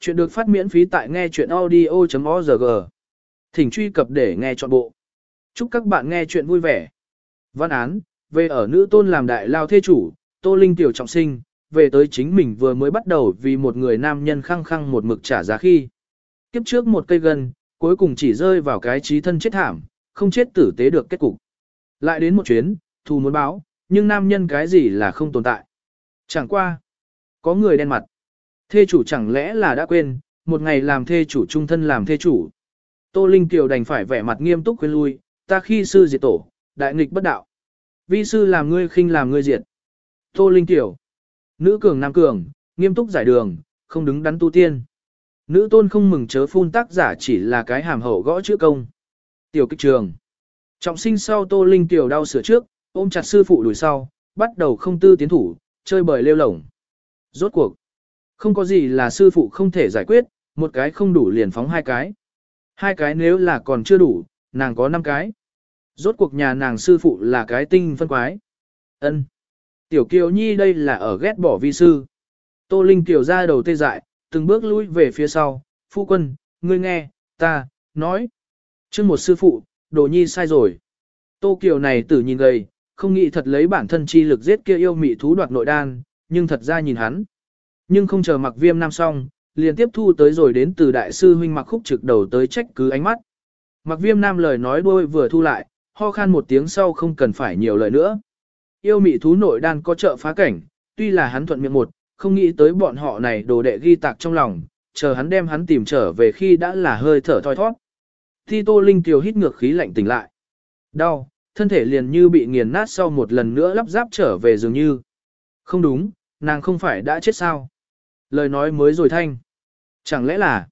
Chuyện được phát miễn phí tại nghe chuyện audio.org. Thỉnh truy cập để nghe trọn bộ. Chúc các bạn nghe chuyện vui vẻ. Văn án, về ở nữ tôn làm đại lao thê chủ, Tô Linh tiểu trọng sinh, về tới chính mình vừa mới bắt đầu vì một người nam nhân khăng khăng một mực trả giá khi. Kiếp trước một cây gân, cuối cùng chỉ rơi vào cái trí thân chết thảm, không chết tử tế được kết cục. Lại đến một chuyến, thù muốn báo, nhưng nam nhân cái gì là không tồn tại. Chẳng qua. Có người đen mặt. Thê chủ chẳng lẽ là đã quên, một ngày làm thê chủ trung thân làm thê chủ. Tô Linh Kiều đành phải vẻ mặt nghiêm túc khuyên lui, ta khi sư diệt tổ, đại nghịch bất đạo. Vi sư làm ngươi khinh làm ngươi diệt. Tô Linh Kiều. Nữ cường nam cường, nghiêm túc giải đường, không đứng đắn tu tiên. Nữ tôn không mừng chớ phun tác giả chỉ là cái hàm hậu gõ chữ công. Tiểu kích trường. Trọng sinh sau Tô Linh Kiều đau sửa trước, ôm chặt sư phụ đuổi sau, bắt đầu không tư tiến thủ, chơi bời lêu lổng. Rốt cuộc. Không có gì là sư phụ không thể giải quyết, một cái không đủ liền phóng hai cái. Hai cái nếu là còn chưa đủ, nàng có năm cái. Rốt cuộc nhà nàng sư phụ là cái tinh phân quái. ân Tiểu Kiều Nhi đây là ở ghét bỏ vi sư. Tô Linh Kiều ra đầu tê dại, từng bước lui về phía sau. Phu quân, ngươi nghe, ta, nói. chương một sư phụ, đồ nhi sai rồi. Tô Kiều này tử nhìn gầy, không nghĩ thật lấy bản thân chi lực giết kia yêu mị thú đoạt nội đan, nhưng thật ra nhìn hắn. Nhưng không chờ mặc viêm nam xong, liền tiếp thu tới rồi đến từ đại sư huynh mặc khúc trực đầu tới trách cứ ánh mắt. Mặc viêm nam lời nói đôi vừa thu lại, ho khan một tiếng sau không cần phải nhiều lời nữa. Yêu mị thú nội đan có trợ phá cảnh, tuy là hắn thuận miệng một, không nghĩ tới bọn họ này đồ đệ ghi tạc trong lòng, chờ hắn đem hắn tìm trở về khi đã là hơi thở thoi thoát. Thi tô linh tiều hít ngược khí lạnh tỉnh lại. Đau, thân thể liền như bị nghiền nát sau một lần nữa lắp ráp trở về dường như. Không đúng, nàng không phải đã chết sao? Lời nói mới rồi thanh. Chẳng lẽ là...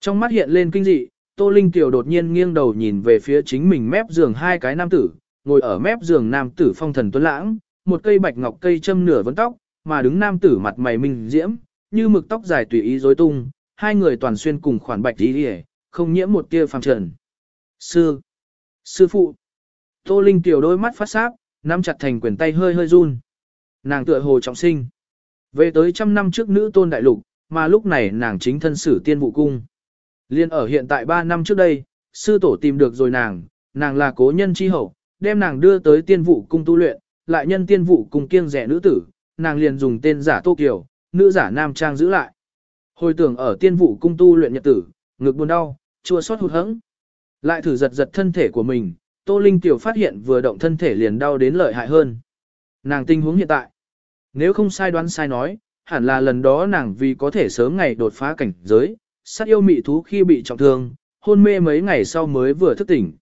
Trong mắt hiện lên kinh dị, Tô Linh Tiểu đột nhiên nghiêng đầu nhìn về phía chính mình mép giường hai cái nam tử, ngồi ở mép giường nam tử phong thần tuấn lãng, một cây bạch ngọc cây châm nửa vấn tóc, mà đứng nam tử mặt mày minh diễm, như mực tóc dài tùy ý rối tung, hai người toàn xuyên cùng khoản bạch y không nhiễm một tia phàm trần. Sư! Sư phụ! Tô Linh Tiểu đôi mắt phát sáp, nắm chặt thành quyền tay hơi hơi run. Nàng tựa hồ trọng sinh. Về tới trăm năm trước nữ tôn đại lục, mà lúc này nàng chính thân sử tiên vụ cung. Liên ở hiện tại 3 năm trước đây, sư tổ tìm được rồi nàng, nàng là cố nhân chi hậu, đem nàng đưa tới tiên vụ cung tu luyện, lại nhân tiên vụ cung kiêng rẻ nữ tử, nàng liền dùng tên giả Tô Kiều, nữ giả Nam Trang giữ lại. Hồi tưởng ở tiên vụ cung tu luyện nhật tử, ngực buồn đau, chua xót hụt hẫng. Lại thử giật giật thân thể của mình, Tô Linh Tiểu phát hiện vừa động thân thể liền đau đến lợi hại hơn. Nàng tình huống hiện tại. Nếu không sai đoán sai nói, hẳn là lần đó nàng vì có thể sớm ngày đột phá cảnh giới, sát yêu mị thú khi bị trọng thương, hôn mê mấy ngày sau mới vừa thức tỉnh.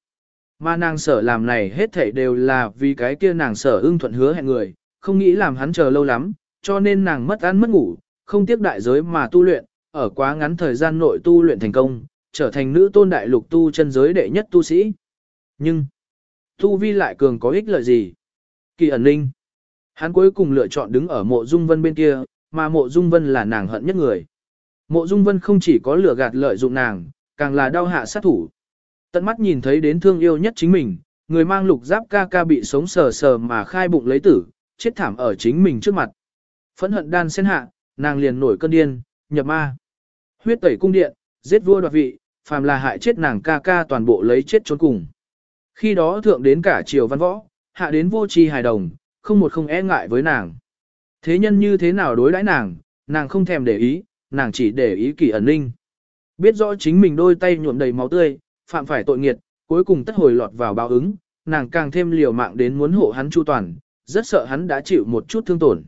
Mà nàng sở làm này hết thảy đều là vì cái kia nàng sở ưng thuận hứa hẹn người, không nghĩ làm hắn chờ lâu lắm, cho nên nàng mất ăn mất ngủ, không tiếc đại giới mà tu luyện, ở quá ngắn thời gian nội tu luyện thành công, trở thành nữ tôn đại lục tu chân giới đệ nhất tu sĩ. Nhưng, tu vi lại cường có ích lợi gì? Kỳ ẩn linh. Hắn cuối cùng lựa chọn đứng ở mộ dung vân bên kia, mà mộ dung vân là nàng hận nhất người. Mộ dung vân không chỉ có lửa gạt lợi dụng nàng, càng là đau hạ sát thủ. Tận mắt nhìn thấy đến thương yêu nhất chính mình, người mang lục giáp ca ca bị sống sờ sờ mà khai bụng lấy tử, chết thảm ở chính mình trước mặt. Phẫn hận đan sen hạ, nàng liền nổi cơn điên, nhập ma. Huyết tẩy cung điện, giết vua đoạt vị, phàm là hại chết nàng ca ca toàn bộ lấy chết trốn cùng. Khi đó thượng đến cả triều văn võ, hạ đến vô tri hài đồng, không một không e ngại với nàng. Thế nhân như thế nào đối đãi nàng, nàng không thèm để ý, nàng chỉ để ý kỳ ẩn ninh. Biết rõ chính mình đôi tay nhuộm đầy máu tươi, phạm phải tội nghiệt, cuối cùng tất hồi lọt vào báo ứng, nàng càng thêm liều mạng đến muốn hộ hắn chu toàn, rất sợ hắn đã chịu một chút thương tổn.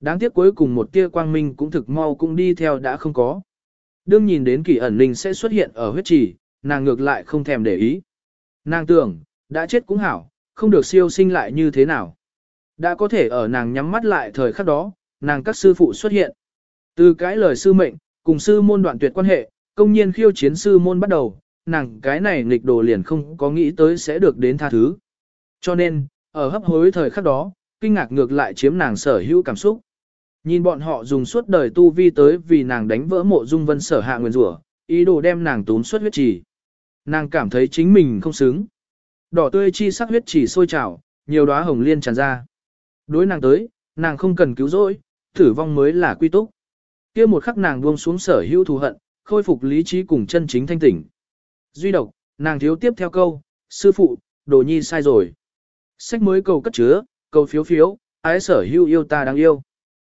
Đáng tiếc cuối cùng một tia quang minh cũng thực mau cũng đi theo đã không có. Đương nhìn đến kỳ ẩn ninh sẽ xuất hiện ở huyết trì, nàng ngược lại không thèm để ý. Nàng tưởng, đã chết cũng hảo, không được siêu sinh lại như thế nào. Đã có thể ở nàng nhắm mắt lại thời khắc đó, nàng các sư phụ xuất hiện. Từ cái lời sư mệnh, cùng sư môn đoạn tuyệt quan hệ, công nhiên khiêu chiến sư môn bắt đầu, nàng cái này nghịch đồ liền không có nghĩ tới sẽ được đến tha thứ. Cho nên, ở hấp hối thời khắc đó, kinh ngạc ngược lại chiếm nàng sở hữu cảm xúc. Nhìn bọn họ dùng suốt đời tu vi tới vì nàng đánh vỡ mộ dung vân sở hạ nguyên rủa, ý đồ đem nàng tốn suốt huyết trì. Nàng cảm thấy chính mình không xứng. Đỏ tươi chi sắc huyết trì sôi trào, nhiều đóa hồng liên tràn ra. Đối nàng tới, nàng không cần cứu rỗi, tử vong mới là quy túc. kia một khắc nàng buông xuống sở hữu thù hận, khôi phục lý trí cùng chân chính thanh tỉnh. Duy độc, nàng thiếu tiếp theo câu, sư phụ, đồ nhi sai rồi. Sách mới cầu cất chứa, cầu phiếu phiếu, ái sở hữu yêu ta đáng yêu.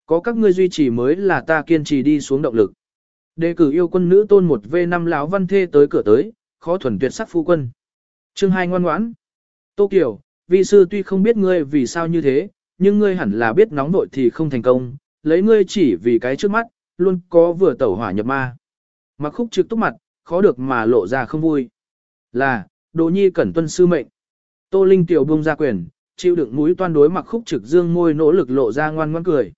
Có các ngươi duy trì mới là ta kiên trì đi xuống động lực. Đề cử yêu quân nữ tôn một v 5 lão văn thê tới cửa tới, khó thuần tuyệt sắc phu quân. Chương hai ngoan ngoãn. Tô Kiều, vi sư tuy không biết ngươi vì sao như thế, nhưng ngươi hẳn là biết nóng vội thì không thành công, lấy ngươi chỉ vì cái trước mắt, luôn có vừa tẩu hỏa nhập ma. Mặc khúc trực túc mặt, khó được mà lộ ra không vui. Là, đồ nhi cẩn tuân sư mệnh. Tô Linh tiểu buông ra quyền, chịu đựng mũi toan đối mặc khúc trực dương môi nỗ lực lộ ra ngoan ngoan cười.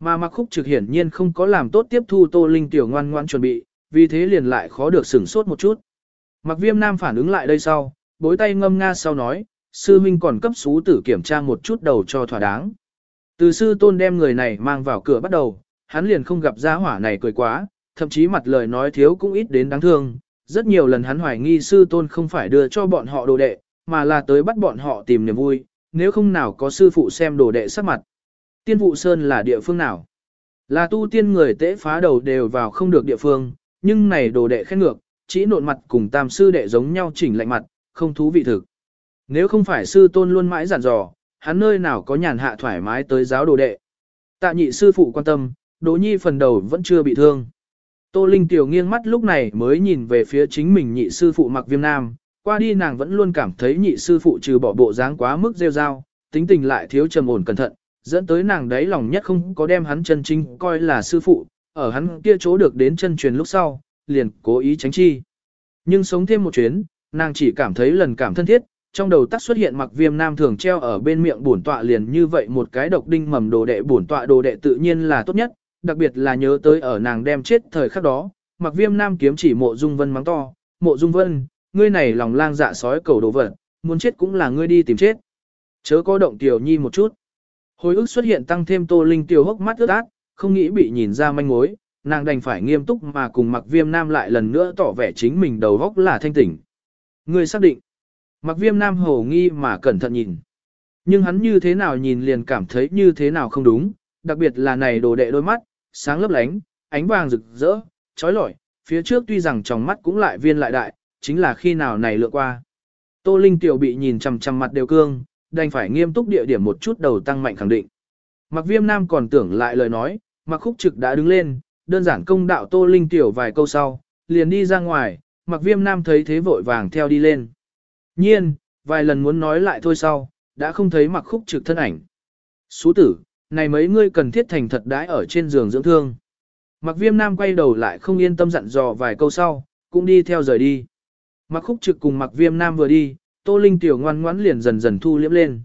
Mà mặc khúc trực hiển nhiên không có làm tốt tiếp thu Tô Linh tiểu ngoan ngoan chuẩn bị, vì thế liền lại khó được sửng sốt một chút. Mặc viêm nam phản ứng lại đây sau, bối tay ngâm nga sau nói, sư huynh còn cấp xú tử kiểm tra một chút đầu cho thỏa đáng. Từ sư tôn đem người này mang vào cửa bắt đầu, hắn liền không gặp gia hỏa này cười quá, thậm chí mặt lời nói thiếu cũng ít đến đáng thương. Rất nhiều lần hắn hoài nghi sư tôn không phải đưa cho bọn họ đồ đệ, mà là tới bắt bọn họ tìm niềm vui, nếu không nào có sư phụ xem đồ đệ sắc mặt. Tiên vụ sơn là địa phương nào? Là tu tiên người tễ phá đầu đều vào không được địa phương, nhưng này đồ đệ khen ngược, chỉ nộn mặt cùng tam sư đệ giống nhau chỉnh lạnh mặt, không thú vị thực. Nếu không phải sư tôn luôn mãi giản dò, hắn nơi nào có nhàn hạ thoải mái tới giáo đồ đệ. Tạ nhị sư phụ quan tâm, Đỗ Nhi phần đầu vẫn chưa bị thương. Tô Linh tiểu nghiêng mắt lúc này mới nhìn về phía chính mình nhị sư phụ mặc viêm nam, qua đi nàng vẫn luôn cảm thấy nhị sư phụ trừ bỏ bộ dáng quá mức rêu rao, tính tình lại thiếu trầm ổn cẩn thận, dẫn tới nàng đấy lòng nhất không có đem hắn chân chính coi là sư phụ, ở hắn kia chỗ được đến chân truyền lúc sau, liền cố ý tránh chi. Nhưng sống thêm một chuyến, nàng chỉ cảm thấy lần cảm thân thiết, trong đầu tác xuất hiện mặc viêm nam thường treo ở bên miệng bổn tọa liền như vậy một cái độc đinh mầm đồ đệ bổn tọa đồ đệ tự nhiên là tốt nhất, đặc biệt là nhớ tới ở nàng đem chết thời khắc đó, mặc viêm nam kiếm chỉ mộ dung vân mắng to, mộ dung vân, ngươi này lòng lang dạ sói cầu đồ vật, muốn chết cũng là ngươi đi tìm chết. Chớ có động tiểu nhi một chút. Hồi ức xuất hiện tăng thêm tô linh tiểu hốc mắt ướt át, không nghĩ bị nhìn ra manh mối, nàng đành phải nghiêm túc mà cùng mặc viêm nam lại lần nữa tỏ vẻ chính mình đầu góc là thanh tỉnh. Ngươi xác định. Mặc viêm nam hổ nghi mà cẩn thận nhìn. Nhưng hắn như thế nào nhìn liền cảm thấy như thế nào không đúng, đặc biệt là này đồ đệ đôi mắt, sáng lấp lánh, ánh vàng rực rỡ, trói lọi, phía trước tuy rằng trong mắt cũng lại viên lại đại, chính là khi nào này lựa qua. Tô Linh tiểu bị nhìn chằm chằm mặt đều cương, đành phải nghiêm túc địa điểm một chút đầu tăng mạnh khẳng định. Mặc viêm nam còn tưởng lại lời nói, mặc khúc trực đã đứng lên, đơn giản công đạo Tô Linh tiểu vài câu sau, liền đi ra ngoài, mặc viêm nam thấy thế vội vàng theo đi lên. Nhiên, vài lần muốn nói lại thôi sau, đã không thấy mặc khúc trực thân ảnh. Sú tử, này mấy ngươi cần thiết thành thật đãi ở trên giường dưỡng thương. Mặc viêm nam quay đầu lại không yên tâm dặn dò vài câu sau, cũng đi theo rời đi. Mặc khúc trực cùng mặc viêm nam vừa đi, tô linh tiểu ngoan ngoãn liền dần dần thu liễm lên.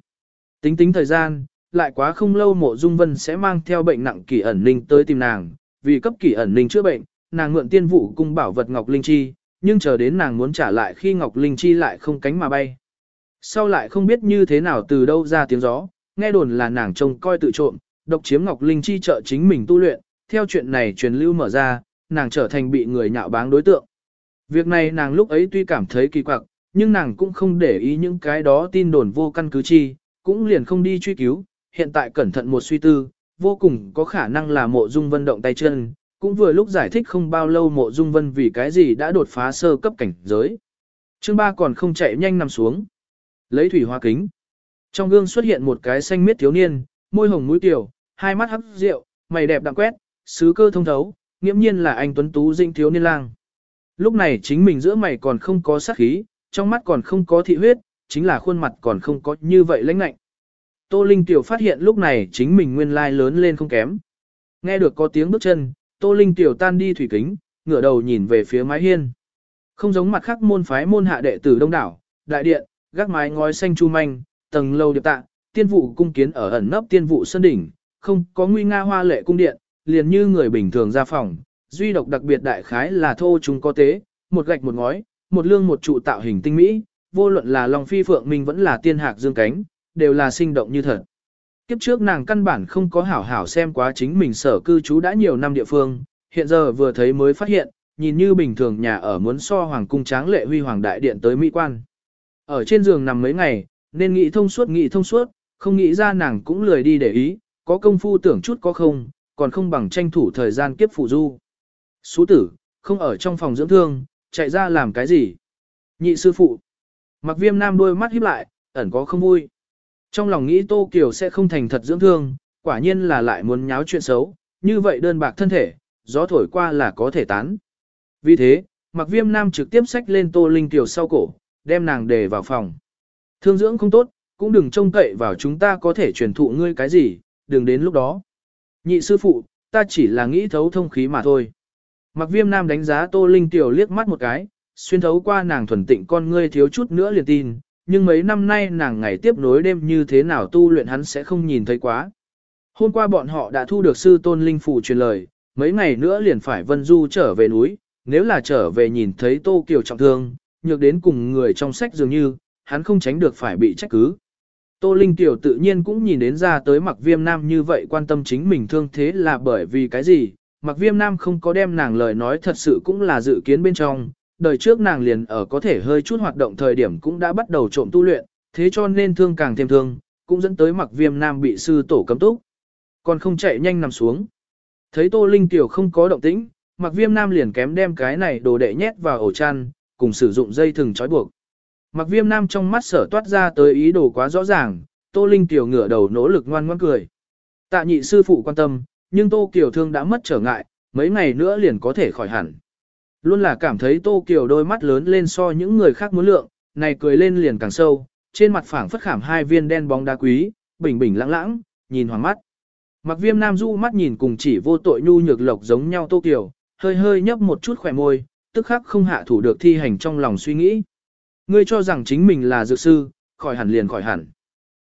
Tính tính thời gian, lại quá không lâu mộ dung vân sẽ mang theo bệnh nặng kỷ ẩn linh tới tìm nàng, vì cấp kỷ ẩn linh chữa bệnh, nàng mượn tiên vụ cung bảo vật ngọc linh chi, nhưng chờ đến nàng muốn trả lại khi ngọc linh chi lại không cánh mà bay. Sau lại không biết như thế nào từ đâu ra tiếng gió, nghe đồn là nàng trông coi tự trộm, độc chiếm Ngọc Linh chi trợ chính mình tu luyện, theo chuyện này truyền lưu mở ra, nàng trở thành bị người nhạo báng đối tượng. Việc này nàng lúc ấy tuy cảm thấy kỳ quặc, nhưng nàng cũng không để ý những cái đó tin đồn vô căn cứ chi, cũng liền không đi truy cứu, hiện tại cẩn thận một suy tư, vô cùng có khả năng là mộ dung vân động tay chân, cũng vừa lúc giải thích không bao lâu mộ dung vân vì cái gì đã đột phá sơ cấp cảnh giới. Chương ba còn không chạy nhanh nằm xuống. Lấy thủy hoa kính, trong gương xuất hiện một cái xanh miết thiếu niên, môi hồng mũi tiểu, hai mắt hấp rượu, mày đẹp đặng quét, sứ cơ thông thấu, nghiễm nhiên là anh tuấn tú dinh thiếu niên lang. Lúc này chính mình giữa mày còn không có sát khí, trong mắt còn không có thị huyết, chính là khuôn mặt còn không có như vậy lãnh lạnh. Tô Linh tiểu phát hiện lúc này chính mình nguyên lai lớn lên không kém. Nghe được có tiếng bước chân, Tô Linh tiểu tan đi thủy kính, ngửa đầu nhìn về phía mái hiên. Không giống mặt khác môn phái môn hạ đệ tử đông đảo, đại điện, gác mái ngói xanh chu manh, tầng lâu điệp tạ, tiên vụ cung kiến ở ẩn nấp tiên vụ sân đỉnh, không có nguy nga hoa lệ cung điện, liền như người bình thường ra phòng, duy độc đặc biệt đại khái là thô chúng có tế, một gạch một ngói, một lương một trụ tạo hình tinh mỹ, vô luận là Long Phi Phượng Minh vẫn là tiên hạc dương cánh, đều là sinh động như thật. Kiếp trước nàng căn bản không có hảo hảo xem quá chính mình sở cư trú đã nhiều năm địa phương, hiện giờ vừa thấy mới phát hiện, nhìn như bình thường nhà ở muốn so hoàng cung tráng lệ huy hoàng đại điện tới mỹ quan. Ở trên giường nằm mấy ngày, nên nghĩ thông suốt nghĩ thông suốt, không nghĩ ra nàng cũng lười đi để ý, có công phu tưởng chút có không, còn không bằng tranh thủ thời gian kiếp phụ du. Sú tử, không ở trong phòng dưỡng thương, chạy ra làm cái gì? Nhị sư phụ. Mặc viêm nam đôi mắt híp lại, ẩn có không vui. Trong lòng nghĩ Tô Kiều sẽ không thành thật dưỡng thương, quả nhiên là lại muốn nháo chuyện xấu, như vậy đơn bạc thân thể, gió thổi qua là có thể tán. Vì thế, mặc viêm nam trực tiếp xách lên Tô Linh Kiều sau cổ, đem nàng để vào phòng. Thương dưỡng không tốt, cũng đừng trông cậy vào chúng ta có thể truyền thụ ngươi cái gì, đừng đến lúc đó. Nhị sư phụ, ta chỉ là nghĩ thấu thông khí mà thôi. Mặc viêm nam đánh giá Tô Linh Tiểu liếc mắt một cái, xuyên thấu qua nàng thuần tịnh con ngươi thiếu chút nữa liền tin, nhưng mấy năm nay nàng ngày tiếp nối đêm như thế nào tu luyện hắn sẽ không nhìn thấy quá. Hôm qua bọn họ đã thu được sư tôn linh phủ truyền lời, mấy ngày nữa liền phải vân du trở về núi, nếu là trở về nhìn thấy Tô Kiều trọng thương, nhược đến cùng người trong sách dường như, hắn không tránh được phải bị trách cứ. Tô Linh Tiểu tự nhiên cũng nhìn đến ra tới mặc viêm nam như vậy quan tâm chính mình thương thế là bởi vì cái gì, mặc viêm nam không có đem nàng lời nói thật sự cũng là dự kiến bên trong, đời trước nàng liền ở có thể hơi chút hoạt động thời điểm cũng đã bắt đầu trộm tu luyện, thế cho nên thương càng thêm thương, cũng dẫn tới mặc viêm nam bị sư tổ cấm túc. Còn không chạy nhanh nằm xuống. Thấy Tô Linh Tiểu không có động tĩnh, mặc viêm nam liền kém đem cái này đồ đệ nhét vào ổ chăn, cùng sử dụng dây thừng trói buộc. Mặc viêm nam trong mắt sở toát ra tới ý đồ quá rõ ràng, Tô Linh Tiểu ngửa đầu nỗ lực ngoan ngoãn cười. Tạ nhị sư phụ quan tâm, nhưng Tô Kiều thương đã mất trở ngại, mấy ngày nữa liền có thể khỏi hẳn. Luôn là cảm thấy Tô Kiều đôi mắt lớn lên so những người khác muốn lượng, này cười lên liền càng sâu, trên mặt phẳng phất khảm hai viên đen bóng đá quý, bình bình lãng lãng, nhìn hoàng mắt. Mặc viêm nam du mắt nhìn cùng chỉ vô tội nhu nhược lộc giống nhau Tô Kiều, hơi hơi nhấp một chút khỏe môi, tức khắc không hạ thủ được thi hành trong lòng suy nghĩ. Ngươi cho rằng chính mình là dược sư, khỏi hẳn liền khỏi hẳn.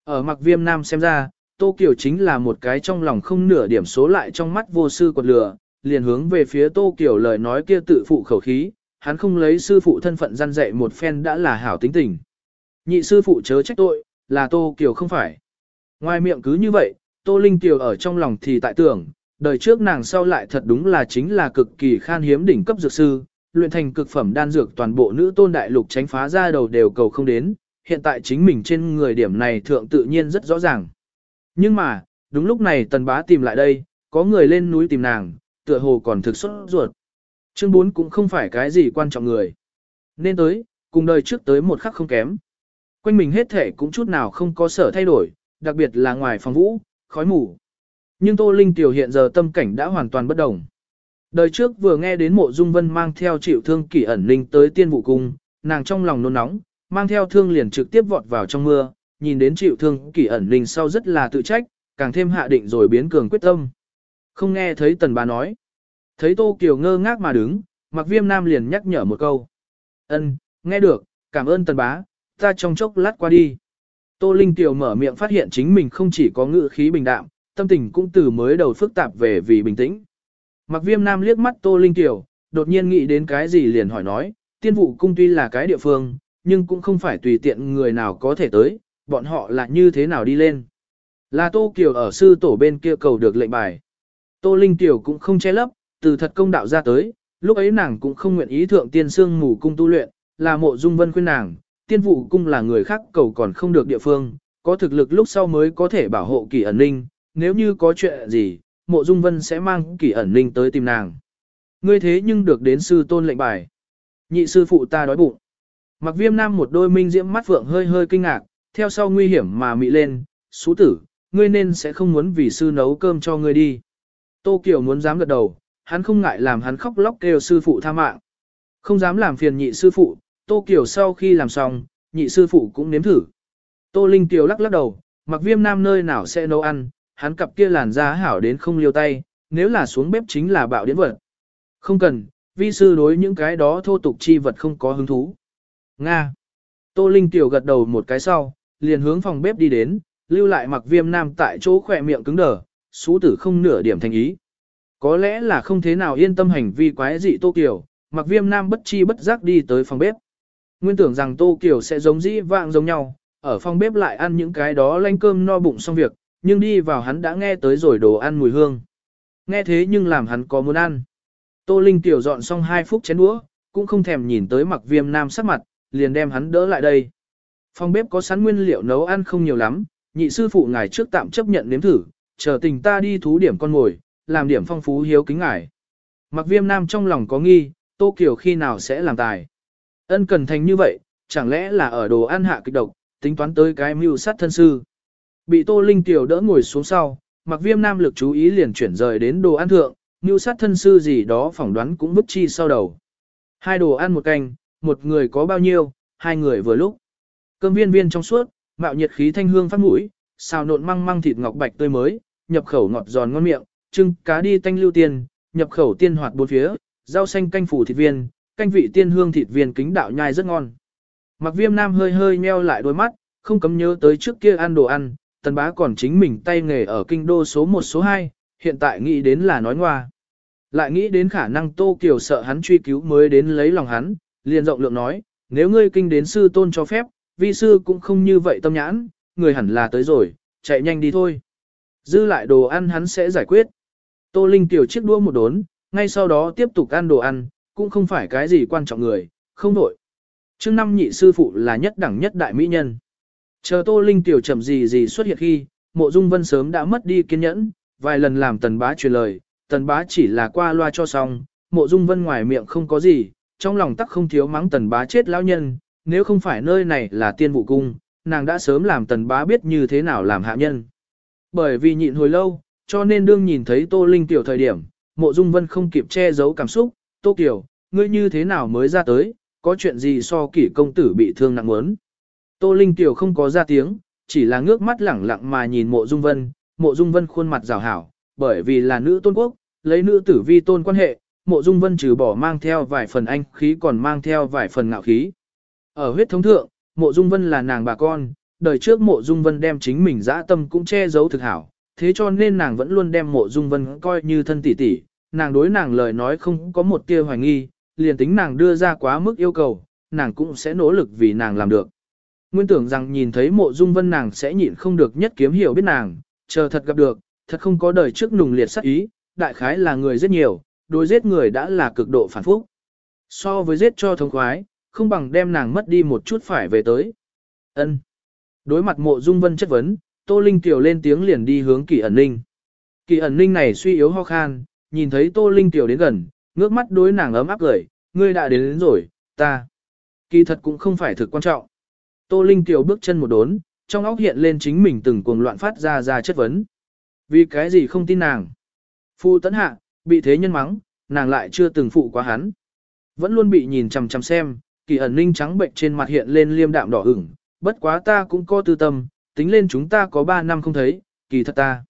Ở mặc viêm nam xem ra, Tô Kiều chính là một cái trong lòng không nửa điểm số lại trong mắt vô sư quật lửa, liền hướng về phía Tô Kiều lời nói kia tự phụ khẩu khí, hắn không lấy sư phụ thân phận gian dạy một phen đã là hảo tính tình. Nhị sư phụ chớ trách tội, là Tô Kiều không phải. Ngoài miệng cứ như vậy, Tô Linh Kiều ở trong lòng thì tại tưởng, đời trước nàng sau lại thật đúng là chính là cực kỳ khan hiếm đỉnh cấp dược sư, luyện thành cực phẩm đan dược toàn bộ nữ tôn đại lục tránh phá ra đầu đều cầu không đến, hiện tại chính mình trên người điểm này thượng tự nhiên rất rõ ràng. Nhưng mà, đúng lúc này tần bá tìm lại đây, có người lên núi tìm nàng, tựa hồ còn thực xuất ruột. Chương 4 cũng không phải cái gì quan trọng người. Nên tới, cùng đời trước tới một khắc không kém. Quanh mình hết thể cũng chút nào không có sở thay đổi, đặc biệt là ngoài phòng vũ, khói mù. Nhưng Tô Linh Tiểu hiện giờ tâm cảnh đã hoàn toàn bất đồng. Đời trước vừa nghe đến mộ dung vân mang theo chịu thương kỷ ẩn linh tới tiên vụ cung, nàng trong lòng nôn nóng, mang theo thương liền trực tiếp vọt vào trong mưa, nhìn đến chịu thương kỷ ẩn linh sau rất là tự trách, càng thêm hạ định rồi biến cường quyết tâm. Không nghe thấy tần bá nói. Thấy Tô Kiều ngơ ngác mà đứng, mặc viêm nam liền nhắc nhở một câu. ân nghe được, cảm ơn tần bá, ta trong chốc lát qua đi. Tô Linh Kiều mở miệng phát hiện chính mình không chỉ có ngự khí bình đạm, tâm tình cũng từ mới đầu phức tạp về vì bình tĩnh. Mặc viêm nam liếc mắt Tô Linh Kiều, đột nhiên nghĩ đến cái gì liền hỏi nói, tiên vụ cung tuy là cái địa phương, nhưng cũng không phải tùy tiện người nào có thể tới, bọn họ là như thế nào đi lên. Là Tô Kiều ở sư tổ bên kia cầu được lệnh bài. Tô Linh Tiểu cũng không che lấp, từ thật công đạo ra tới, lúc ấy nàng cũng không nguyện ý thượng tiên sương mù cung tu luyện, là mộ dung vân khuyên nàng, tiên vụ cung là người khác cầu còn không được địa phương, có thực lực lúc sau mới có thể bảo hộ kỳ ẩn ninh, nếu như có chuyện gì, mộ dung vân sẽ mang kỳ ẩn ninh tới tìm nàng. Ngươi thế nhưng được đến sư tôn lệnh bài. Nhị sư phụ ta đói bụng. Mặc viêm nam một đôi minh diễm mắt vượng hơi hơi kinh ngạc, theo sau nguy hiểm mà mị lên, xú tử, ngươi nên sẽ không muốn vì sư nấu cơm cho ngươi đi. Tô Kiều muốn dám gật đầu, hắn không ngại làm hắn khóc lóc kêu sư phụ tha mạng. Không dám làm phiền nhị sư phụ, Tô Kiều sau khi làm xong, nhị sư phụ cũng nếm thử. Tô Linh Kiều lắc lắc đầu, mặc viêm nam nơi nào sẽ nấu ăn, hắn cặp kia làn da hảo đến không liêu tay, nếu là xuống bếp chính là bạo điển vật. Không cần, vi sư đối những cái đó thô tục chi vật không có hứng thú. Nga. Tô Linh Kiều gật đầu một cái sau, liền hướng phòng bếp đi đến, lưu lại mặc viêm nam tại chỗ khỏe miệng cứng đờ, xú tử không nửa điểm thành ý. Có lẽ là không thế nào yên tâm hành vi quái dị Tô Kiều, mặc viêm nam bất chi bất giác đi tới phòng bếp. Nguyên tưởng rằng Tô Kiều sẽ giống dĩ vạng giống nhau, ở phòng bếp lại ăn những cái đó lanh cơm no bụng xong việc, nhưng đi vào hắn đã nghe tới rồi đồ ăn mùi hương. Nghe thế nhưng làm hắn có muốn ăn. Tô Linh Tiểu dọn xong hai phút chén đũa, cũng không thèm nhìn tới mặc viêm nam sắc mặt, liền đem hắn đỡ lại đây. Phòng bếp có sẵn nguyên liệu nấu ăn không nhiều lắm, nhị sư phụ ngài trước tạm chấp nhận nếm thử, chờ tình ta đi thú điểm con ngồi, làm điểm phong phú hiếu kính ngải. Mặc viêm nam trong lòng có nghi, Tô Kiều khi nào sẽ làm tài. Ân cần thành như vậy, chẳng lẽ là ở đồ ăn hạ kịch độc, tính toán tới cái mưu sát thân sư. Bị Tô Linh Tiểu đỡ ngồi xuống sau, mặc viêm nam lực chú ý liền chuyển rời đến đồ ăn thượng, mưu sát thân sư gì đó phỏng đoán cũng bức chi sau đầu. Hai đồ ăn một canh, một người có bao nhiêu, hai người vừa lúc. Cơm viên viên trong suốt, mạo nhiệt khí thanh hương phát mũi, xào nộn măng măng thịt ngọc bạch tươi mới, nhập khẩu ngọt giòn ngon miệng, trưng cá đi tanh lưu tiền, nhập khẩu tiên hoạt bốn phía, rau xanh canh phủ thịt viên, canh vị tiên hương thịt viên kính đạo nhai rất ngon. Mặc viêm nam hơi hơi meo lại đôi mắt, không cấm nhớ tới trước kia ăn đồ ăn, tần bá còn chính mình tay nghề ở kinh đô số 1 số 2, hiện tại nghĩ đến là nói ngoa. Lại nghĩ đến khả năng Tô Kiều sợ hắn truy cứu mới đến lấy lòng hắn, liền rộng lượng nói, nếu ngươi kinh đến sư tôn cho phép, vi sư cũng không như vậy tâm nhãn, người hẳn là tới rồi, chạy nhanh đi thôi. Dư lại đồ ăn hắn sẽ giải quyết. Tô Linh tiểu chiếc đua một đốn, ngay sau đó tiếp tục ăn đồ ăn, cũng không phải cái gì quan trọng người, không đổi. Trước năm nhị sư phụ là nhất đẳng nhất đại mỹ nhân. Chờ Tô Linh tiểu chậm gì gì xuất hiện khi, mộ dung vân sớm đã mất đi kiên nhẫn, vài lần làm tần bá truyền lời, tần bá chỉ là qua loa cho xong, mộ dung vân ngoài miệng không có gì, trong lòng tắc không thiếu mắng tần bá chết lão nhân, nếu không phải nơi này là tiên vụ cung, nàng đã sớm làm tần bá biết như thế nào làm hạ nhân. Bởi vì nhịn hồi lâu, cho nên đương nhìn thấy Tô Linh tiểu thời điểm, mộ dung vân không kịp che giấu cảm xúc, Tô Kiều, ngươi như thế nào mới ra tới, có chuyện gì so kỷ công tử bị thương nặng muốn. Tô Linh tiểu không có ra tiếng, chỉ là ngước mắt lẳng lặng mà nhìn mộ dung vân, mộ dung vân khuôn mặt rào hảo, bởi vì là nữ tôn quốc, lấy nữ tử vi tôn quan hệ, mộ dung vân trừ bỏ mang theo vài phần anh khí còn mang theo vài phần ngạo khí. Ở huyết thống thượng, mộ dung vân là nàng bà con, đời trước mộ dung vân đem chính mình dã tâm cũng che giấu thực hảo, thế cho nên nàng vẫn luôn đem mộ dung vân coi như thân tỷ tỷ, nàng đối nàng lời nói không có một tia hoài nghi, liền tính nàng đưa ra quá mức yêu cầu, nàng cũng sẽ nỗ lực vì nàng làm được. Nguyên tưởng rằng nhìn thấy mộ dung vân nàng sẽ nhịn không được nhất kiếm hiểu biết nàng, chờ thật gặp được, thật không có đời trước nùng liệt sắc ý, đại khái là người rất nhiều, đối giết người đã là cực độ phản phúc. So với giết cho thông khoái, không bằng đem nàng mất đi một chút phải về tới. ân Đối mặt mộ dung vân chất vấn, Tô Linh Tiểu lên tiếng liền đi hướng kỳ ẩn ninh. Kỳ ẩn ninh này suy yếu ho khan, nhìn thấy Tô Linh Tiểu đến gần, ngước mắt đối nàng ấm áp cười, ngươi đã đến, đến rồi, ta. Kỳ thật cũng không phải thực quan trọng. Tô Linh Tiểu bước chân một đốn, trong óc hiện lên chính mình từng cuồng loạn phát ra ra chất vấn. Vì cái gì không tin nàng? Phu tấn hạ, bị thế nhân mắng, nàng lại chưa từng phụ quá hắn. Vẫn luôn bị nhìn chằm chằm xem, kỳ ẩn ninh trắng bệnh trên mặt hiện lên liêm đạm đỏ ửng, bất quá ta cũng có tư tâm, tính lên chúng ta có 3 năm không thấy, kỳ thật ta.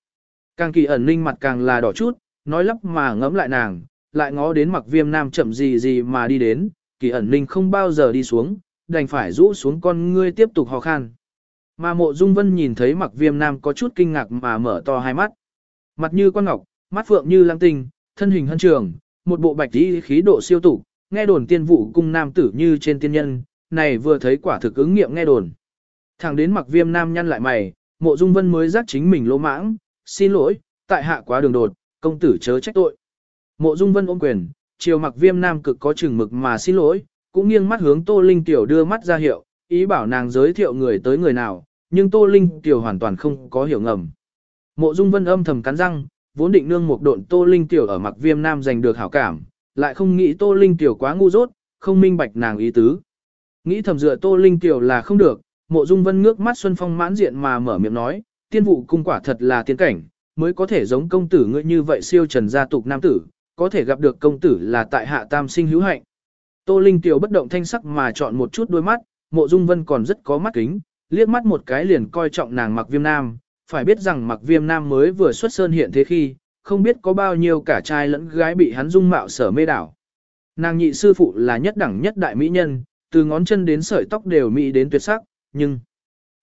Càng kỳ ẩn ninh mặt càng là đỏ chút, nói lắp mà ngẫm lại nàng, lại ngó đến mặc viêm nam chậm gì gì mà đi đến, kỳ ẩn ninh không bao giờ đi xuống, đành phải rũ xuống con ngươi tiếp tục hò khan. Mà mộ dung vân nhìn thấy mặc viêm nam có chút kinh ngạc mà mở to hai mắt. Mặt như con ngọc, mắt phượng như lăng tinh, thân hình hân trường, một bộ bạch tí khí độ siêu tủ, nghe đồn tiên vụ cung nam tử như trên tiên nhân, này vừa thấy quả thực ứng nghiệm nghe đồn. Thẳng đến mặc viêm nam nhăn lại mày, mộ dung vân mới giác chính mình lỗ mãng, xin lỗi, tại hạ quá đường đột, công tử chớ trách tội. Mộ dung vân ôm quyền, chiều mặc viêm nam cực có chừng mực mà xin lỗi, cũng nghiêng mắt hướng Tô Linh Tiểu đưa mắt ra hiệu, ý bảo nàng giới thiệu người tới người nào, nhưng Tô Linh Tiểu hoàn toàn không có hiểu ngầm. Mộ dung vân âm thầm cắn răng, vốn định nương một độn Tô Linh Tiểu ở mặc viêm nam giành được hảo cảm, lại không nghĩ Tô Linh Tiểu quá ngu dốt, không minh bạch nàng ý tứ. Nghĩ thầm dựa Tô Linh Tiểu là không được, Mộ Dung Vân ngước mắt Xuân Phong mãn diện mà mở miệng nói, tiên vụ cung quả thật là tiên cảnh, mới có thể giống công tử ngươi như vậy siêu trần gia tục nam tử, có thể gặp được công tử là tại hạ tam sinh hữu hạnh. Tô Linh Tiểu bất động thanh sắc mà chọn một chút đôi mắt, Mộ Dung Vân còn rất có mắt kính, liếc mắt một cái liền coi trọng nàng mặc viêm nam, phải biết rằng mặc viêm nam mới vừa xuất sơn hiện thế khi, không biết có bao nhiêu cả trai lẫn gái bị hắn dung mạo sở mê đảo. Nàng nhị sư phụ là nhất đẳng nhất đại mỹ nhân, từ ngón chân đến sợi tóc đều mỹ đến tuyệt sắc, nhưng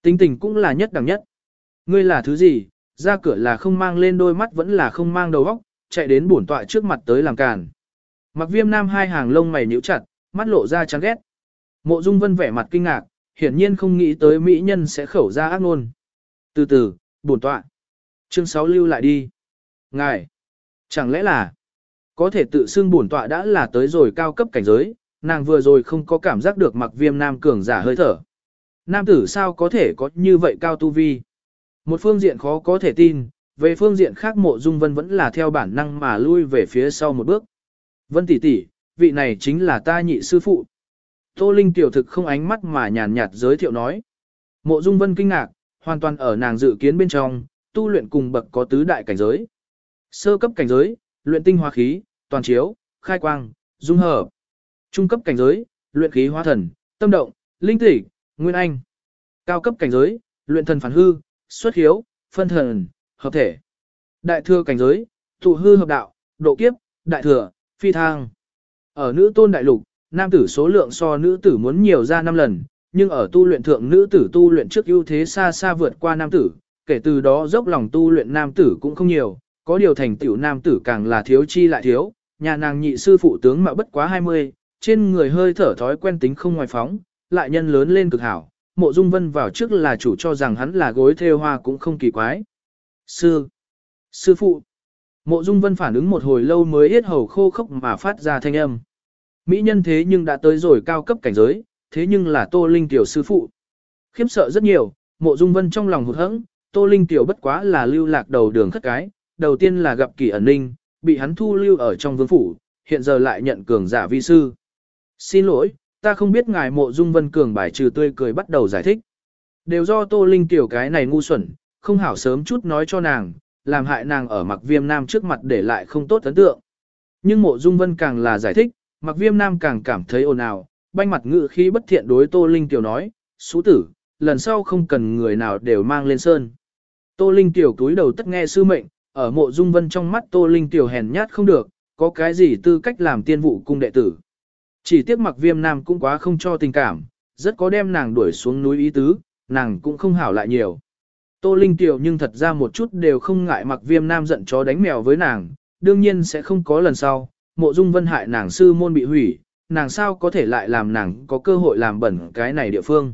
tính tình cũng là nhất đẳng nhất. Ngươi là thứ gì, ra cửa là không mang lên đôi mắt vẫn là không mang đầu óc, chạy đến bổn tọa trước mặt tới làm càn. Mặc viêm nam hai hàng lông mày nhíu chặt, mắt lộ ra chán ghét. Mộ Dung Vân vẻ mặt kinh ngạc, hiển nhiên không nghĩ tới mỹ nhân sẽ khẩu ra ác ngôn. Từ từ, bổn tọa. Chương 6 lưu lại đi. Ngài, chẳng lẽ là có thể tự xưng bổn tọa đã là tới rồi cao cấp cảnh giới, nàng vừa rồi không có cảm giác được mặc viêm nam cường giả hơi thở. Nam tử sao có thể có như vậy cao tu vi? Một phương diện khó có thể tin, về phương diện khác mộ dung vân vẫn là theo bản năng mà lui về phía sau một bước. Vân tỷ tỷ, vị này chính là ta nhị sư phụ. Tô Linh tiểu thực không ánh mắt mà nhàn nhạt giới thiệu nói. Mộ dung vân kinh ngạc, hoàn toàn ở nàng dự kiến bên trong, tu luyện cùng bậc có tứ đại cảnh giới. Sơ cấp cảnh giới, luyện tinh hóa khí, toàn chiếu, khai quang, dung hợp. Trung cấp cảnh giới, luyện khí hóa thần, tâm động, linh tịch, nguyên anh. Cao cấp cảnh giới, luyện thần phản hư, xuất hiếu, phân thần, hợp thể. Đại thừa cảnh giới, tụ hư hợp đạo, độ kiếp, đại thừa, phi thang. Ở nữ tôn đại lục, nam tử số lượng so nữ tử muốn nhiều ra 5 lần, nhưng ở tu luyện thượng nữ tử tu luyện trước ưu thế xa xa vượt qua nam tử, kể từ đó dốc lòng tu luyện nam tử cũng không nhiều, có điều thành tiểu nam tử càng là thiếu chi lại thiếu, nhà nàng nhị sư phụ tướng mà bất quá 20, trên người hơi thở thói quen tính không ngoài phóng, lại nhân lớn lên cực hảo, mộ dung vân vào trước là chủ cho rằng hắn là gối theo hoa cũng không kỳ quái. Sư, sư phụ, mộ dung vân phản ứng một hồi lâu mới yết hầu khô khốc mà phát ra thanh âm. Mỹ nhân thế nhưng đã tới rồi cao cấp cảnh giới, thế nhưng là Tô Linh tiểu sư phụ. Khiếm sợ rất nhiều, mộ dung vân trong lòng hụt hẫng, Tô Linh tiểu bất quá là lưu lạc đầu đường khất cái, đầu tiên là gặp kỳ ẩn ninh, bị hắn thu lưu ở trong vương phủ, hiện giờ lại nhận cường giả vi sư. Xin lỗi, ta không biết ngài mộ dung vân cường bài trừ tươi cười bắt đầu giải thích. Đều do Tô Linh tiểu cái này ngu xuẩn, không hảo sớm chút nói cho nàng, làm hại nàng ở mặc viêm nam trước mặt để lại không tốt ấn tượng. Nhưng mộ dung vân càng là giải thích, mặc viêm nam càng cảm thấy ồn ào, banh mặt ngự khí bất thiện đối Tô Linh tiểu nói, xú tử, lần sau không cần người nào đều mang lên sơn. Tô Linh tiểu túi đầu tất nghe sư mệnh, ở mộ dung vân trong mắt Tô Linh tiểu hèn nhát không được, có cái gì tư cách làm tiên vụ cung đệ tử. Chỉ tiếc mặc viêm nam cũng quá không cho tình cảm, rất có đem nàng đuổi xuống núi ý tứ, nàng cũng không hảo lại nhiều. Tô Linh tiểu nhưng thật ra một chút đều không ngại mặc viêm nam giận chó đánh mèo với nàng, đương nhiên sẽ không có lần sau, mộ dung vân hại nàng sư môn bị hủy, nàng sao có thể lại làm nàng có cơ hội làm bẩn cái này địa phương.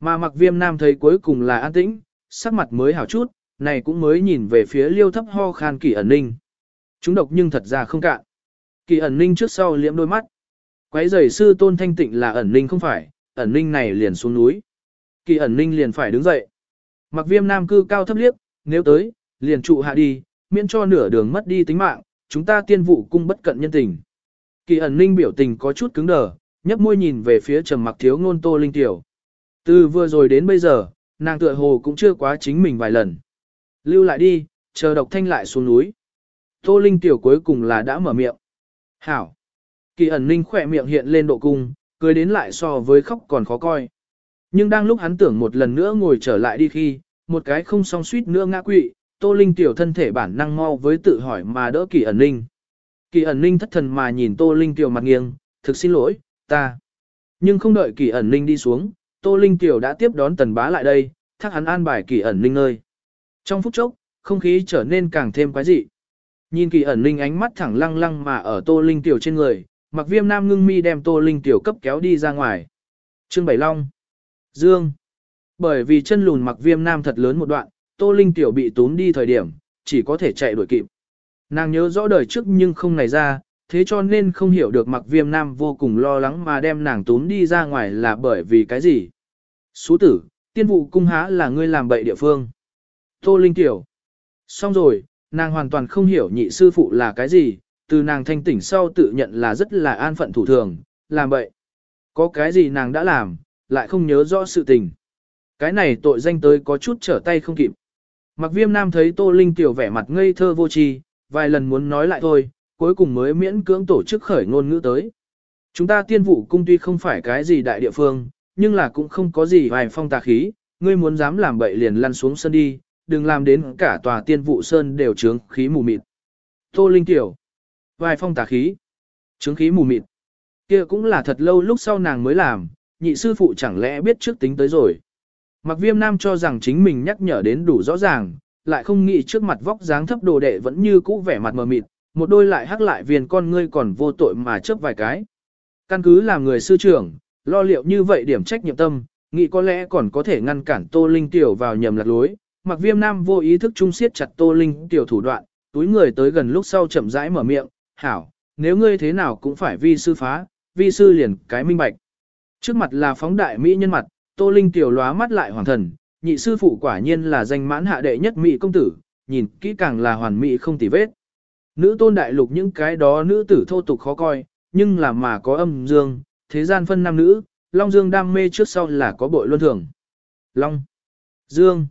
Mà mặc viêm nam thấy cuối cùng là an tĩnh, sắc mặt mới hảo chút, này cũng mới nhìn về phía liêu thấp ho khan kỳ ẩn ninh. Chúng độc nhưng thật ra không cạn. Kỳ ẩn ninh trước sau liễm đôi mắt. quấy giày sư tôn thanh tịnh là ẩn ninh không phải, ẩn ninh này liền xuống núi. Kỳ ẩn ninh liền phải đứng dậy. Mặc viêm nam cư cao thấp liếc, nếu tới, liền trụ hạ đi, miễn cho nửa đường mất đi tính mạng, chúng ta tiên vụ cung bất cận nhân tình. Kỳ ẩn ninh biểu tình có chút cứng đờ, nhấp môi nhìn về phía trầm mặc thiếu ngôn tô linh tiểu. Từ vừa rồi đến bây giờ, nàng tựa hồ cũng chưa quá chính mình vài lần. Lưu lại đi, chờ độc thanh lại xuống núi. Tô linh tiểu cuối cùng là đã mở miệng. Hảo. Kỳ ẩn ninh khỏe miệng hiện lên độ cung, cười đến lại so với khóc còn khó coi. Nhưng đang lúc hắn tưởng một lần nữa ngồi trở lại đi khi, một cái không song suýt nữa ngã quỵ, Tô Linh tiểu thân thể bản năng mau với tự hỏi mà đỡ Kỳ ẩn ninh. Kỳ ẩn ninh thất thần mà nhìn Tô Linh tiểu mặt nghiêng, thực xin lỗi, ta. Nhưng không đợi Kỳ ẩn ninh đi xuống, Tô Linh tiểu đã tiếp đón tần bá lại đây, thác hắn an bài Kỳ ẩn ninh nơi. Trong phút chốc, không khí trở nên càng thêm quái dị. Nhìn Kỳ ẩn linh ánh mắt thẳng lăng lăng mà ở Tô Linh tiểu trên người, mặc viêm nam ngưng mi đem Tô Linh tiểu cấp kéo đi ra ngoài. Trương Bảy Long. Dương. Bởi vì chân lùn mặc viêm nam thật lớn một đoạn, Tô Linh tiểu bị tốn đi thời điểm, chỉ có thể chạy đuổi kịp. Nàng nhớ rõ đời trước nhưng không này ra, thế cho nên không hiểu được mặc viêm nam vô cùng lo lắng mà đem nàng tốn đi ra ngoài là bởi vì cái gì. Sú tử, tiên vụ cung há là ngươi làm bậy địa phương. Tô Linh tiểu. Xong rồi, nàng hoàn toàn không hiểu nhị sư phụ là cái gì, từ nàng thanh tỉnh sau tự nhận là rất là an phận thủ thường, làm bậy. Có cái gì nàng đã làm, lại không nhớ rõ sự tình. Cái này tội danh tới có chút trở tay không kịp. Mặc viêm nam thấy Tô Linh tiểu vẻ mặt ngây thơ vô tri, vài lần muốn nói lại thôi, cuối cùng mới miễn cưỡng tổ chức khởi ngôn ngữ tới. Chúng ta tiên vụ cung tuy không phải cái gì đại địa phương, nhưng là cũng không có gì vài phong tà khí, ngươi muốn dám làm bậy liền lăn xuống sân đi, đừng làm đến cả tòa tiên vụ sơn đều trướng khí mù mịt. Tô Linh tiểu, vài phong tà khí, trướng khí mù mịt, kia cũng là thật lâu lúc sau nàng mới làm, nhị sư phụ chẳng lẽ biết trước tính tới rồi. Mặc viêm nam cho rằng chính mình nhắc nhở đến đủ rõ ràng, lại không nghĩ trước mặt vóc dáng thấp đồ đệ vẫn như cũ vẻ mặt mờ mịt, một đôi lại hắc lại viền con ngươi còn vô tội mà chớp vài cái. Căn cứ làm người sư trưởng, lo liệu như vậy điểm trách nhiệm tâm, nghĩ có lẽ còn có thể ngăn cản Tô Linh tiểu vào nhầm lạc lối. Mặc viêm nam vô ý thức trung siết chặt Tô Linh tiểu thủ đoạn, túi người tới gần lúc sau chậm rãi mở miệng, hảo, nếu ngươi thế nào cũng phải vi sư phá, vi sư liền cái minh bạch. Trước mặt là phóng đại mỹ nhân mặt, Tô Linh tiểu lóa mắt lại hoàng thần, nhị sư phụ quả nhiên là danh mãn hạ đệ nhất mỹ công tử, nhìn kỹ càng là hoàn mỹ không tì vết. Nữ tôn đại lục những cái đó nữ tử thô tục khó coi, nhưng là mà có âm dương, thế gian phân nam nữ, Long Dương đam mê trước sau là có bội luân thường. Long, Dương,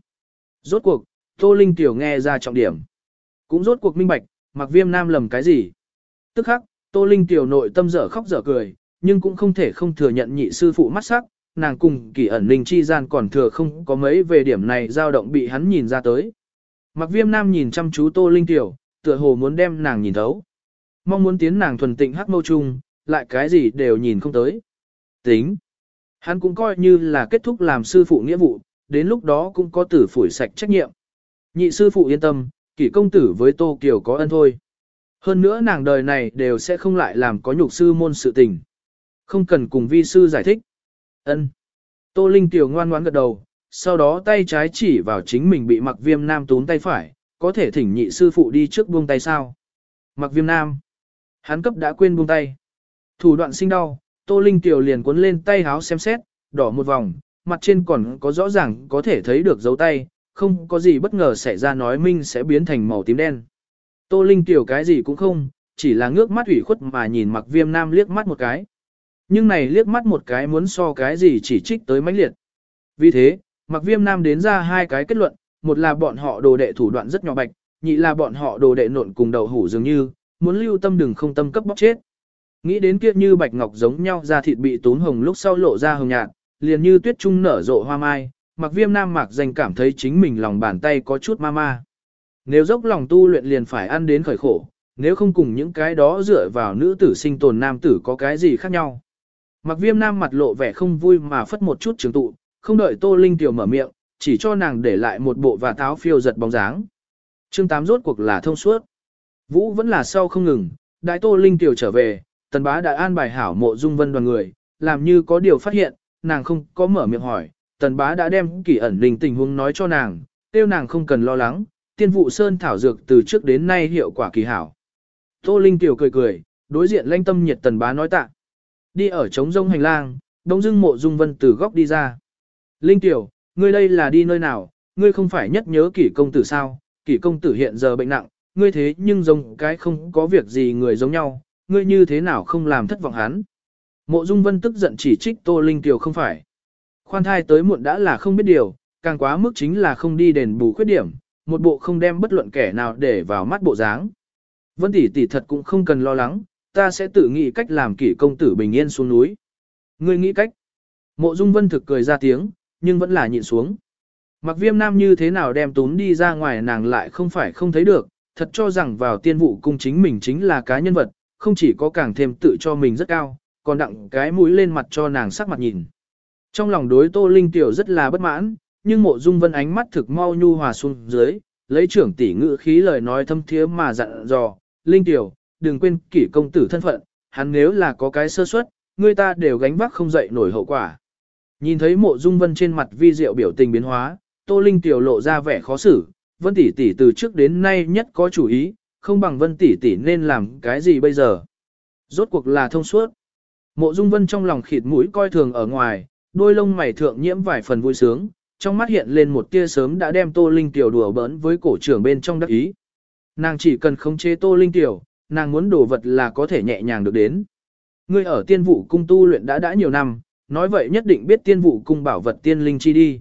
rốt cuộc, Tô Linh tiểu nghe ra trọng điểm. Cũng rốt cuộc minh bạch, mặc viêm nam lầm cái gì. Tức khắc, Tô Linh tiểu nội tâm dở khóc dở cười, nhưng cũng không thể không thừa nhận nhị sư phụ mắt sắc, nàng cùng kỳ ẩn linh chi gian còn thừa không có mấy về điểm này dao động bị hắn nhìn ra tới. Mặc viêm nam nhìn chăm chú Tô Linh tiểu, tựa hồ muốn đem nàng nhìn thấu. Mong muốn tiến nàng thuần tịnh hắc mâu chung, lại cái gì đều nhìn không tới. Tính. Hắn cũng coi như là kết thúc làm sư phụ nghĩa vụ, đến lúc đó cũng có tử phủi sạch trách nhiệm. Nhị sư phụ yên tâm, kỷ công tử với Tô Kiều có ân thôi. Hơn nữa nàng đời này đều sẽ không lại làm có nhục sư môn sự tình. Không cần cùng vi sư giải thích. ân Tô Linh tiểu ngoan ngoãn gật đầu, sau đó tay trái chỉ vào chính mình bị mặc viêm nam tún tay phải, có thể thỉnh nhị sư phụ đi trước buông tay sao. Mặc viêm nam. Hắn cấp đã quên buông tay. Thủ đoạn sinh đau, Tô Linh tiểu liền cuốn lên tay háo xem xét, đỏ một vòng, mặt trên còn có rõ ràng có thể thấy được dấu tay, không có gì bất ngờ xảy ra nói minh sẽ biến thành màu tím đen. Tô Linh tiểu cái gì cũng không, chỉ là ngước mắt ủy khuất mà nhìn mặc viêm nam liếc mắt một cái. Nhưng này liếc mắt một cái muốn so cái gì chỉ trích tới mãnh liệt. Vì thế, mặc viêm nam đến ra hai cái kết luận, một là bọn họ đồ đệ thủ đoạn rất nhỏ bạch, nhị là bọn họ đồ đệ nộn cùng đầu hủ dường như, muốn lưu tâm đừng không tâm cấp bóc chết. Nghĩ đến kia như bạch ngọc giống nhau ra thịt bị tốn hồng lúc sau lộ ra hồng nhạt, liền như tuyết trung nở rộ hoa mai, mặc viêm nam mặc danh cảm thấy chính mình lòng bàn tay có chút ma ma. Nếu dốc lòng tu luyện liền phải ăn đến khởi khổ, nếu không cùng những cái đó dựa vào nữ tử sinh tồn nam tử có cái gì khác nhau. Mặc viêm nam mặt lộ vẻ không vui mà phất một chút trường tụ, không đợi tô linh tiểu mở miệng, chỉ cho nàng để lại một bộ và táo phiêu giật bóng dáng. Chương tám rốt cuộc là thông suốt. Vũ vẫn là sau không ngừng, đại tô linh tiểu trở về, tần bá đã an bài hảo mộ dung vân đoàn người, làm như có điều phát hiện, nàng không có mở miệng hỏi, tần bá đã đem kỳ ẩn linh tình huống nói cho nàng, tiêu nàng không cần lo lắng, tiên vụ sơn thảo dược từ trước đến nay hiệu quả kỳ hảo. Tô Linh tiểu cười cười, đối diện lanh tâm nhiệt tần bá nói tạ. Đi ở trống rông hành lang, đông dưng mộ dung vân từ góc đi ra. Linh tiểu, ngươi đây là đi nơi nào, ngươi không phải nhất nhớ kỷ công tử sao, kỷ công tử hiện giờ bệnh nặng, ngươi thế nhưng giống cái không có việc gì người giống nhau, ngươi như thế nào không làm thất vọng hắn. Mộ Dung Vân tức giận chỉ trích Tô Linh Tiểu không phải. Khoan thai tới muộn đã là không biết điều, càng quá mức chính là không đi đền bù khuyết điểm, một bộ không đem bất luận kẻ nào để vào mắt bộ dáng. Vân tỷ tỷ thật cũng không cần lo lắng, ta sẽ tự nghĩ cách làm kỷ công tử bình yên xuống núi. Ngươi nghĩ cách. Mộ Dung Vân thực cười ra tiếng, nhưng vẫn là nhịn xuống. Mặc viêm nam như thế nào đem tún đi ra ngoài nàng lại không phải không thấy được, thật cho rằng vào tiên vụ cung chính mình chính là cá nhân vật, không chỉ có càng thêm tự cho mình rất cao, còn đặng cái mũi lên mặt cho nàng sắc mặt nhìn. Trong lòng đối Tô Linh Tiểu rất là bất mãn, nhưng mộ dung vân ánh mắt thực mau nhu hòa xuống dưới, lấy trưởng tỷ ngữ khí lời nói thâm thiế mà dặn dò, Linh Tiểu, đừng quên kỷ công tử thân phận, hắn nếu là có cái sơ suất, người ta đều gánh vác không dậy nổi hậu quả. Nhìn thấy mộ dung vân trên mặt vi diệu biểu tình biến hóa, Tô Linh Tiểu lộ ra vẻ khó xử, vân tỷ tỷ từ trước đến nay nhất có chủ ý, không bằng vân tỷ tỷ nên làm cái gì bây giờ. Rốt cuộc là thông suốt. Mộ Dung Vân trong lòng khịt mũi coi thường ở ngoài, đôi lông mày thượng nhiễm vài phần vui sướng, trong mắt hiện lên một tia sớm đã đem Tô Linh Tiểu đùa bỡn với cổ trưởng bên trong đắc ý. Nàng chỉ cần khống chế Tô Linh Tiểu, nàng muốn đồ vật là có thể nhẹ nhàng được đến. Ngươi ở tiên vụ cung tu luyện đã đã nhiều năm, nói vậy nhất định biết tiên vụ cung bảo vật tiên linh chi đi.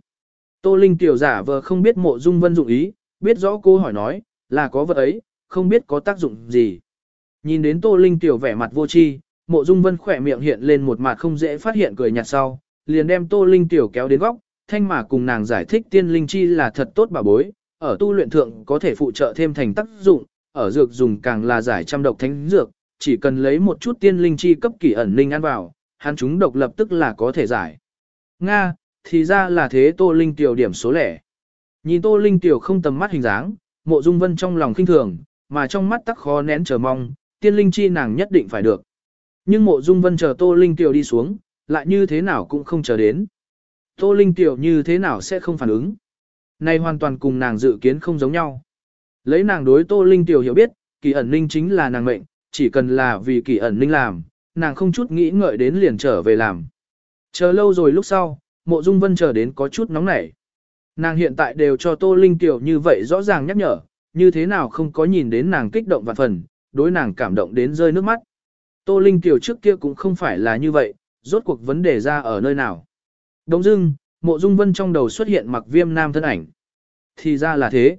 Tô Linh Tiểu giả vờ không biết mộ dung vân dụng ý, biết rõ cô hỏi nói, là có vật ấy, không biết có tác dụng gì. Nhìn đến Tô Linh Tiểu vẻ mặt vô tri, mộ dung vân khỏe miệng hiện lên một mặt không dễ phát hiện cười nhạt sau, liền đem Tô Linh Tiểu kéo đến góc, thanh mà cùng nàng giải thích tiên linh chi là thật tốt bà bối, ở tu luyện thượng có thể phụ trợ thêm thành tác dụng, ở dược dùng càng là giải trăm độc thánh dược, chỉ cần lấy một chút tiên linh chi cấp kỳ ẩn linh ăn vào, hắn chúng độc lập tức là có thể giải. Nga, thì ra là thế Tô Linh Tiểu điểm số lẻ. Nhìn Tô Linh Tiểu không tầm mắt hình dáng, mộ dung vân trong lòng khinh thường, mà trong mắt tắc khó nén chờ mong, tiên linh chi nàng nhất định phải được. Nhưng mộ dung vân chờ Tô Linh Tiểu đi xuống, lại như thế nào cũng không chờ đến. Tô Linh Tiểu như thế nào sẽ không phản ứng. Này hoàn toàn cùng nàng dự kiến không giống nhau. Lấy nàng đối Tô Linh Tiểu hiểu biết, kỳ ẩn ninh chính là nàng mệnh, chỉ cần là vì kỳ ẩn ninh làm, nàng không chút nghĩ ngợi đến liền trở về làm. Chờ lâu rồi lúc sau, mộ dung vân chờ đến có chút nóng nảy. Nàng hiện tại đều cho Tô Linh Tiểu như vậy rõ ràng nhắc nhở, như thế nào không có nhìn đến nàng kích động và phần, đối nàng cảm động đến rơi nước mắt. Tô Linh Kiều trước kia cũng không phải là như vậy, rốt cuộc vấn đề ra ở nơi nào. Đông dưng, mộ dung vân trong đầu xuất hiện mặc viêm nam thân ảnh. Thì ra là thế.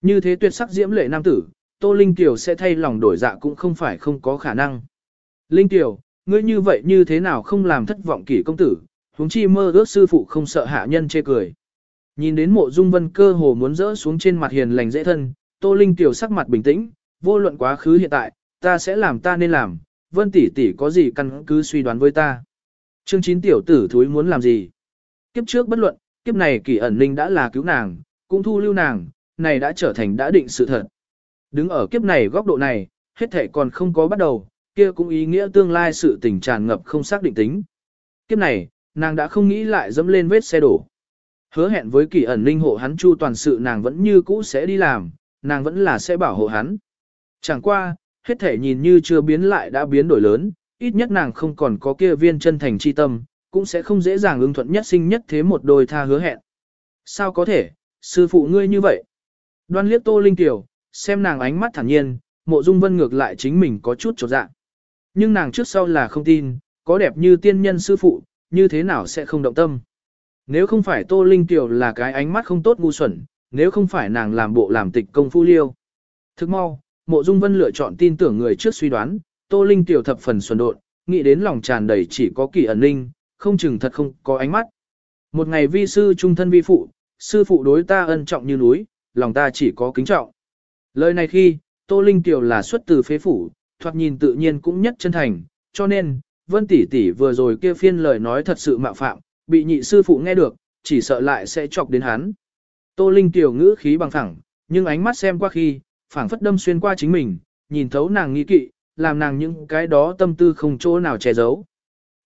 Như thế tuyệt sắc diễm lệ nam tử, Tô Linh Kiều sẽ thay lòng đổi dạ cũng không phải không có khả năng. Linh Kiều, ngươi như vậy như thế nào không làm thất vọng kỷ công tử, huống chi mơ ước sư phụ không sợ hạ nhân chê cười. Nhìn đến mộ dung vân cơ hồ muốn rỡ xuống trên mặt hiền lành dễ thân, Tô Linh Kiều sắc mặt bình tĩnh, vô luận quá khứ hiện tại, ta sẽ làm ta nên làm, vân tỷ tỷ có gì căn cứ suy đoán với ta. Trương Chín tiểu tử thúi muốn làm gì? Kiếp trước bất luận, kiếp này kỳ ẩn linh đã là cứu nàng, cũng thu lưu nàng, này đã trở thành đã định sự thật. Đứng ở kiếp này góc độ này, hết thể còn không có bắt đầu, kia cũng ý nghĩa tương lai sự tình tràn ngập không xác định tính. Kiếp này, nàng đã không nghĩ lại dẫm lên vết xe đổ. Hứa hẹn với kỳ ẩn linh hộ hắn chu toàn sự nàng vẫn như cũ sẽ đi làm, nàng vẫn là sẽ bảo hộ hắn. Chẳng qua, hết thể nhìn như chưa biến lại đã biến đổi lớn, ít nhất nàng không còn có kia viên chân thành chi tâm, cũng sẽ không dễ dàng ưng thuận nhất sinh nhất thế một đôi tha hứa hẹn. Sao có thể, sư phụ ngươi như vậy? Đoan liếc tô linh tiểu, xem nàng ánh mắt thản nhiên, mộ dung vân ngược lại chính mình có chút trột dạ. Nhưng nàng trước sau là không tin, có đẹp như tiên nhân sư phụ, như thế nào sẽ không động tâm. Nếu không phải tô linh tiểu là cái ánh mắt không tốt ngu xuẩn, nếu không phải nàng làm bộ làm tịch công phu liêu. Thức mau, mộ dung vân lựa chọn tin tưởng người trước suy đoán, tô linh tiểu thập phần xuân độn, nghĩ đến lòng tràn đầy chỉ có kỳ ẩn linh, không chừng thật không có ánh mắt. Một ngày vi sư trung thân vi phụ, sư phụ đối ta ân trọng như núi, lòng ta chỉ có kính trọng. Lời này khi, Tô Linh Tiểu là xuất từ phế phủ, thoạt nhìn tự nhiên cũng nhất chân thành, cho nên, Vân tỷ tỷ vừa rồi kia phiên lời nói thật sự mạo phạm, bị nhị sư phụ nghe được, chỉ sợ lại sẽ chọc đến hắn. Tô Linh Tiểu ngữ khí bằng thẳng, nhưng ánh mắt xem qua khi, phảng phất đâm xuyên qua chính mình, nhìn thấu nàng nghi kỵ, làm nàng những cái đó tâm tư không chỗ nào che giấu.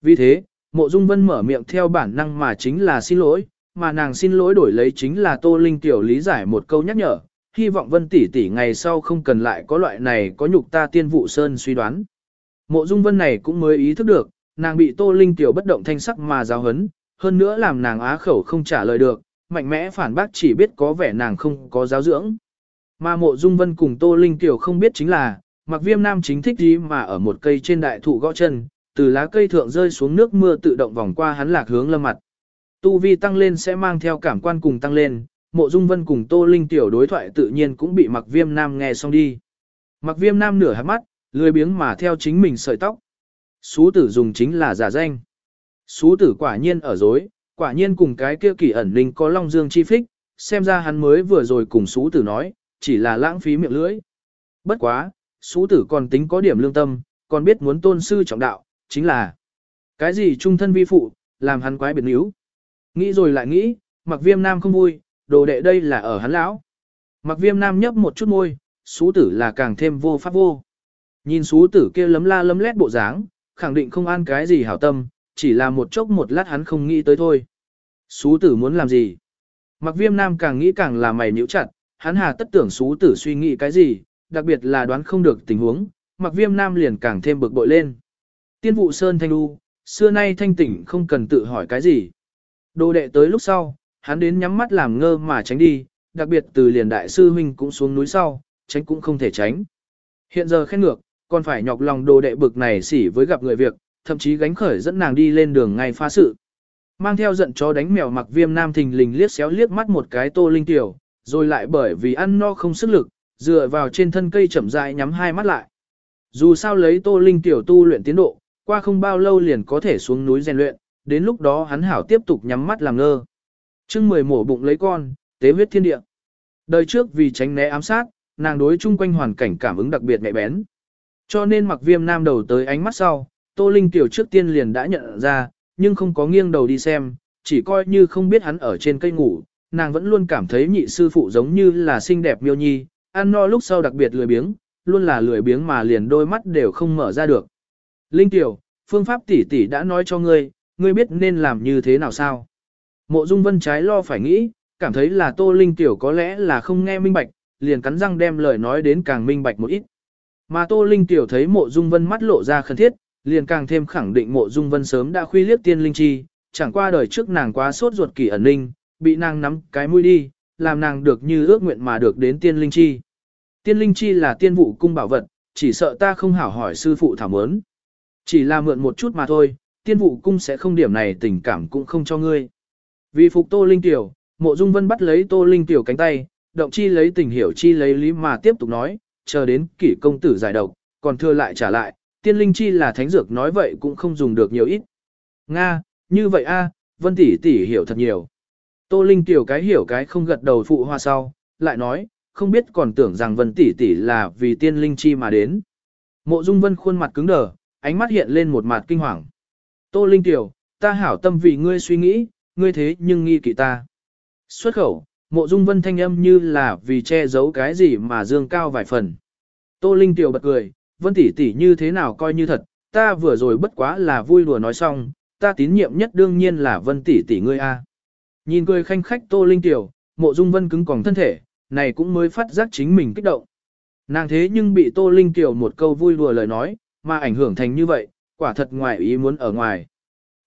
Vì thế, Mộ Dung Vân mở miệng theo bản năng mà chính là xin lỗi, mà nàng xin lỗi đổi lấy chính là Tô Linh tiểu lý giải một câu nhắc nhở, hy vọng Vân tỷ tỷ ngày sau không cần lại có loại này có nhục ta tiên vụ sơn suy đoán. Mộ Dung Vân này cũng mới ý thức được, nàng bị Tô Linh tiểu bất động thanh sắc mà giáo hấn, hơn nữa làm nàng á khẩu không trả lời được, mạnh mẽ phản bác chỉ biết có vẻ nàng không có giáo dưỡng. Mà Mộ Dung Vân cùng Tô Linh tiểu không biết chính là, Mặc Viêm Nam chính thích gì mà ở một cây trên đại thụ gõ chân, từ lá cây thượng rơi xuống nước mưa tự động vòng qua hắn lạc hướng lâm mặt. Tu vi tăng lên sẽ mang theo cảm quan cùng tăng lên, mộ dung vân cùng tô linh tiểu đối thoại tự nhiên cũng bị mặc viêm nam nghe xong đi. Mặc viêm nam nửa hát mắt, lười biếng mà theo chính mình sợi tóc. Xú tử dùng chính là giả danh. Xú tử quả nhiên ở dối, quả nhiên cùng cái kia kỳ ẩn linh có long dương chi phích, xem ra hắn mới vừa rồi cùng xú tử nói, chỉ là lãng phí miệng lưỡi. Bất quá, xú tử còn tính có điểm lương tâm, còn biết muốn tôn sư trọng đạo, chính là cái gì trung thân vi phụ, làm hắn quái biệt níu. Nghĩ rồi lại nghĩ, mặc viêm nam không vui, đồ đệ đây là ở hắn lão. Mặc viêm nam nhấp một chút môi, xú tử là càng thêm vô pháp vô. Nhìn xú tử kia lấm la lấm lét bộ dáng, khẳng định không ăn cái gì hảo tâm, chỉ là một chốc một lát hắn không nghĩ tới thôi. Xú tử muốn làm gì? Mặc viêm nam càng nghĩ càng là mày nhíu chặt, hắn hà tất tưởng xú tử suy nghĩ cái gì, đặc biệt là đoán không được tình huống, mặc viêm nam liền càng thêm bực bội lên. Tiên vụ Sơn Thanh Đu, xưa nay thanh tỉnh không cần tự hỏi cái gì. Đồ đệ tới lúc sau, hắn đến nhắm mắt làm ngơ mà tránh đi, đặc biệt từ liền đại sư huynh cũng xuống núi sau, tránh cũng không thể tránh. Hiện giờ khen ngược, còn phải nhọc lòng đồ đệ bực này xỉ với gặp người việc, thậm chí gánh khởi dẫn nàng đi lên đường ngay pha sự. Mang theo giận chó đánh mèo mặc viêm nam thình lình liếc xéo liếc mắt một cái tô linh tiểu, rồi lại bởi vì ăn no không sức lực, dựa vào trên thân cây chậm rãi nhắm hai mắt lại. Dù sao lấy tô linh tiểu tu luyện tiến độ, qua không bao lâu liền có thể xuống núi rèn luyện, đến lúc đó hắn hảo tiếp tục nhắm mắt làm ngơ. chương mười mổ bụng lấy con, tế huyết thiên địa. Đời trước vì tránh né ám sát, nàng đối chung quanh hoàn cảnh cảm ứng đặc biệt nhạy bén. Cho nên mặc viêm nam đầu tới ánh mắt sau, Tô Linh tiểu trước tiên liền đã nhận ra, nhưng không có nghiêng đầu đi xem, chỉ coi như không biết hắn ở trên cây ngủ, nàng vẫn luôn cảm thấy nhị sư phụ giống như là xinh đẹp miêu nhi, ăn no lúc sau đặc biệt lười biếng, luôn là lười biếng mà liền đôi mắt đều không mở ra được. Linh tiểu, phương pháp tỷ tỷ đã nói cho ngươi, ngươi biết nên làm như thế nào sao? Mộ Dung Vân trái lo phải nghĩ, cảm thấy là Tô Linh tiểu có lẽ là không nghe minh bạch, liền cắn răng đem lời nói đến càng minh bạch một ít. Mà Tô Linh tiểu thấy Mộ Dung Vân mắt lộ ra khẩn thiết, liền càng thêm khẳng định Mộ Dung Vân sớm đã khuy liếc tiên linh chi, chẳng qua đời trước nàng quá sốt ruột kỳ ẩn linh, bị nàng nắm cái mũi đi, làm nàng được như ước nguyện mà được đến tiên linh chi. Tiên linh chi là tiên vụ cung bảo vật, chỉ sợ ta không hảo hỏi sư phụ thảo mớn. Chỉ là mượn một chút mà thôi, tiên vụ cung sẽ không điểm này tình cảm cũng không cho ngươi. Vì phục Tô Linh Tiểu, mộ dung vân bắt lấy Tô Linh Tiểu cánh tay, động chi lấy tình hiểu chi lấy lý mà tiếp tục nói, chờ đến kỷ công tử giải độc, còn thưa lại trả lại, tiên linh chi là thánh dược nói vậy cũng không dùng được nhiều ít. Nga, như vậy a, vân tỷ tỷ hiểu thật nhiều. Tô Linh Tiểu cái hiểu cái không gật đầu phụ hoa sau, lại nói, không biết còn tưởng rằng vân tỷ tỷ là vì tiên linh chi mà đến. Mộ dung vân khuôn mặt cứng đờ, ánh mắt hiện lên một mặt kinh hoàng. Tô Linh Tiểu, ta hảo tâm vì ngươi suy nghĩ, ngươi thế nhưng nghi kỵ ta. Xuất khẩu, mộ dung vân thanh âm như là vì che giấu cái gì mà dương cao vài phần. Tô Linh Tiểu bật cười, vân tỷ tỷ như thế nào coi như thật, ta vừa rồi bất quá là vui đùa nói xong, ta tín nhiệm nhất đương nhiên là vân tỷ tỷ ngươi a. Nhìn cười khanh khách Tô Linh Tiểu, mộ dung vân cứng còng thân thể, này cũng mới phát giác chính mình kích động. Nàng thế nhưng bị Tô Linh Tiểu một câu vui đùa lời nói, mà ảnh hưởng thành như vậy, quả thật ngoài ý muốn ở ngoài.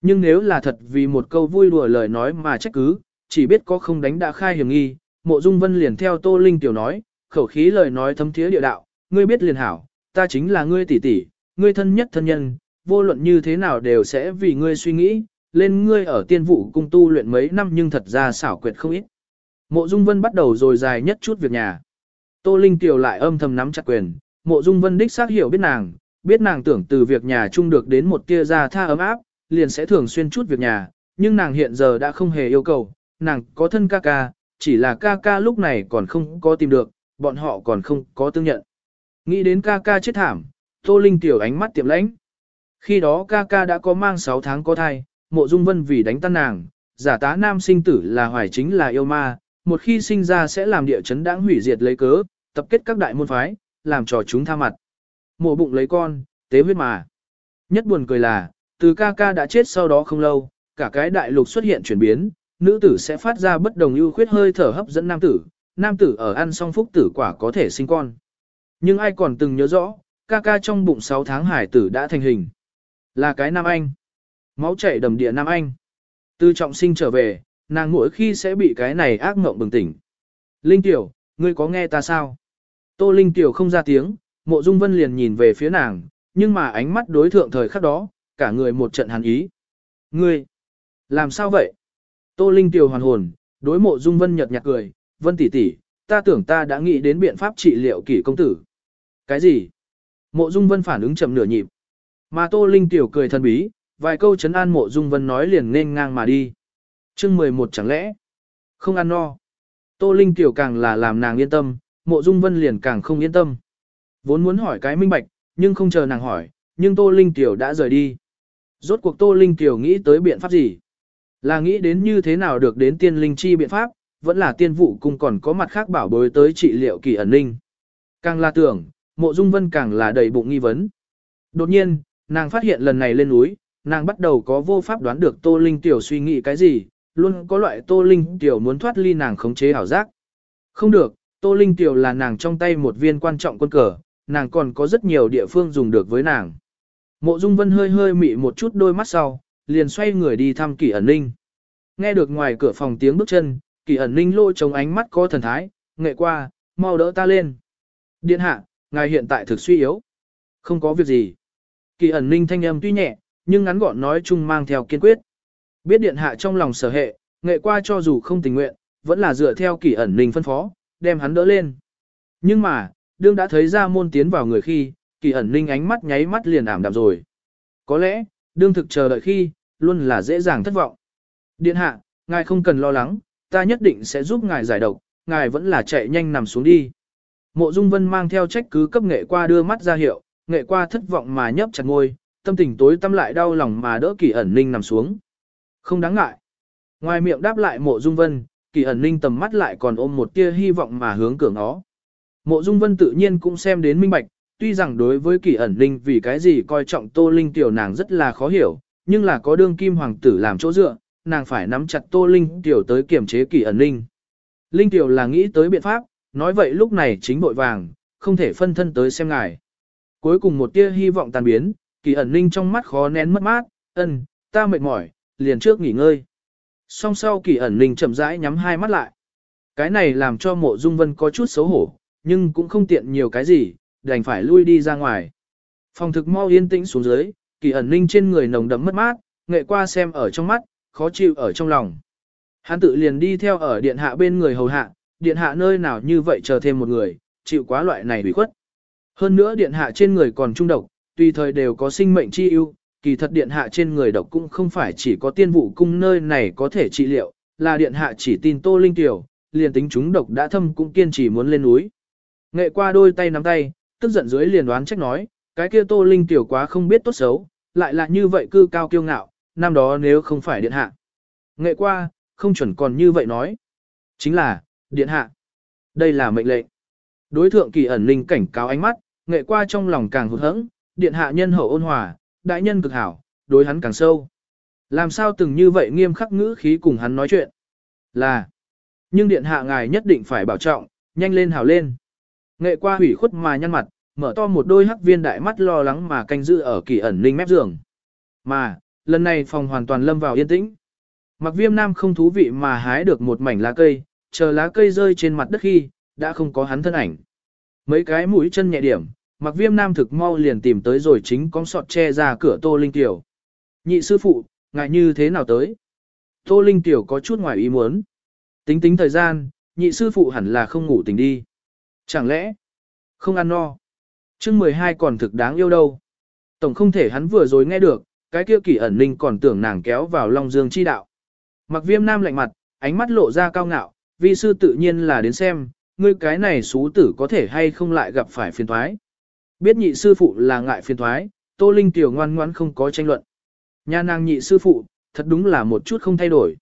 Nhưng nếu là thật vì một câu vui đùa lời nói mà trách cứ, chỉ biết có không đánh đã khai hiểm nghi, mộ dung vân liền theo Tô Linh Tiểu nói, khẩu khí lời nói thấm thiế địa đạo, ngươi biết liền hảo, ta chính là ngươi tỷ tỷ, ngươi thân nhất thân nhân, vô luận như thế nào đều sẽ vì ngươi suy nghĩ, lên ngươi ở tiên vụ cung tu luyện mấy năm nhưng thật ra xảo quyệt không ít. Mộ Dung Vân bắt đầu rồi dài nhất chút việc nhà. Tô Linh Tiểu lại âm thầm nắm chặt quyền, Mộ Dung Vân đích xác hiểu biết nàng, biết nàng tưởng từ việc nhà chung được đến một tia ra tha ấm áp, liền sẽ thường xuyên chút việc nhà, nhưng nàng hiện giờ đã không hề yêu cầu, nàng có thân ca ca, chỉ là ca ca lúc này còn không có tìm được, bọn họ còn không có tương nhận. Nghĩ đến ca ca chết thảm, Tô Linh Tiểu ánh mắt tiệm lãnh. Khi đó ca ca đã có mang 6 tháng có thai, mộ dung vân vì đánh tan nàng, giả tá nam sinh tử là hoài chính là yêu ma, một khi sinh ra sẽ làm địa chấn đáng hủy diệt lấy cớ, tập kết các đại môn phái, làm trò chúng tha mặt. Mộ bụng lấy con, tế huyết mà. Nhất buồn cười là, từ ca ca đã chết sau đó không lâu, cả cái đại lục xuất hiện chuyển biến, nữ tử sẽ phát ra bất đồng ưu khuyết hơi thở hấp dẫn nam tử, nam tử ở ăn xong phúc tử quả có thể sinh con. Nhưng ai còn từng nhớ rõ, ca ca trong bụng 6 tháng hải tử đã thành hình. Là cái nam anh. Máu chảy đầm địa nam anh. Từ trọng sinh trở về, nàng mỗi khi sẽ bị cái này ác mộng bừng tỉnh. Linh Tiểu, ngươi có nghe ta sao? Tô Linh Tiểu không ra tiếng, mộ dung vân liền nhìn về phía nàng, nhưng mà ánh mắt đối thượng thời khắc đó, cả người một trận hàn ý. Ngươi, làm sao vậy? Tô Linh Tiểu hoàn hồn, đối mộ dung vân nhật nhạt cười, vân tỷ tỷ, ta tưởng ta đã nghĩ đến biện pháp trị liệu kỷ công tử. Cái gì? Mộ dung vân phản ứng chậm nửa nhịp. Mà Tô Linh Tiểu cười thần bí, vài câu chấn an mộ dung vân nói liền nên ngang mà đi. chương 11 chẳng lẽ, không ăn no. Tô Linh Tiểu càng là làm nàng yên tâm, mộ dung vân liền càng không yên tâm. Vốn muốn hỏi cái minh bạch, nhưng không chờ nàng hỏi, nhưng Tô Linh Tiểu đã rời đi. Rốt cuộc Tô Linh Tiểu nghĩ tới biện pháp gì? Là nghĩ đến như thế nào được đến tiên linh chi biện pháp, vẫn là tiên vụ cung còn có mặt khác bảo bối tới trị liệu kỳ ẩn ninh. Càng là tưởng, mộ dung vân càng là đầy bụng nghi vấn. Đột nhiên, nàng phát hiện lần này lên núi, nàng bắt đầu có vô pháp đoán được Tô Linh Tiểu suy nghĩ cái gì, luôn có loại Tô Linh Tiểu muốn thoát ly nàng khống chế ảo giác. Không được, Tô Linh Tiểu là nàng trong tay một viên quan trọng quân cờ, nàng còn có rất nhiều địa phương dùng được với nàng. Mộ Dung Vân hơi hơi mị một chút đôi mắt sau, liền xoay người đi thăm Kỳ ẩn ninh. Nghe được ngoài cửa phòng tiếng bước chân, Kỳ ẩn ninh lôi trống ánh mắt có thần thái, nghệ qua, mau đỡ ta lên. Điện hạ, ngài hiện tại thực suy yếu. Không có việc gì. Kỳ ẩn ninh thanh âm tuy nhẹ, nhưng ngắn gọn nói chung mang theo kiên quyết. Biết điện hạ trong lòng sở hệ, nghệ qua cho dù không tình nguyện, vẫn là dựa theo kỳ ẩn ninh phân phó, đem hắn đỡ lên. Nhưng mà, đương đã thấy ra môn tiến vào người khi, kỳ ẩn ninh ánh mắt nháy mắt liền ảm đạm rồi. Có lẽ, đương thực chờ đợi khi, luôn là dễ dàng thất vọng. Điện hạ, ngài không cần lo lắng, ta nhất định sẽ giúp ngài giải độc, ngài vẫn là chạy nhanh nằm xuống đi. Mộ Dung Vân mang theo trách cứ cấp nghệ qua đưa mắt ra hiệu, nghệ qua thất vọng mà nhấp chặt ngôi, tâm tình tối tâm lại đau lòng mà đỡ kỳ ẩn ninh nằm xuống. Không đáng ngại. Ngoài miệng đáp lại mộ dung vân, kỳ ẩn ninh tầm mắt lại còn ôm một tia hy vọng mà hướng cửa nó. Mộ dung vân tự nhiên cũng xem đến minh bạch, tuy rằng đối với kỳ ẩn ninh vì cái gì coi trọng tô linh tiểu nàng rất là khó hiểu, nhưng là có đương kim hoàng tử làm chỗ dựa, nàng phải nắm chặt tô linh tiểu tới kiểm chế kỳ ẩn ninh. Linh tiểu là nghĩ tới biện pháp, nói vậy lúc này chính bội vàng, không thể phân thân tới xem ngài. Cuối cùng một tia hy vọng tàn biến, kỳ ẩn ninh trong mắt khó nén mất mát, ân, ta mệt mỏi, liền trước nghỉ ngơi. Song sau kỳ ẩn ninh chậm rãi nhắm hai mắt lại. Cái này làm cho mộ dung vân có chút xấu hổ, nhưng cũng không tiện nhiều cái gì, đành phải lui đi ra ngoài. Phòng thực mau yên tĩnh xuống dưới, kỳ ẩn ninh trên người nồng đậm mất mát, nghệ qua xem ở trong mắt, khó chịu ở trong lòng. Hắn tự liền đi theo ở điện hạ bên người hầu hạ, điện hạ nơi nào như vậy chờ thêm một người, chịu quá loại này bị khuất. Hơn nữa điện hạ trên người còn trung độc, tùy thời đều có sinh mệnh chi ưu, kỳ thật điện hạ trên người độc cũng không phải chỉ có tiên vụ cung nơi này có thể trị liệu, là điện hạ chỉ tin Tô Linh Tiểu, liền tính chúng độc đã thâm cũng kiên trì muốn lên núi. Nghệ qua đôi tay nắm tay, tức giận dưới liền đoán trách nói, cái kia Tô Linh Tiểu quá không biết tốt xấu, lại là như vậy cư cao kiêu ngạo, năm đó nếu không phải điện hạ. Nghệ qua, không chuẩn còn như vậy nói. Chính là, điện hạ. Đây là mệnh lệnh. Đối thượng kỳ ẩn linh cảnh cáo ánh mắt, nghệ qua trong lòng càng hụt hẫng, điện hạ nhân hậu ôn hòa, đại nhân cực hảo, đối hắn càng sâu. Làm sao từng như vậy nghiêm khắc ngữ khí cùng hắn nói chuyện? Là, nhưng điện hạ ngài nhất định phải bảo trọng, nhanh lên hảo lên. Nghệ qua hủy khuất mà nhăn mặt, mở to một đôi hắc viên đại mắt lo lắng mà canh giữ ở kỳ ẩn linh mép giường. Mà, lần này phòng hoàn toàn lâm vào yên tĩnh. Mặc viêm nam không thú vị mà hái được một mảnh lá cây, chờ lá cây rơi trên mặt đất khi, đã không có hắn thân ảnh. Mấy cái mũi chân nhẹ điểm, mặc viêm nam thực mau liền tìm tới rồi chính con sọt che ra cửa Tô Linh Tiểu. Nhị sư phụ, ngại như thế nào tới? Tô Linh Tiểu có chút ngoài ý muốn. Tính tính thời gian, nhị sư phụ hẳn là không ngủ tỉnh đi. Chẳng lẽ, không ăn no? chương 12 còn thực đáng yêu đâu. Tổng không thể hắn vừa rồi nghe được, cái kia kỳ ẩn linh còn tưởng nàng kéo vào Long Dương chi đạo. Mặc viêm nam lạnh mặt, ánh mắt lộ ra cao ngạo, vi sư tự nhiên là đến xem, ngươi cái này xú tử có thể hay không lại gặp phải phiền thoái. Biết nhị sư phụ là ngại phiền thoái, Tô Linh tiểu ngoan ngoãn không có tranh luận. Nhà nàng nhị sư phụ, thật đúng là một chút không thay đổi.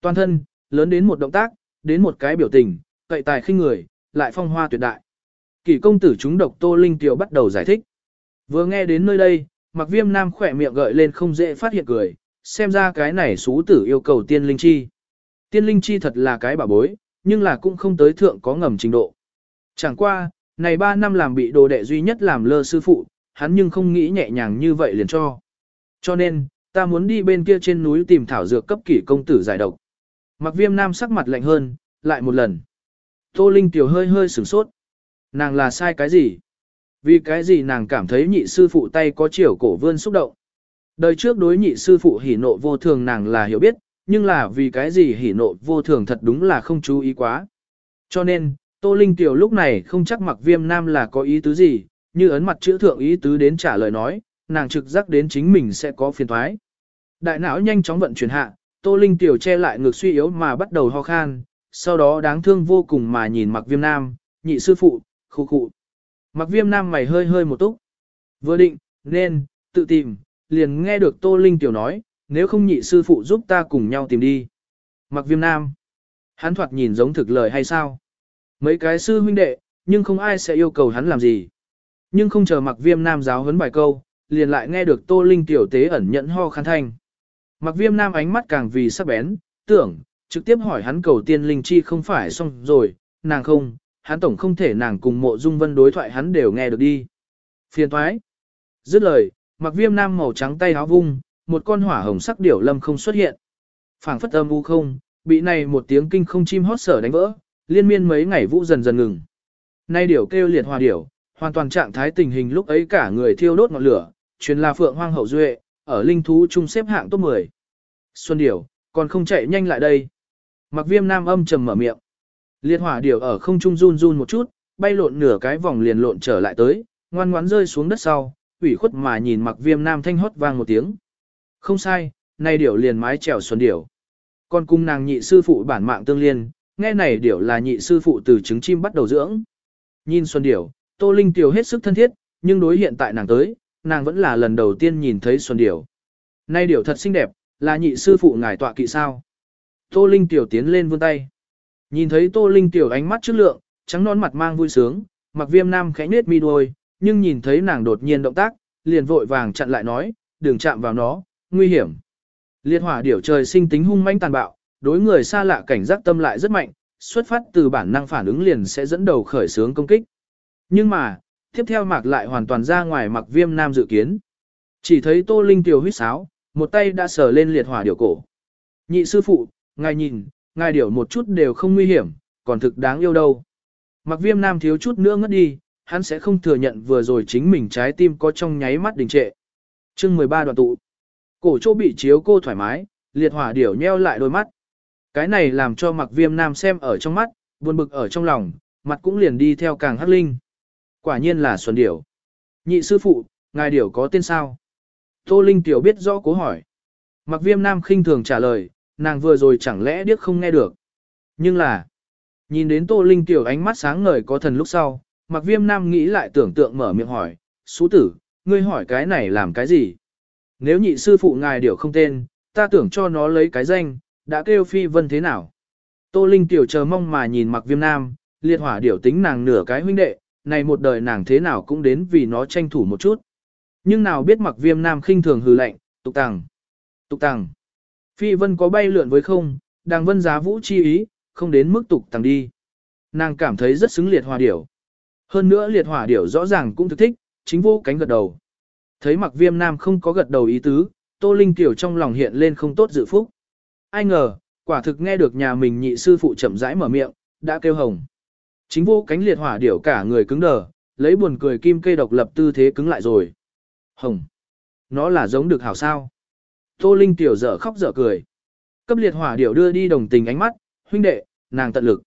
Toàn thân, lớn đến một động tác, đến một cái biểu tình, cậy tài khinh người, lại phong hoa tuyệt đại. Kỷ công tử chúng độc Tô Linh tiểu bắt đầu giải thích. Vừa nghe đến nơi đây, mặc viêm nam khỏe miệng gợi lên không dễ phát hiện cười, xem ra cái này xú tử yêu cầu tiên linh chi. Tiên linh chi thật là cái bảo bối, nhưng là cũng không tới thượng có ngầm trình độ. Chẳng qua, này 3 năm làm bị đồ đệ duy nhất làm lơ sư phụ, hắn nhưng không nghĩ nhẹ nhàng như vậy liền cho. Cho nên, ta muốn đi bên kia trên núi tìm thảo dược cấp kỷ công tử giải độc. Mặc viêm nam sắc mặt lạnh hơn, lại một lần. Tô Linh tiểu hơi hơi sửng sốt. Nàng là sai cái gì? Vì cái gì nàng cảm thấy nhị sư phụ tay có chiều cổ vươn xúc động. Đời trước đối nhị sư phụ hỉ nộ vô thường nàng là hiểu biết, nhưng là vì cái gì hỉ nộ vô thường thật đúng là không chú ý quá. Cho nên, Tô Linh Tiểu lúc này không chắc mặc viêm nam là có ý tứ gì, như ấn mặt chữ thượng ý tứ đến trả lời nói, nàng trực giác đến chính mình sẽ có phiền thoái. Đại não nhanh chóng vận chuyển hạ, Tô Linh Tiểu che lại ngực suy yếu mà bắt đầu ho khan, sau đó đáng thương vô cùng mà nhìn mặc viêm nam, nhị sư phụ, khu khụ. Mặc viêm nam mày hơi hơi một túc. Vừa định, nên, tự tìm, liền nghe được Tô Linh Tiểu nói, nếu không nhị sư phụ giúp ta cùng nhau tìm đi. Mặc viêm nam. Hắn thoạt nhìn giống thực lời hay sao? Mấy cái sư huynh đệ, nhưng không ai sẽ yêu cầu hắn làm gì. Nhưng không chờ mặc viêm nam giáo huấn bài câu, liền lại nghe được Tô Linh Tiểu tế ẩn nhận ho khăn thanh. Mặc viêm nam ánh mắt càng vì sắc bén, tưởng, trực tiếp hỏi hắn cầu tiên linh chi không phải xong rồi, nàng không, hắn tổng không thể nàng cùng mộ dung vân đối thoại hắn đều nghe được đi. Phiền thoái. Dứt lời, mặc viêm nam màu trắng tay háo vung, một con hỏa hồng sắc điểu lâm không xuất hiện. phảng phất âm u không, bị này một tiếng kinh không chim hót sở đánh vỡ, liên miên mấy ngày vũ dần dần ngừng. Nay điểu kêu liệt hòa điểu, hoàn toàn trạng thái tình hình lúc ấy cả người thiêu đốt ngọn lửa, truyền là phượng hoang hậu duệ, ở linh thú trung xếp hạng top 10. Xuân điểu, còn không chạy nhanh lại đây. Mặc viêm nam âm trầm mở miệng. Liệt hỏa điểu ở không trung run run một chút, bay lộn nửa cái vòng liền lộn trở lại tới, ngoan ngoãn rơi xuống đất sau, ủy khuất mà nhìn mặc viêm nam thanh hót vang một tiếng. Không sai, nay điểu liền mái trèo xuân điểu. Còn cung nàng nhị sư phụ bản mạng tương liên, nghe này điểu là nhị sư phụ từ trứng chim bắt đầu dưỡng. Nhìn xuân điểu, Tô Linh tiểu hết sức thân thiết, nhưng đối hiện tại nàng tới, nàng vẫn là lần đầu tiên nhìn thấy xuân điểu. Nay điểu thật xinh đẹp, là nhị sư phụ ngài tọa kỵ sao. Tô Linh tiểu tiến lên vươn tay. Nhìn thấy Tô Linh tiểu ánh mắt trước lượng, trắng nón mặt mang vui sướng, mặc viêm nam khẽ nết mi đuôi, nhưng nhìn thấy nàng đột nhiên động tác, liền vội vàng chặn lại nói, đừng chạm vào nó, nguy hiểm. Liệt hỏa điểu trời sinh tính hung manh tàn bạo, đối người xa lạ cảnh giác tâm lại rất mạnh, xuất phát từ bản năng phản ứng liền sẽ dẫn đầu khởi xướng công kích. Nhưng mà, tiếp theo mạc lại hoàn toàn ra ngoài mặc viêm nam dự kiến. Chỉ thấy tô linh tiểu huyết sáo, một tay đã sờ lên liệt hỏa điều cổ. Nhị sư phụ, ngài nhìn, ngài điều một chút đều không nguy hiểm, còn thực đáng yêu đâu. Mặc viêm nam thiếu chút nữa ngất đi, hắn sẽ không thừa nhận vừa rồi chính mình trái tim có trong nháy mắt đình trệ. chương 13 đoạn tụ. Cổ chỗ bị chiếu cô thoải mái, liệt hỏa điểu nheo lại đôi mắt. Cái này làm cho mặc viêm nam xem ở trong mắt, buồn bực ở trong lòng, mặt cũng liền đi theo càng hắc linh. Quả nhiên là xuân điểu. Nhị sư phụ, ngài điểu có tên sao? Tô Linh tiểu biết rõ cố hỏi. Mặc viêm nam khinh thường trả lời, nàng vừa rồi chẳng lẽ điếc không nghe được. Nhưng là, nhìn đến Tô Linh tiểu ánh mắt sáng ngời có thần lúc sau, mặc viêm nam nghĩ lại tưởng tượng mở miệng hỏi, Sú tử, ngươi hỏi cái này làm cái gì? Nếu nhị sư phụ ngài điểu không tên, ta tưởng cho nó lấy cái danh, đã kêu phi vân thế nào? Tô Linh tiểu chờ mong mà nhìn mặc viêm nam, liệt hỏa điểu tính nàng nửa cái huynh đệ, này một đời nàng thế nào cũng đến vì nó tranh thủ một chút. Nhưng nào biết mặc viêm nam khinh thường hừ lạnh, tục tàng, tục tàng. Phi vân có bay lượn với không, đang vân giá vũ chi ý, không đến mức tục tàng đi. Nàng cảm thấy rất xứng liệt hỏa điểu. Hơn nữa liệt hỏa điểu rõ ràng cũng thực thích, chính vô cánh gật đầu. Thấy mặc viêm nam không có gật đầu ý tứ, tô linh tiểu trong lòng hiện lên không tốt dự phúc. Ai ngờ, quả thực nghe được nhà mình nhị sư phụ chậm rãi mở miệng, đã kêu hồng. Chính vô cánh liệt hỏa điểu cả người cứng đờ, lấy buồn cười kim cây độc lập tư thế cứng lại rồi. Hồng. Nó là giống được hảo sao. Tô Linh tiểu dở khóc dở cười. Cấp liệt hỏa điểu đưa đi đồng tình ánh mắt, huynh đệ, nàng tận lực.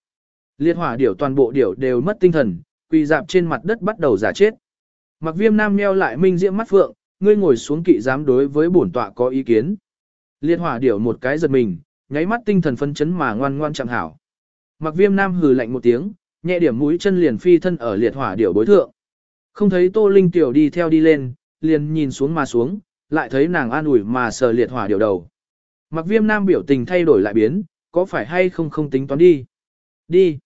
Liệt hỏa điểu toàn bộ điểu đều mất tinh thần, quỳ dạp trên mặt đất bắt đầu giả chết. Mặc viêm nam meo lại minh diễm mắt phượng, ngươi ngồi xuống kỵ dám đối với bổn tọa có ý kiến. Liệt hỏa điểu một cái giật mình, nháy mắt tinh thần phân chấn mà ngoan ngoan chẳng hảo. Mặc viêm nam hừ lạnh một tiếng, nhẹ điểm mũi chân liền phi thân ở liệt hỏa điểu bối thượng. Không thấy tô linh tiểu đi theo đi lên, liền nhìn xuống mà xuống, lại thấy nàng an ủi mà sờ liệt hỏa điểu đầu. Mặc viêm nam biểu tình thay đổi lại biến, có phải hay không không tính toán đi? Đi.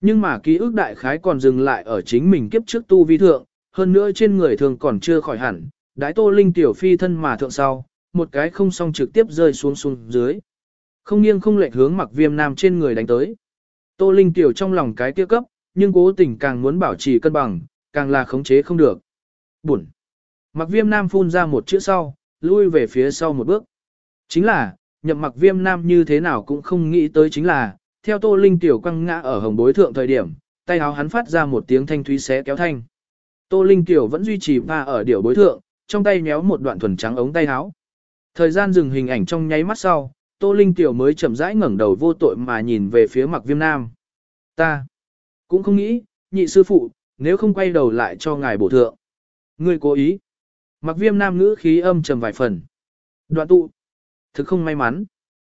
Nhưng mà ký ức đại khái còn dừng lại ở chính mình kiếp trước tu vi thượng, hơn nữa trên người thường còn chưa khỏi hẳn, đái tô linh tiểu phi thân mà thượng sau, một cái không song trực tiếp rơi xuống xuống dưới. Không nghiêng không lệch hướng mặc viêm nam trên người đánh tới. Tô linh tiểu trong lòng cái kia cấp, nhưng cố tình càng muốn bảo trì cân bằng, càng là khống chế không được. Bụn. Mặc viêm nam phun ra một chữ sau, lui về phía sau một bước. Chính là, nhậm mặc viêm nam như thế nào cũng không nghĩ tới chính là, theo tô linh tiểu quăng ngã ở hồng bối thượng thời điểm, tay áo hắn phát ra một tiếng thanh thúy xé kéo thanh. Tô linh tiểu vẫn duy trì ba ở điểu bối thượng, trong tay nhéo một đoạn thuần trắng ống tay áo. Thời gian dừng hình ảnh trong nháy mắt sau, tô linh tiểu mới chậm rãi ngẩng đầu vô tội mà nhìn về phía mặc viêm nam. Ta cũng không nghĩ, nhị sư phụ, nếu không quay đầu lại cho ngài bổ thượng. Ngươi cố ý. Mặc viêm nam ngữ khí âm trầm vài phần. Đoạn tụ. Thực không may mắn.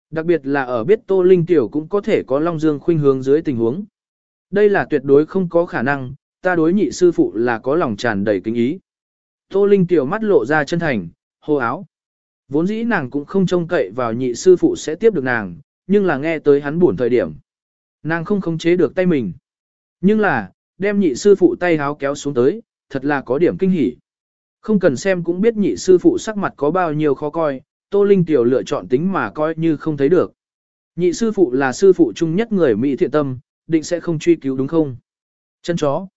Đặc biệt là ở biết Tô Linh Tiểu cũng có thể có Long Dương khuynh hướng dưới tình huống. Đây là tuyệt đối không có khả năng, ta đối nhị sư phụ là có lòng tràn đầy kính ý. Tô Linh Tiểu mắt lộ ra chân thành, hô áo. Vốn dĩ nàng cũng không trông cậy vào nhị sư phụ sẽ tiếp được nàng, nhưng là nghe tới hắn buồn thời điểm. Nàng không khống chế được tay mình. Nhưng là, đem nhị sư phụ tay háo kéo xuống tới, thật là có điểm kinh hỉ. Không cần xem cũng biết nhị sư phụ sắc mặt có bao nhiêu khó coi, Tô Linh Tiểu lựa chọn tính mà coi như không thấy được. Nhị sư phụ là sư phụ chung nhất người Mỹ thiện tâm, định sẽ không truy cứu đúng không? Chân chó.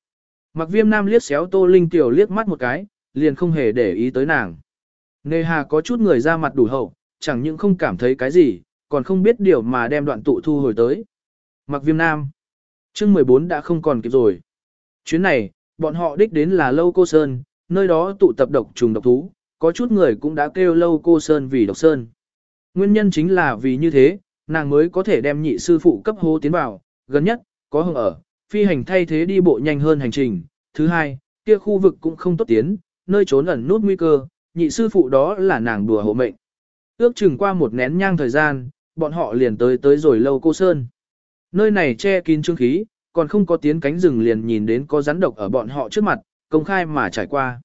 Mặc viêm nam liếc xéo Tô Linh Tiểu liếc mắt một cái, liền không hề để ý tới nàng. Nề hà có chút người ra mặt đủ hậu, chẳng những không cảm thấy cái gì, còn không biết điều mà đem đoạn tụ thu hồi tới. Mặc viêm nam. chương 14 đã không còn kịp rồi. Chuyến này, bọn họ đích đến là Lâu Cô Sơn, nơi đó tụ tập độc trùng độc thú, có chút người cũng đã kêu Lâu Cô Sơn vì độc sơn. Nguyên nhân chính là vì như thế, nàng mới có thể đem nhị sư phụ cấp hô tiến vào, gần nhất, có hồng ở, phi hành thay thế đi bộ nhanh hơn hành trình. Thứ hai, kia khu vực cũng không tốt tiến, nơi trốn ẩn nút nguy cơ, nhị sư phụ đó là nàng đùa hộ mệnh. Ước chừng qua một nén nhang thời gian, bọn họ liền tới tới rồi lâu cô sơn. Nơi này che kín trương khí, còn không có tiến cánh rừng liền nhìn đến có rắn độc ở bọn họ trước mặt, công khai mà trải qua.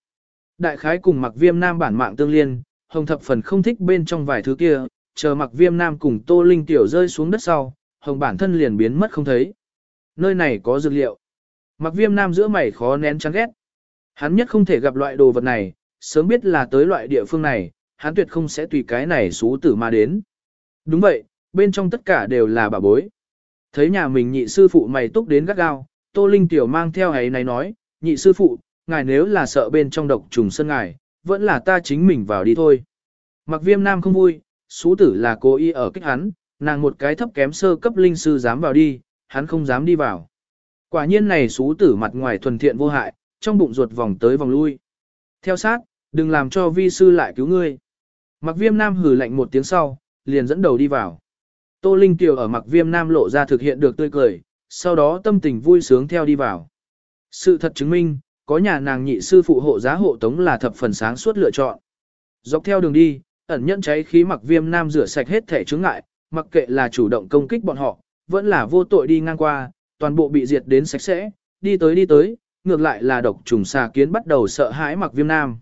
Đại khái cùng mặc viêm nam bản mạng tương liên, hồng thập phần không thích bên trong vài thứ kia, chờ mặc viêm nam cùng tô linh tiểu rơi xuống đất sau, hồng bản thân liền biến mất không thấy. Nơi này có dược liệu. Mặc viêm nam giữa mày khó nén chán ghét. Hắn nhất không thể gặp loại đồ vật này, sớm biết là tới loại địa phương này, hắn tuyệt không sẽ tùy cái này xú tử mà đến. Đúng vậy, bên trong tất cả đều là bà bối. Thấy nhà mình nhị sư phụ mày túc đến gắt gao, Tô Linh Tiểu mang theo ấy này nói, nhị sư phụ, ngài nếu là sợ bên trong độc trùng sân ngài, vẫn là ta chính mình vào đi thôi. Mặc viêm nam không vui, xú tử là cố ý ở kích hắn, nàng một cái thấp kém sơ cấp linh sư dám vào đi, hắn không dám đi vào. Quả nhiên này xú tử mặt ngoài thuần thiện vô hại, trong bụng ruột vòng tới vòng lui. Theo sát, đừng làm cho vi sư lại cứu ngươi. Mặc viêm nam hử lạnh một tiếng sau, liền dẫn đầu đi vào. Tô Linh Kiều ở mặc viêm nam lộ ra thực hiện được tươi cười, sau đó tâm tình vui sướng theo đi vào. Sự thật chứng minh, có nhà nàng nhị sư phụ hộ giá hộ tống là thập phần sáng suốt lựa chọn. Dọc theo đường đi, ẩn nhận cháy khí mặc viêm nam rửa sạch hết thể chứng ngại, mặc kệ là chủ động công kích bọn họ, vẫn là vô tội đi ngang qua, toàn bộ bị diệt đến sạch sẽ, đi tới đi tới, ngược lại là độc trùng xà kiến bắt đầu sợ hãi mặc viêm nam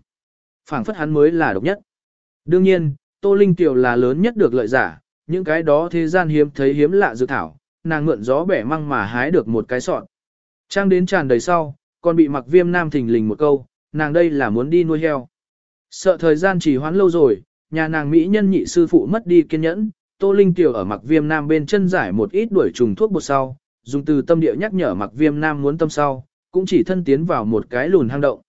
phảng phất hắn mới là độc nhất. Đương nhiên, Tô Linh Tiểu là lớn nhất được lợi giả, những cái đó thế gian hiếm thấy hiếm lạ dự thảo, nàng mượn gió bẻ măng mà hái được một cái sọn. Trang đến tràn đầy sau, còn bị mặc viêm nam thình lình một câu, nàng đây là muốn đi nuôi heo. Sợ thời gian chỉ hoãn lâu rồi, nhà nàng Mỹ nhân nhị sư phụ mất đi kiên nhẫn, Tô Linh Tiểu ở mặc viêm nam bên chân giải một ít đuổi trùng thuốc bột sau, dùng từ tâm địa nhắc nhở mặc viêm nam muốn tâm sau, cũng chỉ thân tiến vào một cái lùn hang động.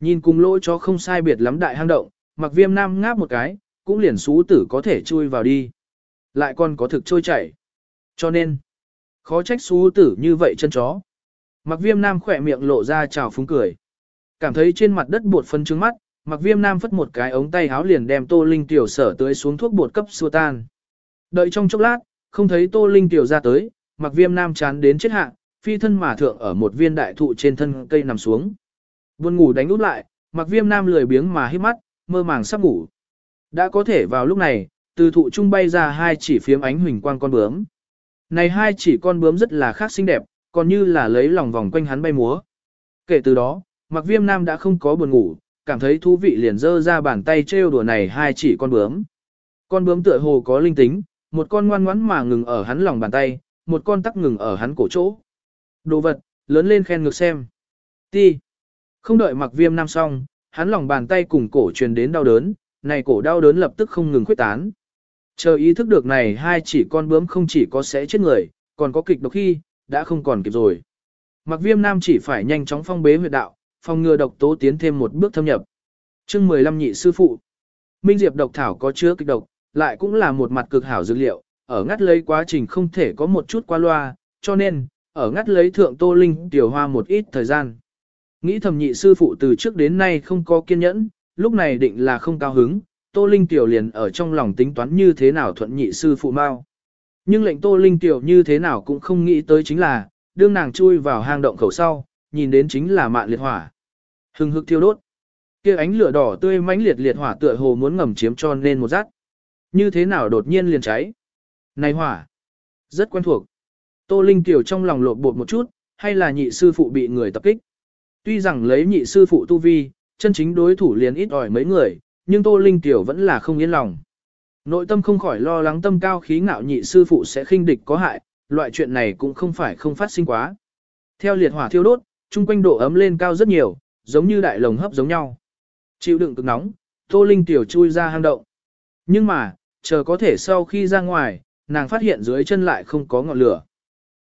Nhìn cùng lỗ chó không sai biệt lắm đại hang động, mặc viêm nam ngáp một cái, cũng liền xú tử có thể chui vào đi. Lại còn có thực trôi chảy. Cho nên, khó trách xú tử như vậy chân chó. Mặc viêm nam khỏe miệng lộ ra trào phúng cười. Cảm thấy trên mặt đất bột phân trứng mắt, mặc viêm nam phất một cái ống tay háo liền đem tô linh tiểu sở tới xuống thuốc bột cấp xua tan. Đợi trong chốc lát, không thấy tô linh tiểu ra tới, mặc viêm nam chán đến chết hạ, phi thân mà thượng ở một viên đại thụ trên thân cây nằm xuống. Buồn ngủ đánh út lại, mặc viêm nam lười biếng mà hít mắt, mơ màng sắp ngủ. Đã có thể vào lúc này, từ thụ trung bay ra hai chỉ phiếm ánh huỳnh quang con bướm. Này hai chỉ con bướm rất là khác xinh đẹp, còn như là lấy lòng vòng quanh hắn bay múa. Kể từ đó, mặc viêm nam đã không có buồn ngủ, cảm thấy thú vị liền dơ ra bàn tay trêu đùa này hai chỉ con bướm. Con bướm tựa hồ có linh tính, một con ngoan ngoãn mà ngừng ở hắn lòng bàn tay, một con tắc ngừng ở hắn cổ chỗ. Đồ vật, lớn lên khen ngược xem. Ti. Không đợi mặc viêm nam xong, hắn lòng bàn tay cùng cổ truyền đến đau đớn, này cổ đau đớn lập tức không ngừng khuyết tán. Chờ ý thức được này hai chỉ con bướm không chỉ có sẽ chết người, còn có kịch độc khi, đã không còn kịp rồi. Mặc viêm nam chỉ phải nhanh chóng phong bế huyệt đạo, phòng ngừa độc tố tiến thêm một bước thâm nhập. chương 15 nhị sư phụ. Minh diệp độc thảo có chứa kịch độc, lại cũng là một mặt cực hảo dược liệu, ở ngắt lấy quá trình không thể có một chút qua loa, cho nên, ở ngắt lấy thượng tô linh tiểu hoa một ít thời gian. Nghĩ thầm nhị sư phụ từ trước đến nay không có kiên nhẫn, lúc này định là không cao hứng, tô linh tiểu liền ở trong lòng tính toán như thế nào thuận nhị sư phụ mau. Nhưng lệnh tô linh tiểu như thế nào cũng không nghĩ tới chính là, đương nàng chui vào hang động khẩu sau, nhìn đến chính là mạn liệt hỏa. Hừng hực thiêu đốt. kia ánh lửa đỏ tươi mãnh liệt liệt hỏa tựa hồ muốn ngầm chiếm cho nên một rát. Như thế nào đột nhiên liền cháy. Này hỏa. Rất quen thuộc. Tô Linh Tiểu trong lòng lộn bột một chút, hay là nhị sư phụ bị người tập kích. Tuy rằng lấy nhị sư phụ tu vi, chân chính đối thủ liền ít ỏi mấy người, nhưng Tô Linh Tiểu vẫn là không yên lòng. Nội tâm không khỏi lo lắng tâm cao khí ngạo nhị sư phụ sẽ khinh địch có hại, loại chuyện này cũng không phải không phát sinh quá. Theo liệt hỏa thiêu đốt, chung quanh độ ấm lên cao rất nhiều, giống như đại lồng hấp giống nhau. Chịu đựng cực nóng, Tô Linh Tiểu chui ra hang động. Nhưng mà, chờ có thể sau khi ra ngoài, nàng phát hiện dưới chân lại không có ngọn lửa.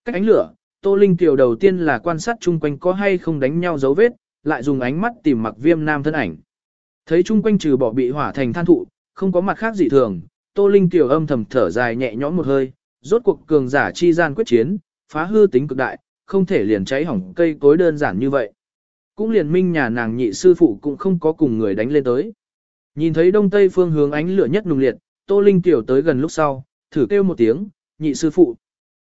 Cách ánh lửa, Tô Linh Tiểu đầu tiên là quan sát chung quanh có hay không đánh nhau dấu vết, lại dùng ánh mắt tìm mặc viêm nam thân ảnh. Thấy chung quanh trừ bỏ bị hỏa thành than thụ, không có mặt khác gì thường, Tô Linh Tiểu âm thầm thở dài nhẹ nhõm một hơi, rốt cuộc cường giả chi gian quyết chiến, phá hư tính cực đại, không thể liền cháy hỏng cây cối đơn giản như vậy. Cũng liền minh nhà nàng nhị sư phụ cũng không có cùng người đánh lên tới. Nhìn thấy đông tây phương hướng ánh lửa nhất nùng liệt, Tô Linh Tiểu tới gần lúc sau, thử kêu một tiếng, nhị sư phụ.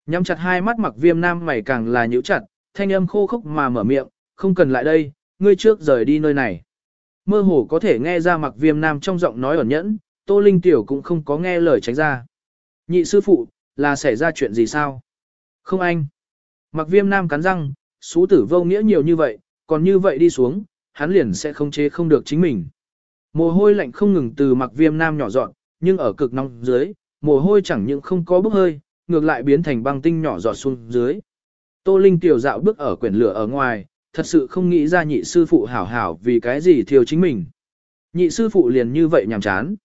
Nhắm chặt hai mắt mặc viêm nam mày càng là nhíu chặt, thanh âm khô khốc mà mở miệng, không cần lại đây, ngươi trước rời đi nơi này. Mơ hồ có thể nghe ra mặc viêm nam trong giọng nói ẩn nhẫn, Tô Linh Tiểu cũng không có nghe lời tránh ra. Nhị sư phụ, là xảy ra chuyện gì sao? Không anh. Mặc viêm nam cắn răng, xú tử vô nghĩa nhiều như vậy, còn như vậy đi xuống, hắn liền sẽ không chế không được chính mình. Mồ hôi lạnh không ngừng từ mặc viêm nam nhỏ dọn, nhưng ở cực nóng dưới, mồ hôi chẳng những không có bốc hơi, ngược lại biến thành băng tinh nhỏ giọt xuống dưới. Tô Linh tiểu dạo bước ở quyển lửa ở ngoài, thật sự không nghĩ ra nhị sư phụ hảo hảo vì cái gì thiêu chính mình. Nhị sư phụ liền như vậy nhàm chán.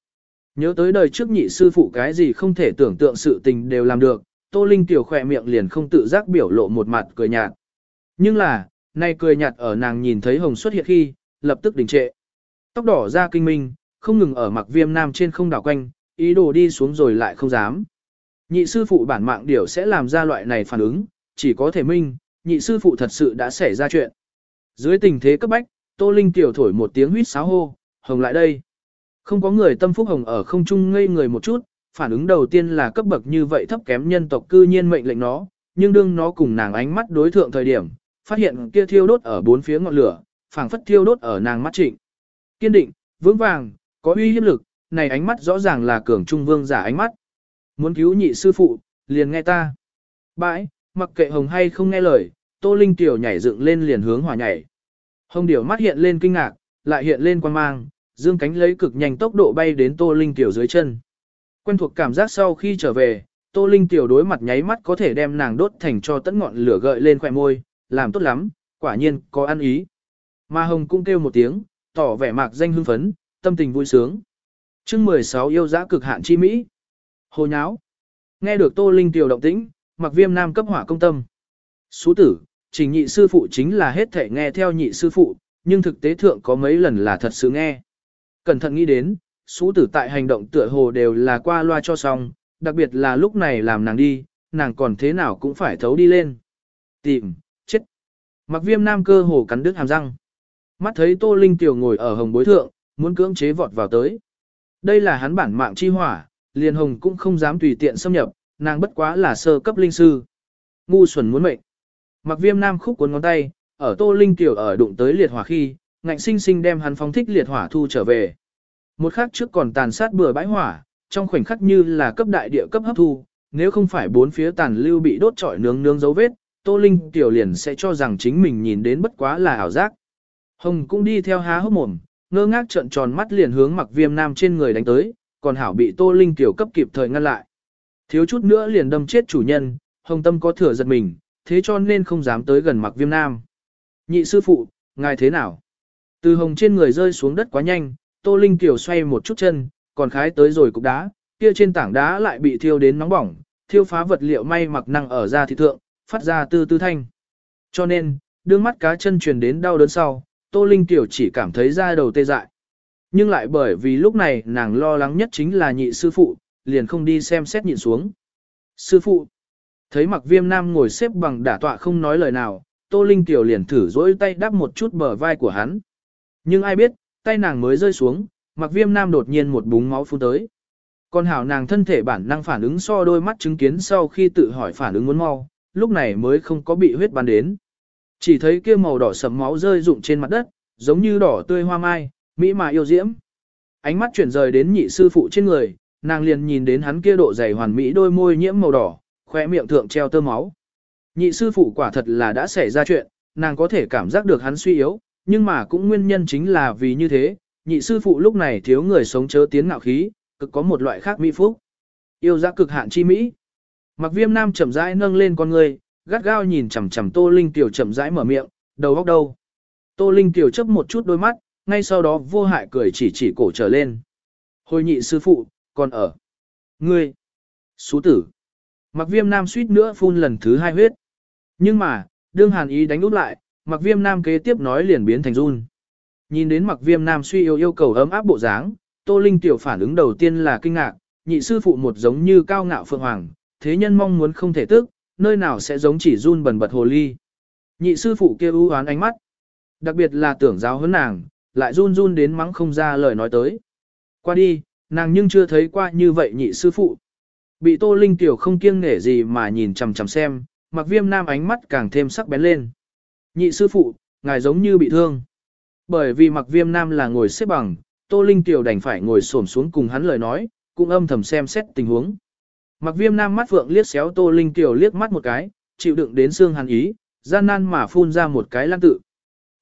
Nhớ tới đời trước nhị sư phụ cái gì không thể tưởng tượng sự tình đều làm được, Tô Linh tiểu khỏe miệng liền không tự giác biểu lộ một mặt cười nhạt. Nhưng là, nay cười nhạt ở nàng nhìn thấy hồng xuất hiện khi, lập tức đình trệ. Tóc đỏ ra kinh minh, không ngừng ở mặc viêm nam trên không đảo quanh, ý đồ đi xuống rồi lại không dám. Nhị sư phụ bản mạng điểu sẽ làm ra loại này phản ứng, chỉ có thể minh, nhị sư phụ thật sự đã xảy ra chuyện. Dưới tình thế cấp bách, Tô Linh tiểu thổi một tiếng huýt sáo hô, hồng lại đây. Không có người tâm phúc hồng ở không trung ngây người một chút, phản ứng đầu tiên là cấp bậc như vậy thấp kém nhân tộc cư nhiên mệnh lệnh nó, nhưng đương nó cùng nàng ánh mắt đối thượng thời điểm, phát hiện kia thiêu đốt ở bốn phía ngọn lửa, phảng phất thiêu đốt ở nàng mắt trịnh. Kiên định, vững vàng, có uy hiếp lực, này ánh mắt rõ ràng là cường trung vương giả ánh mắt. Muốn cứu nhị sư phụ, liền nghe ta. Bãi, mặc kệ hồng hay không nghe lời, Tô Linh tiểu nhảy dựng lên liền hướng hỏa nhảy. Hồng điểu mắt hiện lên kinh ngạc, lại hiện lên quan mang, dương cánh lấy cực nhanh tốc độ bay đến Tô Linh tiểu dưới chân. Quen thuộc cảm giác sau khi trở về, Tô Linh tiểu đối mặt nháy mắt có thể đem nàng đốt thành cho tận ngọn lửa gợi lên khỏe môi, làm tốt lắm, quả nhiên có ăn ý. Mà Hồng cũng kêu một tiếng, tỏ vẻ mạc danh hưng phấn, tâm tình vui sướng. chương 16 yêu dã cực hạn chi Mỹ. Hồ nháo. Nghe được Tô Linh tiểu động tĩnh, mặc viêm nam cấp hỏa công tâm. Sú tử, trình nhị sư phụ chính là hết thể nghe theo nhị sư phụ, nhưng thực tế thượng có mấy lần là thật sự nghe. Cẩn thận nghĩ đến, sú tử tại hành động tựa hồ đều là qua loa cho xong, đặc biệt là lúc này làm nàng đi, nàng còn thế nào cũng phải thấu đi lên. Tìm, chết. Mặc viêm nam cơ hồ cắn đứt hàm răng. Mắt thấy Tô Linh tiểu ngồi ở hồng bối thượng, muốn cưỡng chế vọt vào tới. Đây là hắn bản mạng chi hỏa, liền hồng cũng không dám tùy tiện xâm nhập, nàng bất quá là sơ cấp linh sư. Ngu xuẩn muốn mệnh. Mặc viêm nam khúc cuốn ngón tay, ở tô linh tiểu ở đụng tới liệt hỏa khi, ngạnh sinh sinh đem hắn phóng thích liệt hỏa thu trở về. Một khắc trước còn tàn sát bừa bãi hỏa, trong khoảnh khắc như là cấp đại địa cấp hấp thu, nếu không phải bốn phía tàn lưu bị đốt trọi nướng nướng dấu vết, Tô Linh tiểu liền sẽ cho rằng chính mình nhìn đến bất quá là ảo giác. Hồng cũng đi theo há hốc mồm, ngơ ngác trợn tròn mắt liền hướng mặc viêm nam trên người đánh tới, còn hảo bị Tô Linh tiểu cấp kịp thời ngăn lại. Thiếu chút nữa liền đâm chết chủ nhân, hồng tâm có thừa giật mình, thế cho nên không dám tới gần mặc viêm nam. Nhị sư phụ, ngài thế nào? Từ hồng trên người rơi xuống đất quá nhanh, Tô Linh tiểu xoay một chút chân, còn khái tới rồi cục đá, kia trên tảng đá lại bị thiêu đến nóng bỏng, thiêu phá vật liệu may mặc năng ở ra thị thượng, phát ra tư tư thanh. Cho nên, đương mắt cá chân truyền đến đau đớn sau, Tô Linh tiểu chỉ cảm thấy da đầu tê dại. Nhưng lại bởi vì lúc này nàng lo lắng nhất chính là nhị sư phụ, liền không đi xem xét nhịn xuống. Sư phụ, thấy mặc viêm nam ngồi xếp bằng đả tọa không nói lời nào, Tô Linh tiểu liền thử dỗi tay đắp một chút bờ vai của hắn. Nhưng ai biết, tay nàng mới rơi xuống, mặc viêm nam đột nhiên một búng máu phun tới. Còn hảo nàng thân thể bản năng phản ứng so đôi mắt chứng kiến sau khi tự hỏi phản ứng muốn mau, lúc này mới không có bị huyết bắn đến. Chỉ thấy kia màu đỏ sẫm máu rơi rụng trên mặt đất, giống như đỏ tươi hoa mai, mỹ mà yêu diễm. Ánh mắt chuyển rời đến nhị sư phụ trên người, nàng liền nhìn đến hắn kia độ dày hoàn mỹ đôi môi nhiễm màu đỏ, khóe miệng thượng treo tơ máu. Nhị sư phụ quả thật là đã xảy ra chuyện, nàng có thể cảm giác được hắn suy yếu, nhưng mà cũng nguyên nhân chính là vì như thế, nhị sư phụ lúc này thiếu người sống chớ tiến ngạo khí, cực có một loại khác mỹ phúc. Yêu giá cực hạn chi mỹ. Mặc viêm nam chậm rãi nâng lên con người, gắt gao nhìn chằm chằm Tô Linh Tiểu chậm rãi mở miệng, đầu góc đâu. Tô Linh Tiểu chấp một chút đôi mắt, ngay sau đó vô hại cười chỉ chỉ cổ trở lên. Hồi nhị sư phụ, còn ở. Ngươi. Xú tử. Mặc viêm nam suýt nữa phun lần thứ hai huyết. Nhưng mà, đương hàn ý đánh út lại, mặc viêm nam kế tiếp nói liền biến thành run. Nhìn đến mặc viêm nam suy yêu yêu cầu ấm áp bộ dáng, Tô Linh tiểu phản ứng đầu tiên là kinh ngạc, nhị sư phụ một giống như cao ngạo phượng hoàng, thế nhân mong muốn không thể tức, nơi nào sẽ giống chỉ run bần bật hồ ly. Nhị sư phụ kia ưu hoán ánh mắt, đặc biệt là tưởng giáo huấn nàng, lại run run đến mắng không ra lời nói tới. Qua đi, nàng nhưng chưa thấy qua như vậy nhị sư phụ. Bị Tô Linh tiểu không kiêng nể gì mà nhìn chằm chằm xem, mặc viêm nam ánh mắt càng thêm sắc bén lên. Nhị sư phụ, ngài giống như bị thương. Bởi vì mặc viêm nam là ngồi xếp bằng, Tô Linh tiểu đành phải ngồi xổm xuống cùng hắn lời nói, cũng âm thầm xem xét tình huống. Mặc viêm nam mắt vượng liếc xéo Tô Linh tiểu liếc mắt một cái, chịu đựng đến xương hàn ý, gian nan mà phun ra một cái lan tự.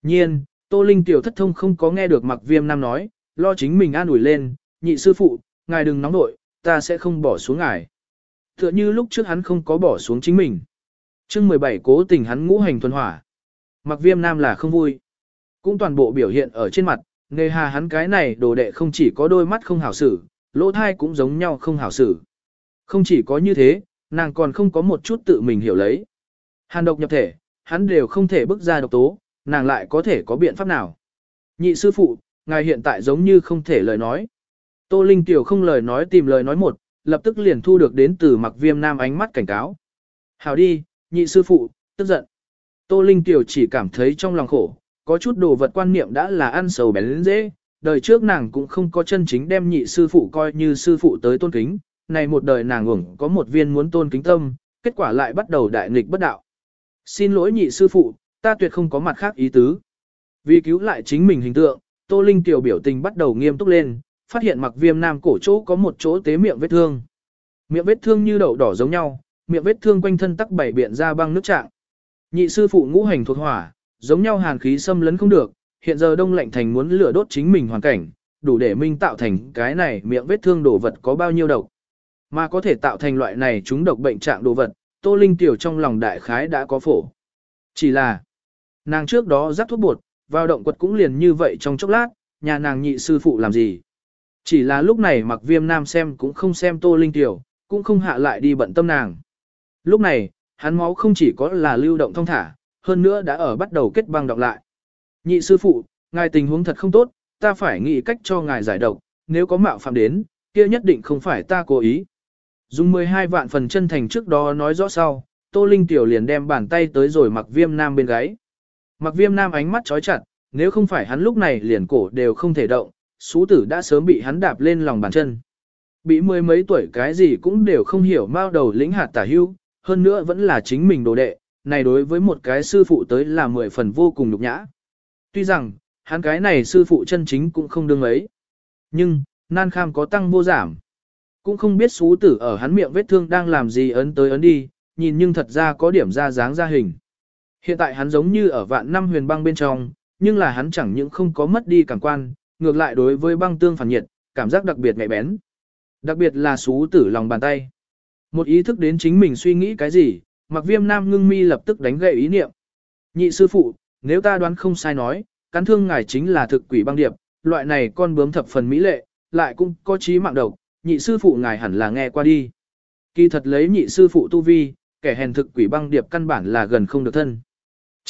Nhiên, Tô Linh tiểu thất thông không có nghe được mặc viêm nam nói, lo chính mình an ủi lên, nhị sư phụ, ngài đừng nóng nội, ta sẽ không bỏ xuống ngài. Tựa như lúc trước hắn không có bỏ xuống chính mình. chương 17 cố tình hắn ngũ hành thuần hỏa. Mặc viêm nam là không vui. Cũng toàn bộ biểu hiện ở trên mặt, nề hà hắn cái này đồ đệ không chỉ có đôi mắt không hảo xử, lỗ thai cũng giống nhau không hảo xử. Không chỉ có như thế, nàng còn không có một chút tự mình hiểu lấy. Hàn độc nhập thể, hắn đều không thể bước ra độc tố, nàng lại có thể có biện pháp nào. Nhị sư phụ, ngài hiện tại giống như không thể lời nói. Tô Linh Tiểu không lời nói tìm lời nói một, lập tức liền thu được đến từ mặc viêm nam ánh mắt cảnh cáo. Hảo đi, nhị sư phụ, tức giận. Tô Linh Tiểu chỉ cảm thấy trong lòng khổ, có chút đồ vật quan niệm đã là ăn sầu bén lên dễ, đời trước nàng cũng không có chân chính đem nhị sư phụ coi như sư phụ tới tôn kính, này một đời nàng ngủng có một viên muốn tôn kính tâm, kết quả lại bắt đầu đại nghịch bất đạo. Xin lỗi nhị sư phụ, ta tuyệt không có mặt khác ý tứ. Vì cứu lại chính mình hình tượng, Tô Linh tiểu biểu tình bắt đầu nghiêm túc lên, phát hiện mặc viêm nam cổ chỗ có một chỗ tế miệng vết thương. Miệng vết thương như đậu đỏ giống nhau, miệng vết thương quanh thân tắc bảy biện ra băng nước trạng. Nhị sư phụ ngũ hành thuộc hỏa, giống nhau hàn khí xâm lấn không được, hiện giờ đông lạnh thành muốn lửa đốt chính mình hoàn cảnh, đủ để minh tạo thành cái này miệng vết thương đồ vật có bao nhiêu độc. Mà có thể tạo thành loại này chúng độc bệnh trạng đồ vật, Tô Linh tiểu trong lòng đại khái đã có phổ. Chỉ là, nàng trước đó rắc thuốc bột, vào động quật cũng liền như vậy trong chốc lát, nhà nàng nhị sư phụ làm gì. Chỉ là lúc này mặc viêm nam xem cũng không xem Tô Linh tiểu, cũng không hạ lại đi bận tâm nàng. Lúc này, hắn máu không chỉ có là lưu động thông thả, hơn nữa đã ở bắt đầu kết băng đọc lại. Nhị sư phụ, ngài tình huống thật không tốt, ta phải nghĩ cách cho ngài giải độc, nếu có mạo phạm đến, kia nhất định không phải ta cố ý. Dùng 12 vạn phần chân thành trước đó nói rõ sau, Tô Linh Tiểu liền đem bàn tay tới rồi mặc viêm nam bên gáy. Mặc viêm nam ánh mắt chói chặt, nếu không phải hắn lúc này liền cổ đều không thể động, xú tử đã sớm bị hắn đạp lên lòng bàn chân. Bị mười mấy tuổi cái gì cũng đều không hiểu mao đầu lĩnh hạt tả hưu, hơn nữa vẫn là chính mình đồ đệ, này đối với một cái sư phụ tới là mười phần vô cùng nhục nhã. Tuy rằng, hắn cái này sư phụ chân chính cũng không đương ấy. Nhưng, nan kham có tăng vô giảm. Cũng không biết xú tử ở hắn miệng vết thương đang làm gì ấn tới ấn đi, nhìn nhưng thật ra có điểm ra dáng ra hình. Hiện tại hắn giống như ở vạn năm huyền băng bên trong, nhưng là hắn chẳng những không có mất đi cảm quan, ngược lại đối với băng tương phản nhiệt, cảm giác đặc biệt nhạy bén. Đặc biệt là xú tử lòng bàn tay. Một ý thức đến chính mình suy nghĩ cái gì, mặc viêm nam ngưng mi lập tức đánh gậy ý niệm. Nhị sư phụ, nếu ta đoán không sai nói, cắn thương ngài chính là thực quỷ băng điệp, loại này con bướm thập phần mỹ lệ, lại cũng có trí mạng độc, nhị sư phụ ngài hẳn là nghe qua đi. Kỳ thật lấy nhị sư phụ tu vi, kẻ hèn thực quỷ băng điệp căn bản là gần không được thân.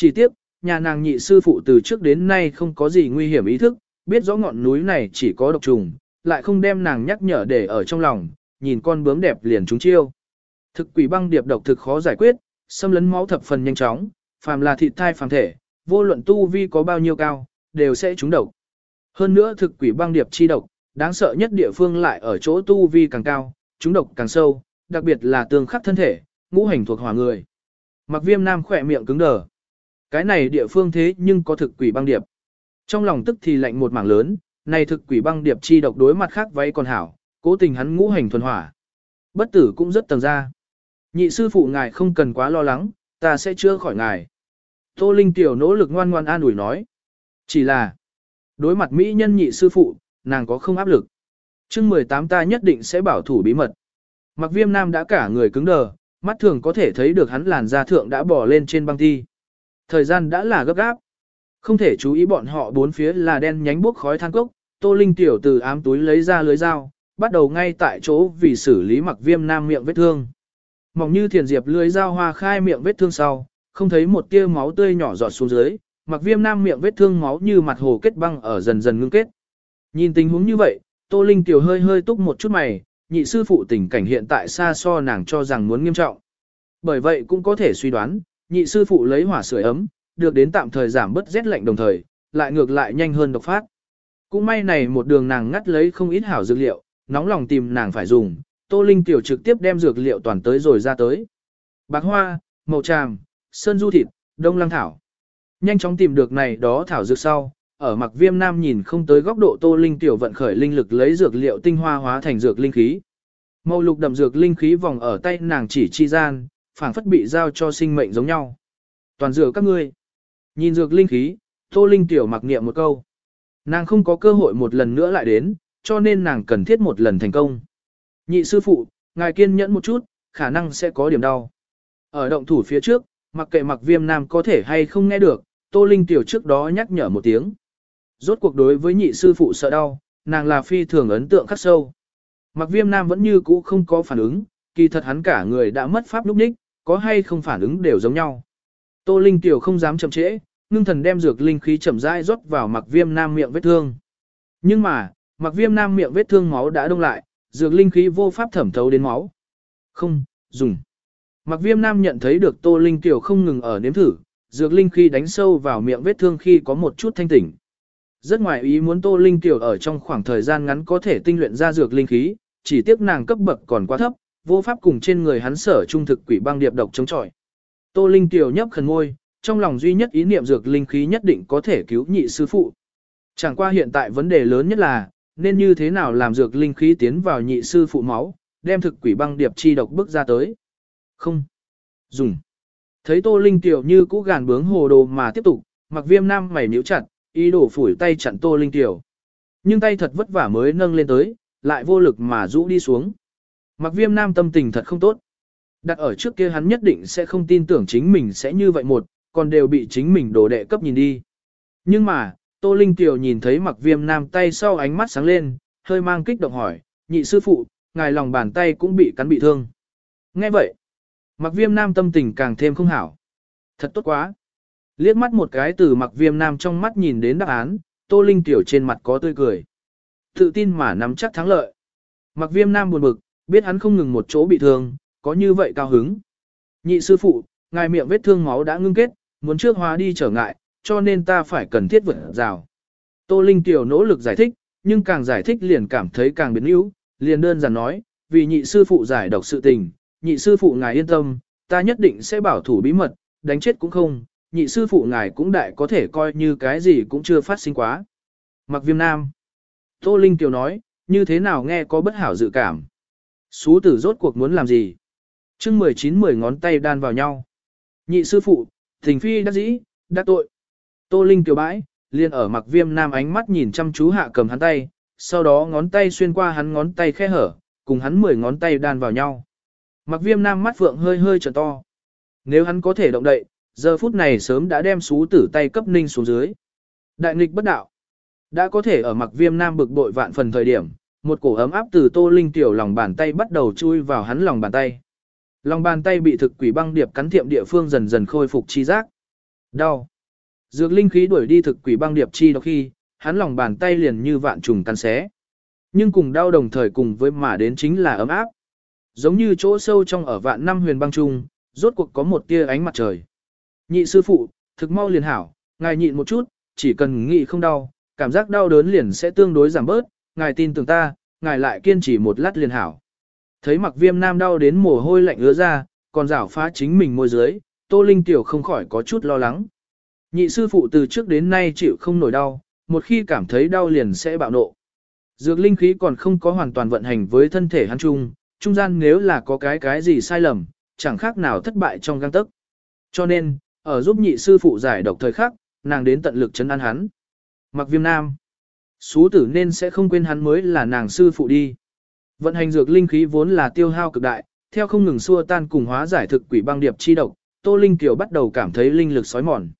Chỉ tiếp, nhà nàng nhị sư phụ từ trước đến nay không có gì nguy hiểm ý thức, biết rõ ngọn núi này chỉ có độc trùng, lại không đem nàng nhắc nhở để ở trong lòng, nhìn con bướm đẹp liền trúng chiêu. Thực quỷ băng điệp độc thực khó giải quyết, xâm lấn máu thập phần nhanh chóng, phàm là thịt thai phàm thể, vô luận tu vi có bao nhiêu cao, đều sẽ trúng độc. Hơn nữa thực quỷ băng điệp chi độc, đáng sợ nhất địa phương lại ở chỗ tu vi càng cao, trúng độc càng sâu, đặc biệt là tương khắc thân thể, ngũ hành thuộc hỏa người. Mặc viêm nam khỏe miệng cứng đờ. Cái này địa phương thế nhưng có thực quỷ băng điệp. Trong lòng tức thì lạnh một mảng lớn, này thực quỷ băng điệp chi độc đối mặt khác váy còn hảo, cố tình hắn ngũ hành thuần hỏa. Bất tử cũng rất tầng ra. Nhị sư phụ ngài không cần quá lo lắng, ta sẽ chữa khỏi ngài. Tô Linh tiểu nỗ lực ngoan ngoan an ủi nói. Chỉ là, đối mặt Mỹ nhân nhị sư phụ, nàng có không áp lực. chương 18 ta nhất định sẽ bảo thủ bí mật. Mặc viêm nam đã cả người cứng đờ, mắt thường có thể thấy được hắn làn da thượng đã bỏ lên trên băng thi. Thời gian đã là gấp gáp. Không thể chú ý bọn họ bốn phía là đen nhánh bốc khói than cốc, Tô Linh tiểu từ ám túi lấy ra lưới dao, bắt đầu ngay tại chỗ vì xử lý mặc viêm nam miệng vết thương. Mỏng như thiền diệp lưới dao hoa khai miệng vết thương sau, không thấy một tia máu tươi nhỏ giọt xuống dưới, mặc viêm nam miệng vết thương máu như mặt hồ kết băng ở dần dần ngưng kết. Nhìn tình huống như vậy, Tô Linh tiểu hơi hơi túc một chút mày, nhị sư phụ tình cảnh hiện tại xa so nàng cho rằng muốn nghiêm trọng. Bởi vậy cũng có thể suy đoán, nhị sư phụ lấy hỏa sưởi ấm, được đến tạm thời giảm bớt rét lạnh đồng thời, lại ngược lại nhanh hơn độc phát. Cũng may này một đường nàng ngắt lấy không ít hảo dược liệu, nóng lòng tìm nàng phải dùng, Tô Linh tiểu trực tiếp đem dược liệu toàn tới rồi ra tới. Bạc hoa, màu tràm, sơn du thịt, đông lăng thảo. Nhanh chóng tìm được này đó thảo dược sau, ở mặc viêm nam nhìn không tới góc độ Tô Linh tiểu vận khởi linh lực lấy dược liệu tinh hoa hóa thành dược linh khí. Màu lục đậm dược linh khí vòng ở tay nàng chỉ chi gian, phảng phất bị giao cho sinh mệnh giống nhau. Toàn dược các ngươi. Nhìn dược linh khí, Tô Linh tiểu mặc niệm một câu. Nàng không có cơ hội một lần nữa lại đến, cho nên nàng cần thiết một lần thành công. Nhị sư phụ, ngài kiên nhẫn một chút, khả năng sẽ có điểm đau. Ở động thủ phía trước, mặc kệ mặc viêm nam có thể hay không nghe được, Tô Linh tiểu trước đó nhắc nhở một tiếng. Rốt cuộc đối với nhị sư phụ sợ đau, nàng là phi thường ấn tượng khắc sâu. Mặc viêm nam vẫn như cũ không có phản ứng, kỳ thật hắn cả người đã mất pháp lúc ních, có hay không phản ứng đều giống nhau. Tô Linh tiểu không dám chậm trễ, ngưng thần đem dược linh khí chậm rãi rót vào mặc viêm nam miệng vết thương. Nhưng mà, mặc viêm nam miệng vết thương máu đã đông lại, dược linh khí vô pháp thẩm thấu đến máu. Không, dùng. Mặc viêm nam nhận thấy được tô linh tiểu không ngừng ở nếm thử, dược linh khí đánh sâu vào miệng vết thương khi có một chút thanh tỉnh. Rất ngoài ý muốn Tô Linh tiểu ở trong khoảng thời gian ngắn có thể tinh luyện ra dược linh khí, chỉ tiếc nàng cấp bậc còn quá thấp, vô pháp cùng trên người hắn sở trung thực quỷ băng điệp độc chống chọi. Tô Linh tiểu nhấp khẩn ngôi, trong lòng duy nhất ý niệm dược linh khí nhất định có thể cứu nhị sư phụ. Chẳng qua hiện tại vấn đề lớn nhất là, nên như thế nào làm dược linh khí tiến vào nhị sư phụ máu, đem thực quỷ băng điệp chi độc bước ra tới. Không. Dùng. Thấy Tô Linh tiểu như cũ gàn bướng hồ đồ mà tiếp tục, mặc viêm nam mày nhíu chặt, ý đồ phủi tay chặn Tô Linh tiểu. Nhưng tay thật vất vả mới nâng lên tới, lại vô lực mà rũ đi xuống. Mặc viêm nam tâm tình thật không tốt. Đặt ở trước kia hắn nhất định sẽ không tin tưởng chính mình sẽ như vậy một, còn đều bị chính mình đổ đệ cấp nhìn đi. Nhưng mà, Tô Linh Tiểu nhìn thấy mặc viêm nam tay sau ánh mắt sáng lên, hơi mang kích động hỏi, nhị sư phụ, ngài lòng bàn tay cũng bị cắn bị thương. Nghe vậy, mặc viêm nam tâm tình càng thêm không hảo. Thật tốt quá. Liếc mắt một cái từ mặc viêm nam trong mắt nhìn đến đáp án, Tô Linh Tiểu trên mặt có tươi cười. Tự tin mà nắm chắc thắng lợi. Mặc viêm nam buồn bực, biết hắn không ngừng một chỗ bị thương, có như vậy cao hứng. Nhị sư phụ, ngài miệng vết thương máu đã ngưng kết, muốn trước hóa đi trở ngại, cho nên ta phải cần thiết vượt rào. Tô Linh Tiểu nỗ lực giải thích, nhưng càng giải thích liền cảm thấy càng biến yếu, liền đơn giản nói, vì nhị sư phụ giải độc sự tình, nhị sư phụ ngài yên tâm, ta nhất định sẽ bảo thủ bí mật, đánh chết cũng không, nhị sư phụ ngài cũng đại có thể coi như cái gì cũng chưa phát sinh quá. Mặc viêm nam. Tô Linh Tiểu nói, như thế nào nghe có bất hảo dự cảm. Xú tử rốt cuộc muốn làm gì? chương 19 mười ngón tay đan vào nhau. Nhị sư phụ, thỉnh phi đắc dĩ, đắc tội. Tô Linh tiểu bãi, liền ở mặc viêm nam ánh mắt nhìn chăm chú hạ cầm hắn tay, sau đó ngón tay xuyên qua hắn ngón tay khe hở, cùng hắn mười ngón tay đan vào nhau. Mặc viêm nam mắt phượng hơi hơi trở to. Nếu hắn có thể động đậy, giờ phút này sớm đã đem xú tử tay cấp ninh xuống dưới. Đại nghịch bất đạo. Đã có thể ở mặc viêm nam bực bội vạn phần thời điểm, một cổ ấm áp từ tô linh tiểu lòng bàn tay bắt đầu chui vào hắn lòng bàn tay. Lòng bàn tay bị thực quỷ băng điệp cắn tiệm địa phương dần dần khôi phục chi giác. Đau. Dược linh khí đuổi đi thực quỷ băng điệp chi đó khi, hắn lòng bàn tay liền như vạn trùng cắn xé. Nhưng cùng đau đồng thời cùng với mà đến chính là ấm áp. Giống như chỗ sâu trong ở vạn năm huyền băng trung, rốt cuộc có một tia ánh mặt trời. Nhị sư phụ, thực mau liền hảo, ngài nhịn một chút, chỉ cần nghị không đau, cảm giác đau đớn liền sẽ tương đối giảm bớt, ngài tin tưởng ta, ngài lại kiên trì một lát liền hảo. Thấy mặc viêm nam đau đến mồ hôi lạnh ứa ra, còn rảo phá chính mình môi dưới, Tô Linh Tiểu không khỏi có chút lo lắng. Nhị sư phụ từ trước đến nay chịu không nổi đau, một khi cảm thấy đau liền sẽ bạo nộ. Dược linh khí còn không có hoàn toàn vận hành với thân thể hắn chung, trung gian nếu là có cái cái gì sai lầm, chẳng khác nào thất bại trong găng tức. Cho nên, ở giúp nhị sư phụ giải độc thời khắc, nàng đến tận lực chấn an hắn. Mặc viêm nam, xú tử nên sẽ không quên hắn mới là nàng sư phụ đi. Vận hành dược linh khí vốn là tiêu hao cực đại, theo không ngừng xua tan cùng hóa giải thực quỷ băng điệp chi độc, Tô Linh Kiều bắt đầu cảm thấy linh lực sói mòn.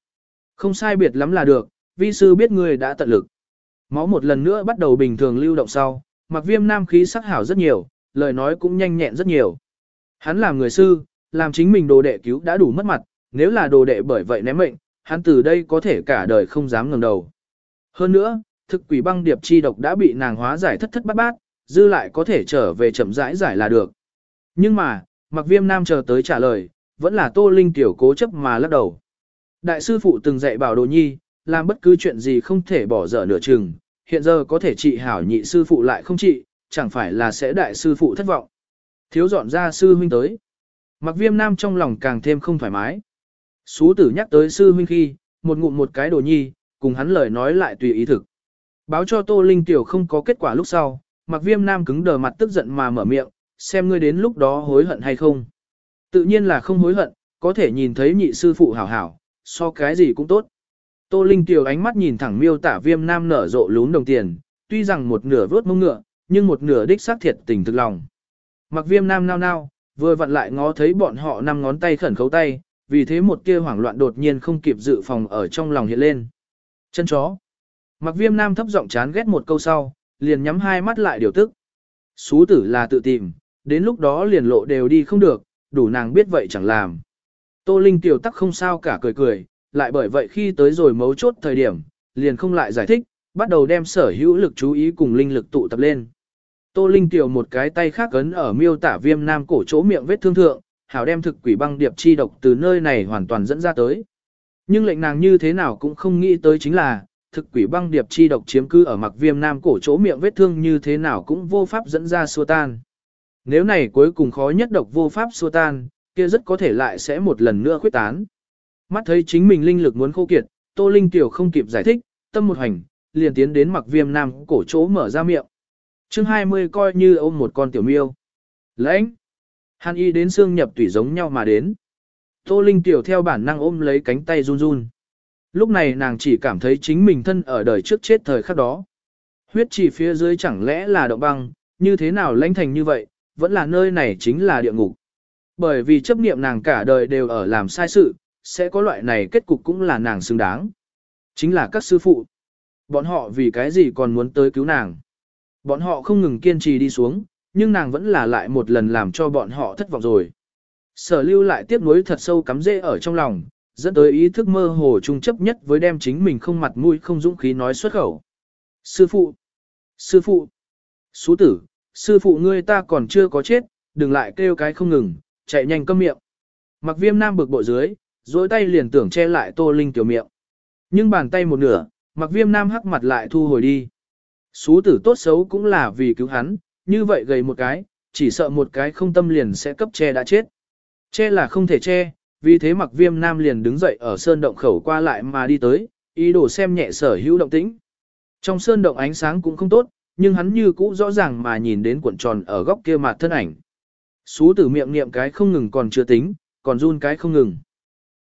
Không sai biệt lắm là được, vi sư biết người đã tận lực. Máu một lần nữa bắt đầu bình thường lưu động sau, mặc viêm nam khí sắc hảo rất nhiều, lời nói cũng nhanh nhẹn rất nhiều. Hắn làm người sư, làm chính mình đồ đệ cứu đã đủ mất mặt, nếu là đồ đệ bởi vậy ném mệnh, hắn từ đây có thể cả đời không dám ngẩng đầu. Hơn nữa, thực quỷ băng điệp chi độc đã bị nàng hóa giải thất thất bát bát, dư lại có thể trở về chậm rãi giải là được. Nhưng mà, mặc viêm nam chờ tới trả lời, vẫn là tô linh tiểu cố chấp mà lắc đầu. Đại sư phụ từng dạy bảo đồ nhi, làm bất cứ chuyện gì không thể bỏ dở nửa chừng, hiện giờ có thể trị hảo nhị sư phụ lại không trị, chẳng phải là sẽ đại sư phụ thất vọng. Thiếu dọn ra sư huynh tới. Mặc viêm nam trong lòng càng thêm không thoải mái. Xú tử nhắc tới sư huynh khi, một ngụm một cái đồ nhi, cùng hắn lời nói lại tùy ý thực. Báo cho Tô Linh Tiểu không có kết quả lúc sau, mặc viêm nam cứng đờ mặt tức giận mà mở miệng, xem ngươi đến lúc đó hối hận hay không. Tự nhiên là không hối hận, có thể nhìn thấy nhị sư phụ hảo hảo, so cái gì cũng tốt. Tô Linh Tiểu ánh mắt nhìn thẳng miêu tả viêm nam nở rộ lún đồng tiền, tuy rằng một nửa vớt mông ngựa, nhưng một nửa đích xác thiệt tình thực lòng. Mặc viêm nam nao nao, vừa vặn lại ngó thấy bọn họ năm ngón tay khẩn khấu tay, vì thế một tia hoảng loạn đột nhiên không kịp dự phòng ở trong lòng hiện lên. Chân chó. Mặc viêm nam thấp giọng chán ghét một câu sau, liền nhắm hai mắt lại điều tức. Xú tử là tự tìm, đến lúc đó liền lộ đều đi không được, đủ nàng biết vậy chẳng làm. Tô Linh tiểu tắc không sao cả cười cười, lại bởi vậy khi tới rồi mấu chốt thời điểm, liền không lại giải thích, bắt đầu đem sở hữu lực chú ý cùng linh lực tụ tập lên. Tô Linh tiểu một cái tay khác ấn ở miêu tả viêm nam cổ chỗ miệng vết thương thượng, hảo đem thực quỷ băng điệp chi độc từ nơi này hoàn toàn dẫn ra tới. Nhưng lệnh nàng như thế nào cũng không nghĩ tới chính là, thực quỷ băng điệp chi độc chiếm cư ở mặc viêm nam cổ chỗ miệng vết thương như thế nào cũng vô pháp dẫn ra xua tan. Nếu này cuối cùng khó nhất độc vô pháp xua tan, kia rất có thể lại sẽ một lần nữa khuyết tán. Mắt thấy chính mình linh lực muốn khô kiệt, Tô Linh Tiểu không kịp giải thích, tâm một hành, liền tiến đến mặc viêm nam cổ chỗ mở ra miệng. chương 20 coi như ôm một con tiểu miêu. Lãnh! Hàn y đến xương nhập tủy giống nhau mà đến. Tô Linh Tiểu theo bản năng ôm lấy cánh tay run run. Lúc này nàng chỉ cảm thấy chính mình thân ở đời trước chết thời khắc đó. Huyết chỉ phía dưới chẳng lẽ là động băng, như thế nào lãnh thành như vậy, vẫn là nơi này chính là địa ngục. Bởi vì chấp niệm nàng cả đời đều ở làm sai sự, sẽ có loại này kết cục cũng là nàng xứng đáng. Chính là các sư phụ. Bọn họ vì cái gì còn muốn tới cứu nàng. Bọn họ không ngừng kiên trì đi xuống, nhưng nàng vẫn là lại một lần làm cho bọn họ thất vọng rồi. Sở lưu lại tiếp nối thật sâu cắm rễ ở trong lòng, dẫn tới ý thức mơ hồ trung chấp nhất với đem chính mình không mặt mũi không dũng khí nói xuất khẩu. Sư phụ! Sư phụ! Sú tử! Sư phụ ngươi ta còn chưa có chết, đừng lại kêu cái không ngừng, chạy nhanh câm miệng. Mặc viêm nam bực bội dưới, dối tay liền tưởng che lại tô linh tiểu miệng. Nhưng bàn tay một nửa, mặc viêm nam hắc mặt lại thu hồi đi. Sú tử tốt xấu cũng là vì cứu hắn, như vậy gầy một cái, chỉ sợ một cái không tâm liền sẽ cấp che đã chết. Che là không thể che, vì thế mặc viêm nam liền đứng dậy ở sơn động khẩu qua lại mà đi tới, ý đồ xem nhẹ sở hữu động tĩnh. Trong sơn động ánh sáng cũng không tốt, nhưng hắn như cũ rõ ràng mà nhìn đến cuộn tròn ở góc kia mặt thân ảnh. Xú tử miệng niệm cái không ngừng còn chưa tính, còn run cái không ngừng.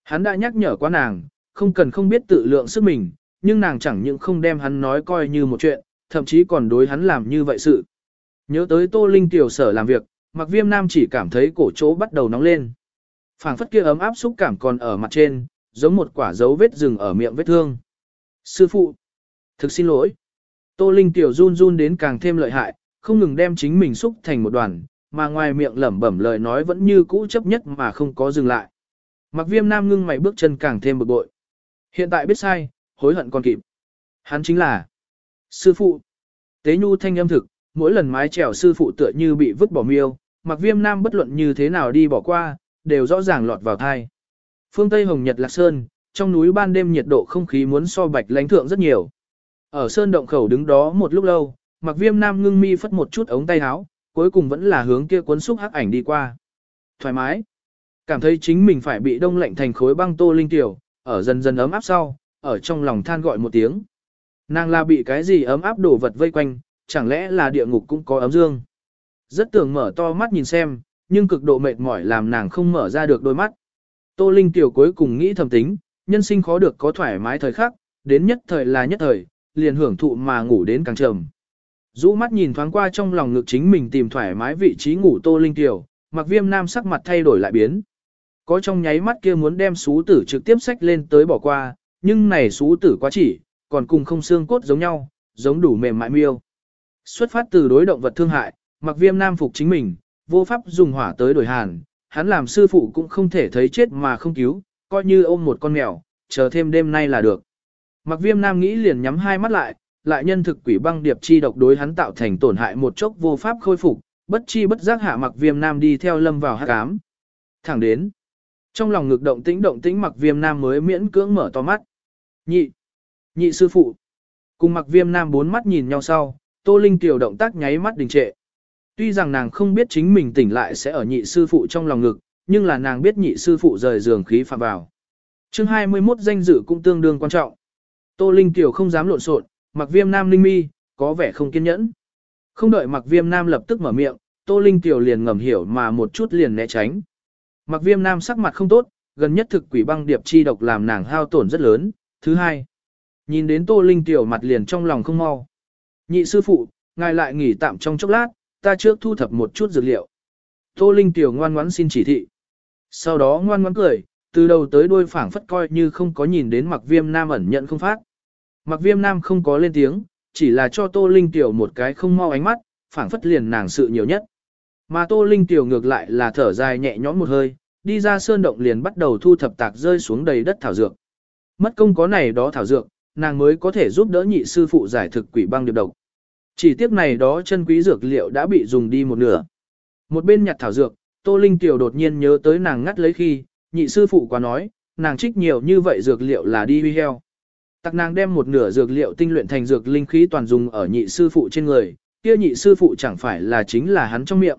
Hắn đã nhắc nhở qua nàng, không cần không biết tự lượng sức mình, nhưng nàng chẳng những không đem hắn nói coi như một chuyện, thậm chí còn đối hắn làm như vậy sự. Nhớ tới Tô Linh tiểu sở làm việc, mặc viêm nam chỉ cảm thấy cổ chỗ bắt đầu nóng lên phảng phất kia ấm áp xúc cảm còn ở mặt trên, giống một quả dấu vết rừng ở miệng vết thương. Sư phụ, thực xin lỗi. Tô Linh tiểu run run đến càng thêm lợi hại, không ngừng đem chính mình xúc thành một đoàn, mà ngoài miệng lẩm bẩm lời nói vẫn như cũ chấp nhất mà không có dừng lại. Mặc viêm nam ngưng mày bước chân càng thêm bực bội. Hiện tại biết sai, hối hận còn kịp. Hắn chính là sư phụ. Tế nhu thanh âm thực, mỗi lần mái trèo sư phụ tựa như bị vứt bỏ miêu, mặc viêm nam bất luận như thế nào đi bỏ qua, đều rõ ràng lọt vào thai. Phương Tây Hồng Nhật Lạc Sơn, trong núi ban đêm nhiệt độ không khí muốn so bạch lãnh thượng rất nhiều. Ở sơn động khẩu đứng đó một lúc lâu, mặc viêm nam ngưng mi phất một chút ống tay áo, cuối cùng vẫn là hướng kia cuốn xúc hắc ảnh đi qua. Thoải mái. Cảm thấy chính mình phải bị đông lạnh thành khối băng tô linh tiểu, ở dần dần ấm áp sau, ở trong lòng than gọi một tiếng. Nàng là bị cái gì ấm áp đổ vật vây quanh, chẳng lẽ là địa ngục cũng có ấm dương. Rất tưởng mở to mắt nhìn xem, nhưng cực độ mệt mỏi làm nàng không mở ra được đôi mắt. Tô Linh tiểu cuối cùng nghĩ thầm tính, nhân sinh khó được có thoải mái thời khắc, đến nhất thời là nhất thời, liền hưởng thụ mà ngủ đến càng trầm. Dũ mắt nhìn thoáng qua trong lòng ngực chính mình tìm thoải mái vị trí ngủ Tô Linh tiểu, mặc viêm nam sắc mặt thay đổi lại biến. Có trong nháy mắt kia muốn đem xú tử trực tiếp xách lên tới bỏ qua, nhưng này xú tử quá chỉ, còn cùng không xương cốt giống nhau, giống đủ mềm mại miêu. Xuất phát từ đối động vật thương hại, mặc viêm nam phục chính mình, vô pháp dùng hỏa tới đổi hàn, hắn làm sư phụ cũng không thể thấy chết mà không cứu, coi như ôm một con mèo, chờ thêm đêm nay là được. Mặc viêm nam nghĩ liền nhắm hai mắt lại, lại nhân thực quỷ băng điệp chi độc đối hắn tạo thành tổn hại một chốc vô pháp khôi phục, bất chi bất giác hạ mặc viêm nam đi theo lâm vào hát cám. Thẳng đến, trong lòng ngực động tĩnh động tĩnh mặc viêm nam mới miễn cưỡng mở to mắt. Nhị, nhị sư phụ, cùng mặc viêm nam bốn mắt nhìn nhau sau, tô linh tiểu động tác nháy mắt đình trệ. Tuy rằng nàng không biết chính mình tỉnh lại sẽ ở nhị sư phụ trong lòng ngực, nhưng là nàng biết nhị sư phụ rời giường khí phạm vào. chương 21 danh dự cũng tương đương quan trọng. Tô Linh Tiểu không dám lộn xộn, mặc viêm nam linh mi, có vẻ không kiên nhẫn. Không đợi mặc viêm nam lập tức mở miệng, Tô Linh Tiểu liền ngầm hiểu mà một chút liền né tránh. Mặc viêm nam sắc mặt không tốt, gần nhất thực quỷ băng điệp chi độc làm nàng hao tổn rất lớn. Thứ hai, nhìn đến Tô Linh Tiểu mặt liền trong lòng không mau. Nhị sư phụ, ngài lại nghỉ tạm trong chốc lát, ta trước thu thập một chút dược liệu. Tô Linh tiểu ngoan ngoãn xin chỉ thị. Sau đó ngoan ngoãn cười, từ đầu tới đuôi phảng phất coi như không có nhìn đến mặc viêm nam ẩn nhận không phát. Mặc viêm nam không có lên tiếng, chỉ là cho Tô Linh tiểu một cái không mau ánh mắt, phảng phất liền nàng sự nhiều nhất. Mà Tô Linh tiểu ngược lại là thở dài nhẹ nhõm một hơi, đi ra sơn động liền bắt đầu thu thập tạc rơi xuống đầy đất thảo dược. Mất công có này đó thảo dược, nàng mới có thể giúp đỡ nhị sư phụ giải thực quỷ băng điệp độc. Chỉ tiếc này đó chân quý dược liệu đã bị dùng đi một nửa. Một bên nhặt thảo dược, Tô Linh Tiểu đột nhiên nhớ tới nàng ngắt lấy khi, nhị sư phụ quá nói, nàng trích nhiều như vậy dược liệu là đi huy heo. Tặc nàng đem một nửa dược liệu tinh luyện thành dược linh khí toàn dùng ở nhị sư phụ trên người, kia nhị sư phụ chẳng phải là chính là hắn trong miệng.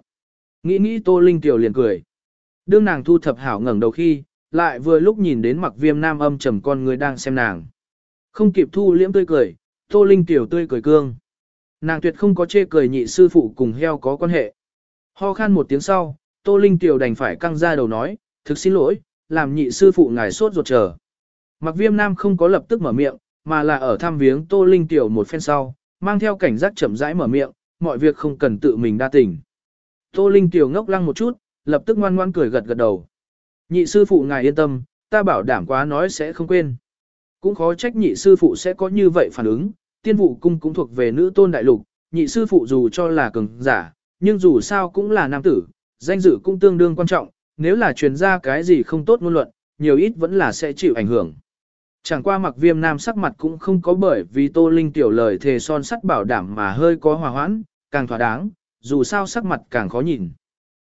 Nghĩ nghĩ Tô Linh Tiểu liền cười. Đương nàng thu thập hảo ngẩng đầu khi, lại vừa lúc nhìn đến mặc viêm nam âm trầm con người đang xem nàng. Không kịp thu liễm tươi cười, Tô Linh Tiểu tươi cười cương. Nàng tuyệt không có chê cười nhị sư phụ cùng heo có quan hệ. Ho khan một tiếng sau, Tô Linh Tiểu đành phải căng ra đầu nói, thực xin lỗi, làm nhị sư phụ ngài sốt ruột chờ. Mặc viêm nam không có lập tức mở miệng, mà là ở thăm viếng Tô Linh Tiểu một phen sau, mang theo cảnh giác chậm rãi mở miệng, mọi việc không cần tự mình đa tình. Tô Linh Tiểu ngốc lăng một chút, lập tức ngoan ngoan cười gật gật đầu. Nhị sư phụ ngài yên tâm, ta bảo đảm quá nói sẽ không quên. Cũng khó trách nhị sư phụ sẽ có như vậy phản ứng, tiên vụ cung cũng thuộc về nữ tôn đại lục, nhị sư phụ dù cho là cường giả, nhưng dù sao cũng là nam tử, danh dự cũng tương đương quan trọng, nếu là truyền ra cái gì không tốt ngôn luận, nhiều ít vẫn là sẽ chịu ảnh hưởng. Chẳng qua mặc viêm nam sắc mặt cũng không có bởi vì tô linh tiểu lời thề son sắt bảo đảm mà hơi có hòa hoãn, càng thỏa đáng, dù sao sắc mặt càng khó nhìn.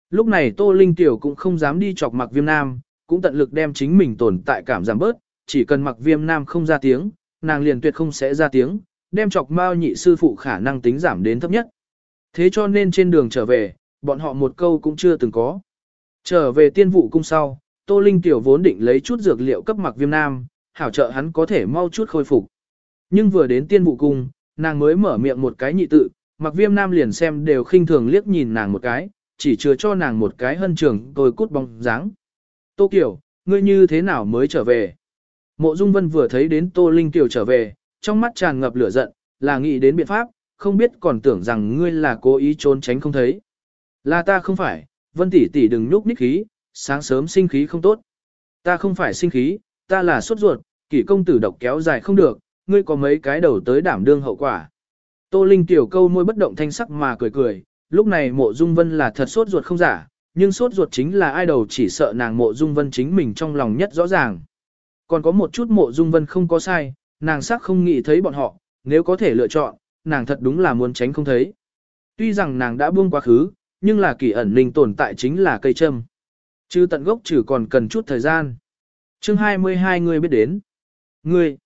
Lúc này tô linh tiểu cũng không dám đi chọc mặc viêm nam, cũng tận lực đem chính mình tồn tại cảm giảm bớt, chỉ cần mặc viêm nam không ra tiếng, nàng liền tuyệt không sẽ ra tiếng, đem chọc mao nhị sư phụ khả năng tính giảm đến thấp nhất. Thế cho nên trên đường trở về, bọn họ một câu cũng chưa từng có. Trở về tiên vụ cung sau, Tô Linh tiểu vốn định lấy chút dược liệu cấp mặc viêm nam, hảo trợ hắn có thể mau chút khôi phục. Nhưng vừa đến tiên vụ cung, nàng mới mở miệng một cái nhị tự, mặc viêm nam liền xem đều khinh thường liếc nhìn nàng một cái, chỉ chừa cho nàng một cái hân trường tôi cút bóng dáng. Tô Kiều, ngươi như thế nào mới trở về? Mộ Dung Vân vừa thấy đến Tô Linh Kiều trở về, trong mắt tràn ngập lửa giận, là nghĩ đến biện pháp, không biết còn tưởng rằng ngươi là cố ý trốn tránh không thấy. Là ta không phải, Vân tỷ tỷ đừng nhúc nhích khí, sáng sớm sinh khí không tốt. Ta không phải sinh khí, ta là sốt ruột, kỷ công tử độc kéo dài không được, ngươi có mấy cái đầu tới đảm đương hậu quả. Tô Linh tiểu câu môi bất động thanh sắc mà cười cười, lúc này mộ dung vân là thật sốt ruột không giả, nhưng sốt ruột chính là ai đầu chỉ sợ nàng mộ dung vân chính mình trong lòng nhất rõ ràng. Còn có một chút mộ dung vân không có sai, nàng sắc không nghĩ thấy bọn họ, nếu có thể lựa chọn, nàng thật đúng là muốn tránh không thấy. Tuy rằng nàng đã buông quá khứ, nhưng là kỳ ẩn linh tồn tại chính là cây châm. Chứ tận gốc trừ còn cần chút thời gian. chương 22 người biết đến. người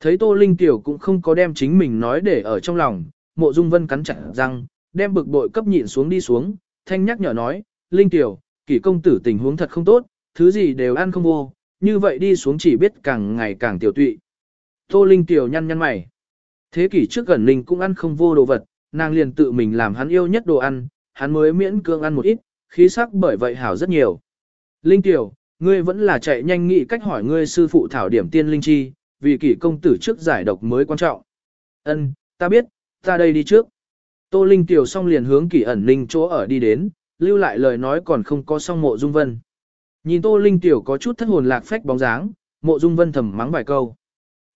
thấy Tô Linh Tiểu cũng không có đem chính mình nói để ở trong lòng, mộ dung vân cắn chặt răng, đem bực bội cấp nhịn xuống đi xuống, thanh nhắc nhở nói, Linh Tiểu, kỷ công tử tình huống thật không tốt, thứ gì đều ăn không vô, như vậy đi xuống chỉ biết càng ngày càng tiểu tụy. Tô Linh Tiểu nhăn nhăn mày. Thế kỷ trước gần Linh cũng ăn không vô đồ vật, nàng liền tự mình làm hắn yêu nhất đồ ăn, hắn mới miễn cương ăn một ít, khí sắc bởi vậy hảo rất nhiều. Linh Tiểu, ngươi vẫn là chạy nhanh nghĩ cách hỏi ngươi sư phụ thảo điểm tiên linh chi, vì kỷ công tử trước giải độc mới quan trọng. Ân, ta biết, ta đây đi trước. Tô Linh Tiểu xong liền hướng kỷ ẩn linh chỗ ở đi đến, lưu lại lời nói còn không có xong mộ dung vân. Nhìn Tô Linh Tiểu có chút thất hồn lạc phách bóng dáng, mộ dung vân thầm mắng vài câu.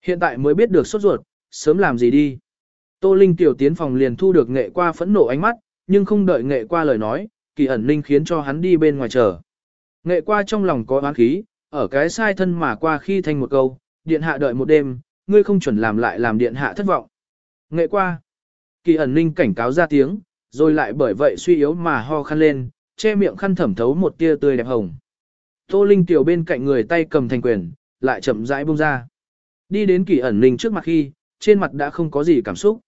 Hiện tại mới biết được sốt ruột, sớm làm gì đi. Tô Linh Tiểu tiến phòng liền thu được nghệ qua phẫn nộ ánh mắt, nhưng không đợi nghệ qua lời nói, kỳ ẩn linh khiến cho hắn đi bên ngoài chờ. Nghệ qua trong lòng có oán khí, ở cái sai thân mà qua khi thành một câu, điện hạ đợi một đêm, ngươi không chuẩn làm lại làm điện hạ thất vọng. Nghệ qua, kỳ ẩn linh cảnh cáo ra tiếng, rồi lại bởi vậy suy yếu mà ho khăn lên, che miệng khăn thẩm thấu một tia tươi đẹp hồng. Tô Linh tiểu bên cạnh người tay cầm thành quyền, lại chậm rãi buông ra. Đi đến kỳ ẩn linh trước mặt khi, trên mặt đã không có gì cảm xúc.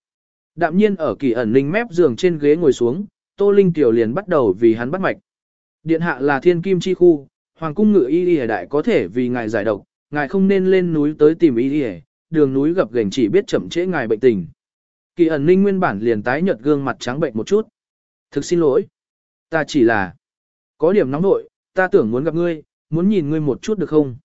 Đạm nhiên ở kỳ ẩn linh mép giường trên ghế ngồi xuống, Tô Linh tiểu liền bắt đầu vì hắn bắt mạch. Điện hạ là thiên kim chi khu, hoàng cung ngự y y đại có thể vì ngài giải độc, ngài không nên lên núi tới tìm y y, đường núi gập ghềnh chỉ biết chậm trễ ngài bệnh tình. Kỳ ẩn ninh nguyên bản liền tái nhợt gương mặt trắng bệnh một chút. Thực xin lỗi. Ta chỉ là có điểm nóng nội, ta tưởng muốn gặp ngươi, muốn nhìn ngươi một chút được không?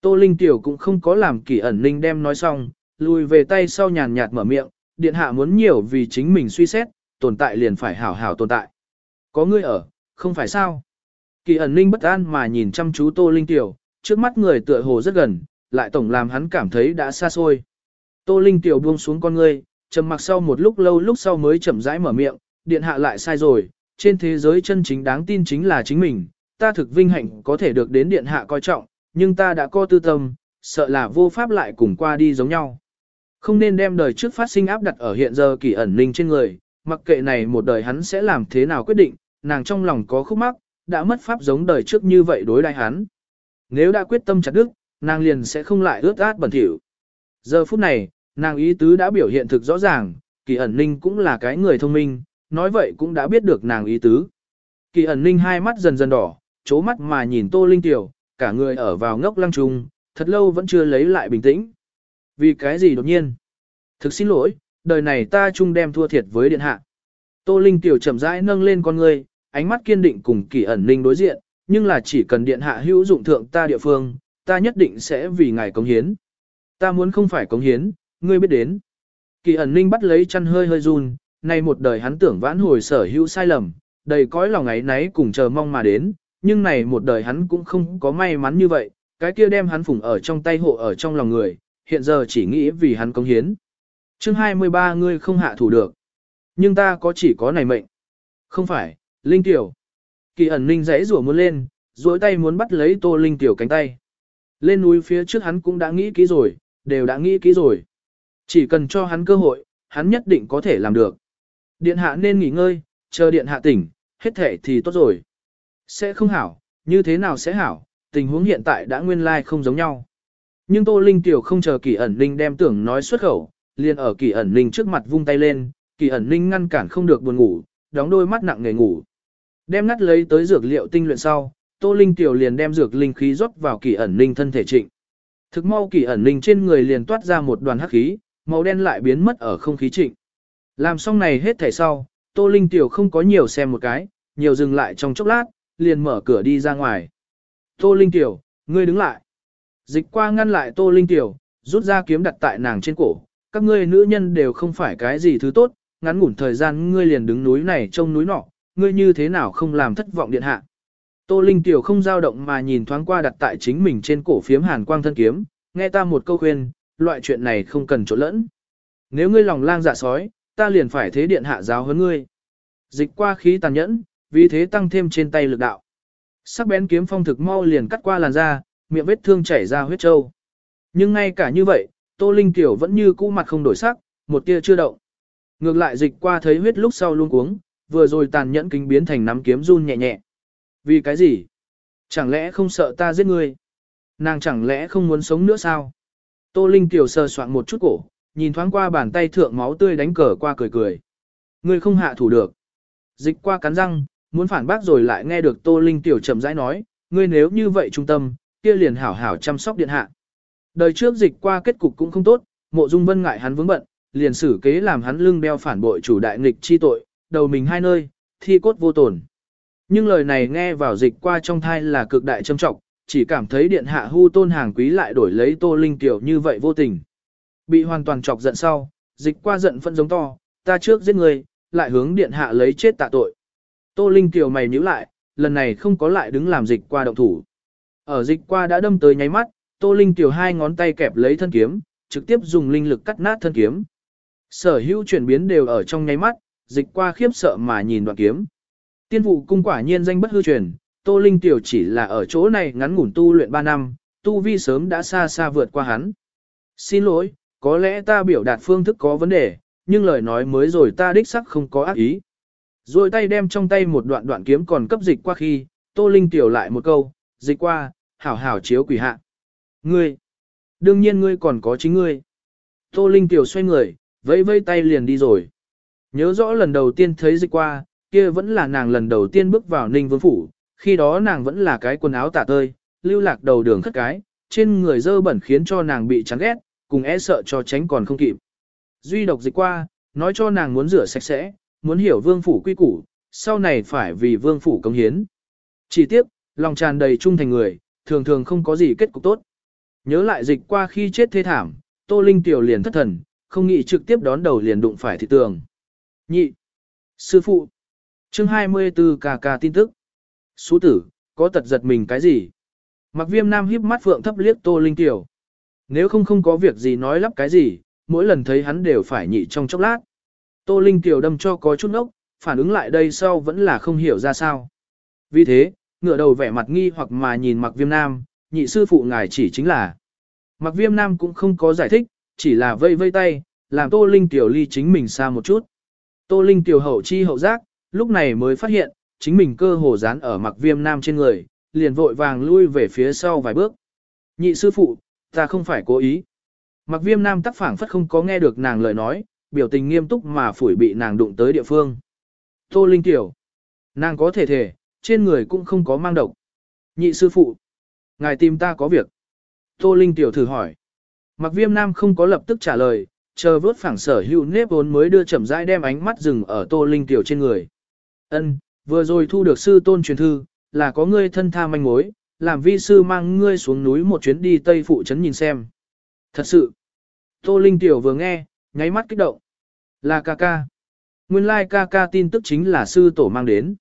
Tô Linh Tiểu cũng không có làm kỳ ẩn ninh đem nói xong, lùi về tay sau nhàn nhạt mở miệng, điện hạ muốn nhiều vì chính mình suy xét, tồn tại liền phải hảo hảo tồn tại. Có ngươi ở, không phải sao? Kỳ ẩn ninh bất an mà nhìn chăm chú Tô Linh Tiểu, trước mắt người tựa hồ rất gần, lại tổng làm hắn cảm thấy đã xa xôi. Tô Linh Tiểu buông xuống con ngươi, trầm mặc sau một lúc lâu lúc sau mới chậm rãi mở miệng, điện hạ lại sai rồi, trên thế giới chân chính đáng tin chính là chính mình, ta thực vinh hạnh có thể được đến điện hạ coi trọng, nhưng ta đã có tư tâm, sợ là vô pháp lại cùng qua đi giống nhau. Không nên đem đời trước phát sinh áp đặt ở hiện giờ kỳ ẩn ninh trên người, mặc kệ này một đời hắn sẽ làm thế nào quyết định, nàng trong lòng có khúc mắc, đã mất pháp giống đời trước như vậy đối đại hắn. Nếu đã quyết tâm chặt đức, nàng liền sẽ không lại ướt át bẩn thỉu. Giờ phút này, nàng ý tứ đã biểu hiện thực rõ ràng, kỳ ẩn ninh cũng là cái người thông minh, nói vậy cũng đã biết được nàng ý tứ. Kỳ ẩn ninh hai mắt dần dần đỏ, chố mắt mà nhìn Tô Linh Tiểu, cả người ở vào ngốc lăng trùng, thật lâu vẫn chưa lấy lại bình tĩnh. Vì cái gì đột nhiên? Thực xin lỗi, đời này ta chung đem thua thiệt với điện hạ. Tô Linh Tiểu chậm rãi nâng lên con người, ánh mắt kiên định cùng kỳ ẩn linh đối diện, nhưng là chỉ cần điện hạ hữu dụng thượng ta địa phương, ta nhất định sẽ vì ngài cống hiến. Ta muốn không phải cống hiến, ngươi biết đến. Kỳ ẩn linh bắt lấy chăn hơi hơi run, nay một đời hắn tưởng vãn hồi sở hữu sai lầm, đầy cõi lòng ấy náy cùng chờ mong mà đến, nhưng này một đời hắn cũng không có may mắn như vậy, cái kia đem hắn phủng ở trong tay hộ ở trong lòng người, hiện giờ chỉ nghĩ vì hắn công hiến. chương 23 ngươi không hạ thủ được. Nhưng ta có chỉ có này mệnh. Không phải, Linh Tiểu. Kỳ ẩn ninh rẽ rủa muốn lên, duỗi tay muốn bắt lấy tô Linh Tiểu cánh tay. Lên núi phía trước hắn cũng đã nghĩ kỹ rồi, đều đã nghĩ kỹ rồi. Chỉ cần cho hắn cơ hội, hắn nhất định có thể làm được. Điện hạ nên nghỉ ngơi, chờ điện hạ tỉnh, hết thể thì tốt rồi. Sẽ không hảo, như thế nào sẽ hảo, tình huống hiện tại đã nguyên lai like không giống nhau. Nhưng Tô Linh Tiểu không chờ Kỳ ẩn Linh đem tưởng nói xuất khẩu, liền ở Kỳ ẩn Linh trước mặt vung tay lên, Kỳ ẩn Linh ngăn cản không được buồn ngủ, đóng đôi mắt nặng nề ngủ. Đem ngắt lấy tới dược liệu tinh luyện sau, Tô Linh Tiểu liền đem dược linh khí rót vào Kỳ ẩn Linh thân thể trịnh. Thực mau Kỳ ẩn Linh trên người liền toát ra một đoàn hắc khí, màu đen lại biến mất ở không khí trịnh. Làm xong này hết thảy sau, Tô Linh Tiểu không có nhiều xem một cái, nhiều dừng lại trong chốc lát, liền mở cửa đi ra ngoài. Tô Linh Tiểu, ngươi đứng lại. Dịch qua ngăn lại Tô Linh Tiểu, rút ra kiếm đặt tại nàng trên cổ. Các ngươi nữ nhân đều không phải cái gì thứ tốt, ngắn ngủn thời gian ngươi liền đứng núi này trông núi nọ, ngươi như thế nào không làm thất vọng điện hạ. Tô Linh Tiểu không dao động mà nhìn thoáng qua đặt tại chính mình trên cổ phiếm hàn quang thân kiếm, nghe ta một câu khuyên, loại chuyện này không cần trộn lẫn. Nếu ngươi lòng lang dạ sói, ta liền phải thế điện hạ giáo hơn ngươi. Dịch qua khí tàn nhẫn, vì thế tăng thêm trên tay lực đạo. Sắc bén kiếm phong thực mau liền cắt qua làn da, miệng vết thương chảy ra huyết trâu. Nhưng ngay cả như vậy, Tô Linh Tiểu vẫn như cũ mặt không đổi sắc, một tia chưa động. Ngược lại dịch qua thấy huyết lúc sau luôn cuống, vừa rồi tàn nhẫn kính biến thành nắm kiếm run nhẹ nhẹ. Vì cái gì? Chẳng lẽ không sợ ta giết ngươi? Nàng chẳng lẽ không muốn sống nữa sao? Tô Linh Tiểu sờ soạn một chút cổ, nhìn thoáng qua bàn tay thượng máu tươi đánh cờ qua cười cười. Ngươi không hạ thủ được. Dịch qua cắn răng, muốn phản bác rồi lại nghe được Tô Linh Tiểu chậm rãi nói, ngươi nếu như vậy trung tâm, kia liền hảo hảo chăm sóc điện hạ. Đời trước dịch qua kết cục cũng không tốt, mộ dung vân ngại hắn vướng bận, liền xử kế làm hắn lưng đeo phản bội chủ đại nghịch chi tội, đầu mình hai nơi, thi cốt vô tổn. Nhưng lời này nghe vào dịch qua trong thai là cực đại trâm trọng, chỉ cảm thấy điện hạ hưu tôn hàng quý lại đổi lấy Tô Linh Tiểu như vậy vô tình. Bị hoàn toàn chọc giận sau, dịch qua giận phân giống to, ta trước giết người, lại hướng điện hạ lấy chết tạ tội. Tô Linh Kiều mày nhíu lại, lần này không có lại đứng làm dịch qua động thủ. Ở dịch qua đã đâm tới nháy mắt, Tô Linh Kiều hai ngón tay kẹp lấy thân kiếm, trực tiếp dùng linh lực cắt nát thân kiếm. Sở hữu chuyển biến đều ở trong nháy mắt, dịch qua khiếp sợ mà nhìn đoạn kiếm. Tiên vụ cung quả nhiên danh bất hư truyền, Tô Linh Tiểu chỉ là ở chỗ này ngắn ngủn tu luyện 3 năm, tu vi sớm đã xa xa vượt qua hắn. Xin lỗi, có lẽ ta biểu đạt phương thức có vấn đề, nhưng lời nói mới rồi ta đích sắc không có ác ý. Rồi tay đem trong tay một đoạn đoạn kiếm còn cấp dịch qua khi, Tô Linh tiểu lại một câu, dịch qua, hảo hảo chiếu quỷ hạ. Ngươi, đương nhiên ngươi còn có chính ngươi. Tô Linh tiểu xoay người, vẫy vẫy tay liền đi rồi. Nhớ rõ lần đầu tiên thấy dịch qua, kia vẫn là nàng lần đầu tiên bước vào Ninh Vương Phủ, khi đó nàng vẫn là cái quần áo tả tơi, lưu lạc đầu đường khất cái, trên người dơ bẩn khiến cho nàng bị chán ghét, cùng e sợ cho tránh còn không kịp. Duy độc dịch qua, nói cho nàng muốn rửa sạch sẽ, muốn hiểu vương phủ quy củ, sau này phải vì vương phủ công hiến. Chỉ tiếc, lòng tràn đầy trung thành người, thường thường không có gì kết cục tốt. Nhớ lại dịch qua khi chết thế thảm, Tô Linh tiểu liền thất thần, không nghĩ trực tiếp đón đầu liền đụng phải thị tường. Nhị. Sư phụ. Chương 24 ca ca tin tức. Sú tử, có tật giật mình cái gì? Mặc viêm nam híp mắt phượng thấp liếc Tô Linh tiểu. Nếu không không có việc gì nói lắp cái gì, mỗi lần thấy hắn đều phải nhị trong chốc lát. Tô Linh Kiều đâm cho có chút ốc, phản ứng lại đây sau vẫn là không hiểu ra sao. Vì thế, ngửa đầu vẻ mặt nghi hoặc mà nhìn mặc viêm nam, nhị sư phụ ngài chỉ chính là. Mặc viêm nam cũng không có giải thích, chỉ là vây vây tay, làm Tô Linh tiểu ly chính mình xa một chút. Tô Linh tiểu hậu chi hậu giác, lúc này mới phát hiện, chính mình cơ hồ dán ở mặc viêm nam trên người, liền vội vàng lui về phía sau vài bước. Nhị sư phụ, ta không phải cố ý. Mặc viêm nam tắc phảng phất không có nghe được nàng lời nói, biểu tình nghiêm túc mà phủi bị nàng đụng tới địa phương. Tô Linh Tiểu. Nàng có thể thể, trên người cũng không có mang độc. Nhị sư phụ. Ngài tìm ta có việc. Tô Linh Tiểu thử hỏi. Mặc viêm nam không có lập tức trả lời, chờ vớt phẳng sở hữu nếp vốn mới đưa chậm rãi đem ánh mắt dừng ở Tô Linh Tiểu trên người. Ân, vừa rồi thu được sư tôn truyền thư, là có ngươi thân tha manh mối, làm vi sư mang ngươi xuống núi một chuyến đi Tây Phụ Trấn nhìn xem. Thật sự, Tô Linh Tiểu vừa nghe, nháy mắt kích động. Là ca ca. Nguyên lai like ca ca tin tức chính là sư tổ mang đến.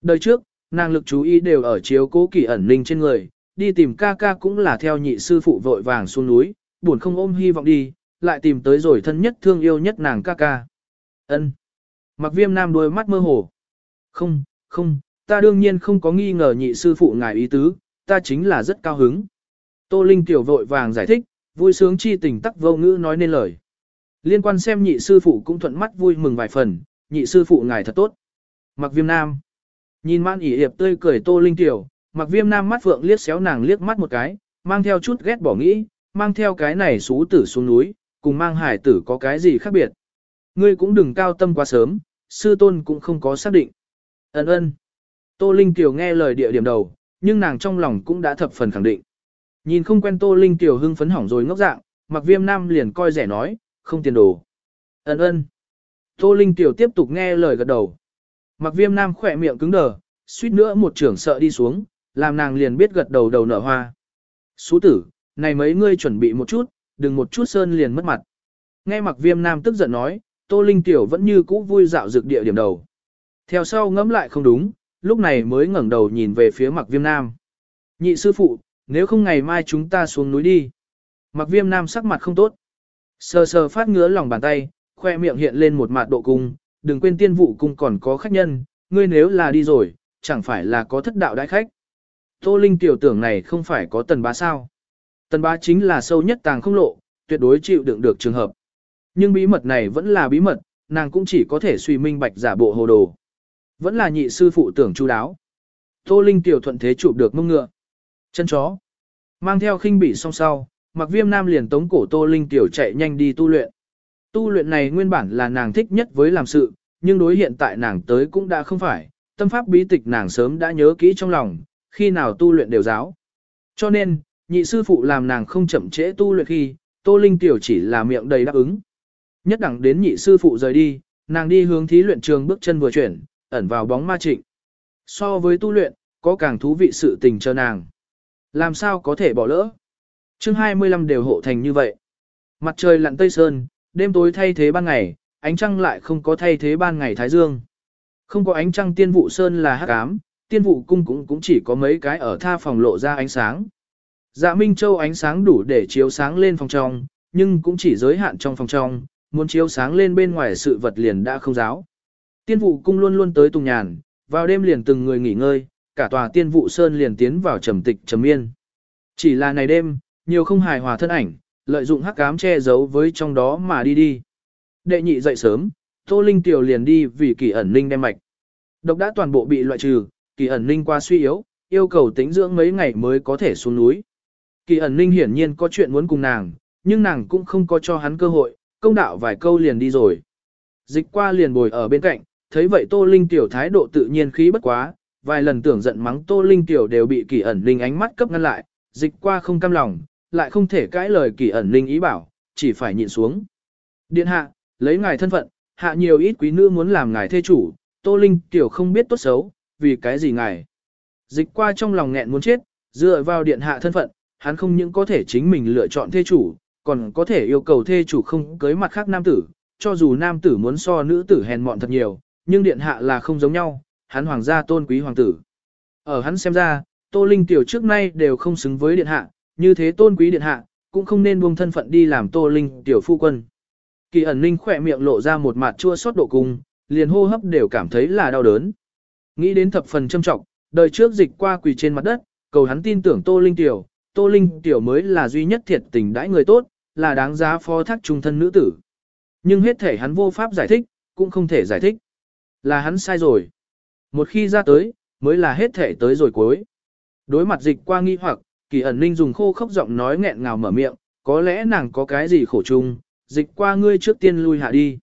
Đời trước, nàng lực chú ý đều ở chiếu cố kỳ ẩn ninh trên người, đi tìm ca ca cũng là theo nhị sư phụ vội vàng xuống núi, buồn không ôm hy vọng đi, lại tìm tới rồi thân nhất thương yêu nhất nàng ca ca. Ân. Mặc viêm nam đôi mắt mơ hồ. Không, không, ta đương nhiên không có nghi ngờ nhị sư phụ ngài ý tứ, ta chính là rất cao hứng. Tô Linh tiểu vội vàng giải thích, vui sướng chi tình tắc vô ngữ nói nên lời. Liên quan xem nhị sư phụ cũng thuận mắt vui mừng vài phần, nhị sư phụ ngài thật tốt. Mặc viêm nam. Nhìn man ỉ hiệp tươi cười Tô Linh tiểu, mặc viêm nam mắt phượng liếc xéo nàng liếc mắt một cái, mang theo chút ghét bỏ nghĩ, mang theo cái này xú tử xuống núi, cùng mang hải tử có cái gì khác biệt. Ngươi cũng đừng cao tâm quá sớm, sư tôn cũng không có xác định. Ấn ơn. Tô Linh Tiểu nghe lời địa điểm đầu, nhưng nàng trong lòng cũng đã thập phần khẳng định. Nhìn không quen Tô Linh Tiểu hưng phấn hỏng rồi ngốc dạng, mặc viêm nam liền coi rẻ nói, không tiền đồ. Ấn ơn. Tô Linh Tiểu tiếp tục nghe lời gật đầu. Mặc viêm nam khỏe miệng cứng đờ, suýt nữa một trưởng sợ đi xuống, làm nàng liền biết gật đầu đầu nở hoa. Sú tử, này mấy ngươi chuẩn bị một chút, đừng một chút sơn liền mất mặt. Nghe mặc viêm nam tức giận nói, Tô Linh Tiểu vẫn như cũ vui dạo dược địa điểm đầu. Theo sau ngẫm lại không đúng, lúc này mới ngẩng đầu nhìn về phía mặc viêm nam. Nhị sư phụ, nếu không ngày mai chúng ta xuống núi đi. Mặc viêm nam sắc mặt không tốt. Sờ sờ phát ngứa lòng bàn tay, khoe miệng hiện lên một mạt độ cung, đừng quên tiên vụ cung còn có khách nhân, ngươi nếu là đi rồi, chẳng phải là có thất đạo đại khách. Tô Linh tiểu tưởng này không phải có tần bá sao. Tần bá chính là sâu nhất tàng không lộ, tuyệt đối chịu đựng được trường hợp. Nhưng bí mật này vẫn là bí mật, nàng cũng chỉ có thể suy minh bạch giả bộ hồ đồ. Vẫn là nhị sư phụ tưởng chu đáo. Tô Linh tiểu thuận thế chụp được mông ngựa. Chân chó. Mang theo khinh bị song sau, mặc viêm nam liền tống cổ Tô Linh tiểu chạy nhanh đi tu luyện. Tu luyện này nguyên bản là nàng thích nhất với làm sự, nhưng đối hiện tại nàng tới cũng đã không phải, tâm pháp bí tịch nàng sớm đã nhớ kỹ trong lòng, khi nào tu luyện đều giáo. Cho nên, nhị sư phụ làm nàng không chậm trễ tu luyện khi, Tô Linh tiểu chỉ là miệng đầy đáp ứng. Nhất đẳng đến nhị sư phụ rời đi, nàng đi hướng thí luyện trường bước chân vừa chuyển, ẩn vào bóng ma trịnh. So với tu luyện, có càng thú vị sự tình cho nàng. Làm sao có thể bỏ lỡ? Chương 25 đều hộ thành như vậy. Mặt trời lặn tây sơn, đêm tối thay thế ban ngày, ánh trăng lại không có thay thế ban ngày thái dương. Không có ánh trăng tiên vụ sơn là hắc ám, tiên vụ cung cũng cũng chỉ có mấy cái ở tha phòng lộ ra ánh sáng. Dạ Minh Châu ánh sáng đủ để chiếu sáng lên phòng trong, nhưng cũng chỉ giới hạn trong phòng trong, muốn chiếu sáng lên bên ngoài sự vật liền đã không giáo. Tiên vụ cung luôn luôn tới tùng nhàn, vào đêm liền từng người nghỉ ngơi, cả tòa tiên vụ sơn liền tiến vào trầm tịch trầm yên. Chỉ là này đêm, nhiều không hài hòa thân ảnh, lợi dụng hắc cám che giấu với trong đó mà đi đi. Đệ nhị dậy sớm, Tô Linh Tiểu liền đi vì kỳ ẩn ninh đem mạch. Độc đã toàn bộ bị loại trừ, kỳ ẩn ninh qua suy yếu, yêu cầu tính dưỡng mấy ngày mới có thể xuống núi. Kỳ ẩn ninh hiển nhiên có chuyện muốn cùng nàng, nhưng nàng cũng không có cho hắn cơ hội, công đạo vài câu liền đi rồi. Dịch qua liền bồi ở bên cạnh, thấy vậy Tô Linh Tiểu thái độ tự nhiên khí bất quá, vài lần tưởng giận mắng Tô Linh Tiểu đều bị kỳ ẩn linh ánh mắt cấp ngăn lại, dịch qua không cam lòng, lại không thể cãi lời kỳ ẩn linh ý bảo, chỉ phải nhịn xuống. Điện hạ, lấy ngài thân phận, hạ nhiều ít quý nữ muốn làm ngài thê chủ, Tô Linh Tiểu không biết tốt xấu, vì cái gì ngài. Dịch qua trong lòng nghẹn muốn chết, dựa vào điện hạ thân phận, hắn không những có thể chính mình lựa chọn thê chủ, còn có thể yêu cầu thê chủ không cưới mặt khác nam tử, cho dù nam tử muốn so nữ tử hèn mọn thật nhiều, nhưng điện hạ là không giống nhau, hắn hoàng gia tôn quý hoàng tử. Ở hắn xem ra, Tô Linh tiểu trước nay đều không xứng với điện hạ, như thế tôn quý điện hạ, cũng không nên buông thân phận đi làm Tô Linh tiểu phu quân. Kỳ ẩn linh khỏe miệng lộ ra một mặt chua xót độ cung, liền hô hấp đều cảm thấy là đau đớn. Nghĩ đến thập phần châm trọng, đời trước dịch qua quỳ trên mặt đất, cầu hắn tin tưởng Tô Linh tiểu, Tô Linh tiểu mới là duy nhất thiệt tình đãi người tốt, là đáng giá phó thác trung thân nữ tử. Nhưng hết thể hắn vô pháp giải thích, cũng không thể giải thích. Là hắn sai rồi. Một khi ra tới, mới là hết thể tới rồi cuối. Đối mặt dịch qua nghi hoặc, Kỳ ẩn ninh dùng khô khốc giọng nói nghẹn ngào mở miệng, có lẽ nàng có cái gì khổ chung, dịch qua ngươi trước tiên lui hạ đi.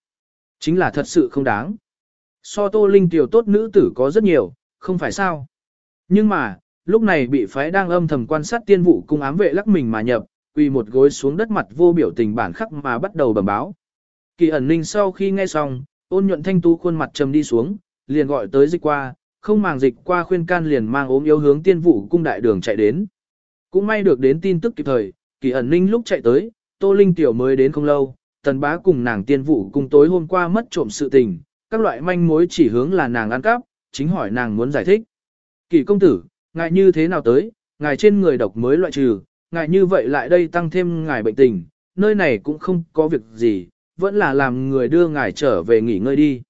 Chính là thật sự không đáng. So tô linh tiểu tốt nữ tử có rất nhiều, không phải sao. Nhưng mà, lúc này bị phái đang âm thầm quan sát tiên vụ cung ám vệ lắc mình mà nhập, quỳ một gối xuống đất mặt vô biểu tình bản khắc mà bắt đầu bẩm báo. Kỳ ẩn ninh sau khi nghe xong, ôn nhuận thanh tú khuôn mặt trầm đi xuống, liền gọi tới dịch qua, không màng dịch qua khuyên can liền mang ốm yếu hướng tiên vụ cung đại đường chạy đến. Cũng may được đến tin tức kịp thời, kỳ ẩn ninh lúc chạy tới, tô linh tiểu mới đến không lâu, tần bá cùng nàng tiên vụ cùng tối hôm qua mất trộm sự tình, các loại manh mối chỉ hướng là nàng ăn cắp, chính hỏi nàng muốn giải thích. Kỳ công tử, ngài như thế nào tới, ngài trên người độc mới loại trừ, ngài như vậy lại đây tăng thêm ngài bệnh tình, nơi này cũng không có việc gì, vẫn là làm người đưa ngài trở về nghỉ ngơi đi.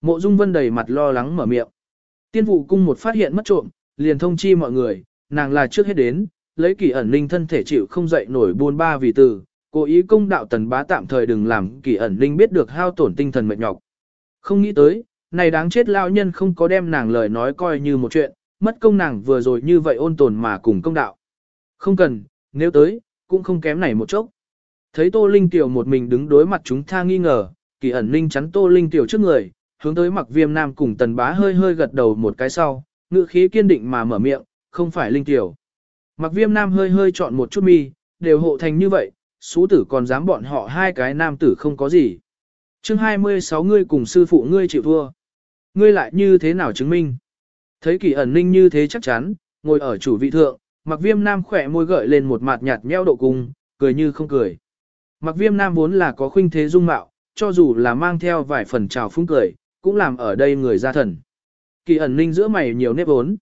Mộ Dung Vân đầy mặt lo lắng mở miệng. Tiên vụ cung một phát hiện mất trộm, liền thông chi mọi người, nàng là trước hết đến, lấy kỳ ẩn linh thân thể chịu không dậy nổi buôn ba vì từ, cố ý công đạo tần bá tạm thời đừng làm kỳ ẩn linh biết được hao tổn tinh thần mệt nhọc. Không nghĩ tới, này đáng chết lao nhân không có đem nàng lời nói coi như một chuyện, mất công nàng vừa rồi như vậy ôn tồn mà cùng công đạo. Không cần, nếu tới, cũng không kém này một chốc. Thấy Tô Linh Tiểu một mình đứng đối mặt chúng tha nghi ngờ, kỳ ẩn linh chắn Tô Linh Tiểu trước người, hướng tới mặc viêm nam cùng tần bá hơi hơi gật đầu một cái sau, ngữ khí kiên định mà mở miệng, không phải Linh Tiểu. Mặc viêm nam hơi hơi chọn một chút mi, đều hộ thành như vậy, xú tử còn dám bọn họ hai cái nam tử không có gì. chương 26 ngươi cùng sư phụ ngươi chịu thua. Ngươi lại như thế nào chứng minh? Thấy kỳ ẩn ninh như thế chắc chắn, ngồi ở chủ vị thượng, mặc viêm nam khỏe môi gợi lên một mặt nhạt nheo độ cung, cười như không cười. Mặc viêm nam vốn là có khuynh thế dung mạo, cho dù là mang theo vài phần trào phúng cười, cũng làm ở đây người ra thần. Kỳ ẩn ninh giữa mày nhiều nếp vốn.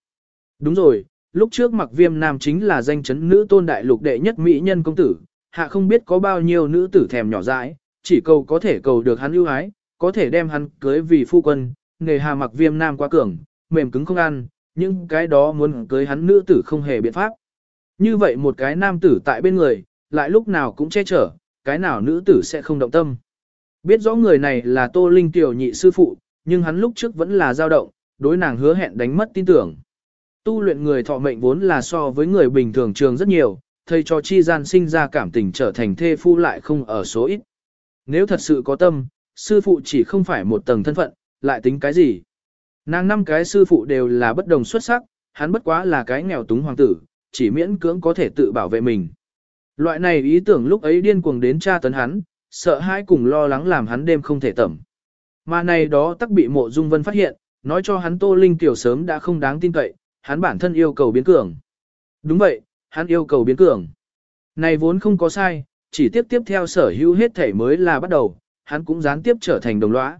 Đúng rồi, lúc trước mặc viêm nam chính là danh chấn nữ tôn đại lục đệ nhất mỹ nhân công tử, hạ không biết có bao nhiêu nữ tử thèm nhỏ dãi, chỉ cầu có thể cầu được hắn ưu ái, có thể đem hắn cưới vì phu quân, nghề hà mặc viêm nam quá cường, mềm cứng không ăn, nhưng cái đó muốn cưới hắn nữ tử không hề biện pháp. Như vậy một cái nam tử tại bên người, lại lúc nào cũng che chở, cái nào nữ tử sẽ không động tâm. Biết rõ người này là Tô Linh tiểu nhị sư phụ, nhưng hắn lúc trước vẫn là dao động, đối nàng hứa hẹn đánh mất tin tưởng. Tu luyện người thọ mệnh vốn là so với người bình thường trường rất nhiều, thầy cho chi gian sinh ra cảm tình trở thành thê phu lại không ở số ít. Nếu thật sự có tâm, sư phụ chỉ không phải một tầng thân phận, lại tính cái gì? Nàng năm cái sư phụ đều là bất đồng xuất sắc, hắn bất quá là cái nghèo túng hoàng tử, chỉ miễn cưỡng có thể tự bảo vệ mình. Loại này ý tưởng lúc ấy điên cuồng đến tra tấn hắn, sợ hãi cùng lo lắng làm hắn đêm không thể tẩm. Mà này đó tắc bị mộ dung vân phát hiện, nói cho hắn Tô Linh tiểu sớm đã không đáng tin cậy, hắn bản thân yêu cầu biến cường. Đúng vậy, hắn yêu cầu biến cường. Này vốn không có sai, chỉ tiếp tiếp theo sở hữu hết thể mới là bắt đầu, hắn cũng gián tiếp trở thành đồng lõa.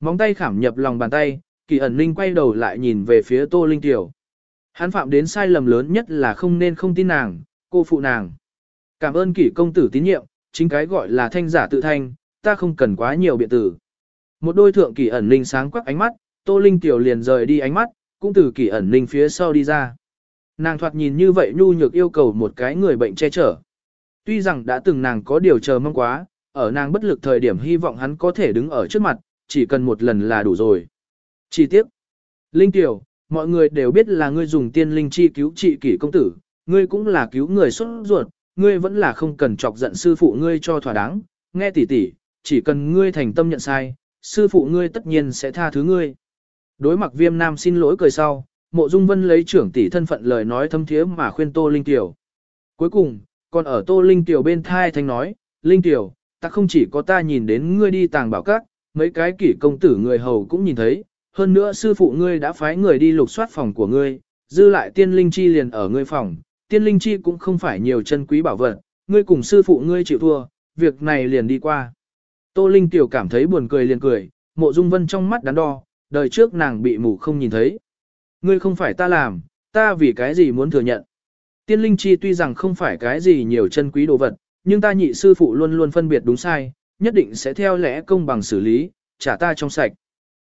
Móng tay khảm nhập lòng bàn tay, kỳ ẩn linh quay đầu lại nhìn về phía Tô Linh Tiểu. Hắn phạm đến sai lầm lớn nhất là không nên không tin nàng, cô phụ nàng. Cảm ơn kỷ công tử tín nhiệm, chính cái gọi là thanh giả tự thanh, ta không cần quá nhiều biện tử. Một đôi thượng kỳ ẩn linh sáng quắc ánh mắt, Tô Linh Tiểu liền rời đi ánh mắt, cũng từ kỳ ẩn linh phía sau đi ra. Nàng thoạt nhìn như vậy nhu nhược yêu cầu một cái người bệnh che chở. Tuy rằng đã từng nàng có điều chờ mong quá, ở nàng bất lực thời điểm hy vọng hắn có thể đứng ở trước mặt, chỉ cần một lần là đủ rồi. Chi tiết. Linh Tiểu, mọi người đều biết là ngươi dùng tiên linh chi cứu trị kỷ công tử, ngươi cũng là cứu người xuất ruột, ngươi vẫn là không cần chọc giận sư phụ ngươi cho thỏa đáng, nghe tỉ tỉ, chỉ cần ngươi thành tâm nhận sai, sư phụ ngươi tất nhiên sẽ tha thứ ngươi. Đối mặt viêm nam xin lỗi cười sau, mộ dung vân lấy trưởng tỷ thân phận lời nói thâm thiế mà khuyên Tô Linh Tiểu. Cuối cùng, còn ở Tô Linh Tiểu bên thai thanh nói, Linh Tiểu, ta không chỉ có ta nhìn đến ngươi đi tàng bảo các, mấy cái kỷ công tử người hầu cũng nhìn thấy, hơn nữa sư phụ ngươi đã phái người đi lục soát phòng của ngươi, dư lại tiên linh chi liền ở ngươi phòng, tiên linh chi cũng không phải nhiều chân quý bảo vật, ngươi cùng sư phụ ngươi chịu thua, việc này liền đi qua. Tô Linh tiểu cảm thấy buồn cười liền cười, mộ dung vân trong mắt đắn đo, đời trước nàng bị mù không nhìn thấy. Ngươi không phải ta làm, ta vì cái gì muốn thừa nhận. Tiên linh chi tuy rằng không phải cái gì nhiều chân quý đồ vật, nhưng ta nhị sư phụ luôn luôn phân biệt đúng sai, nhất định sẽ theo lẽ công bằng xử lý, trả ta trong sạch.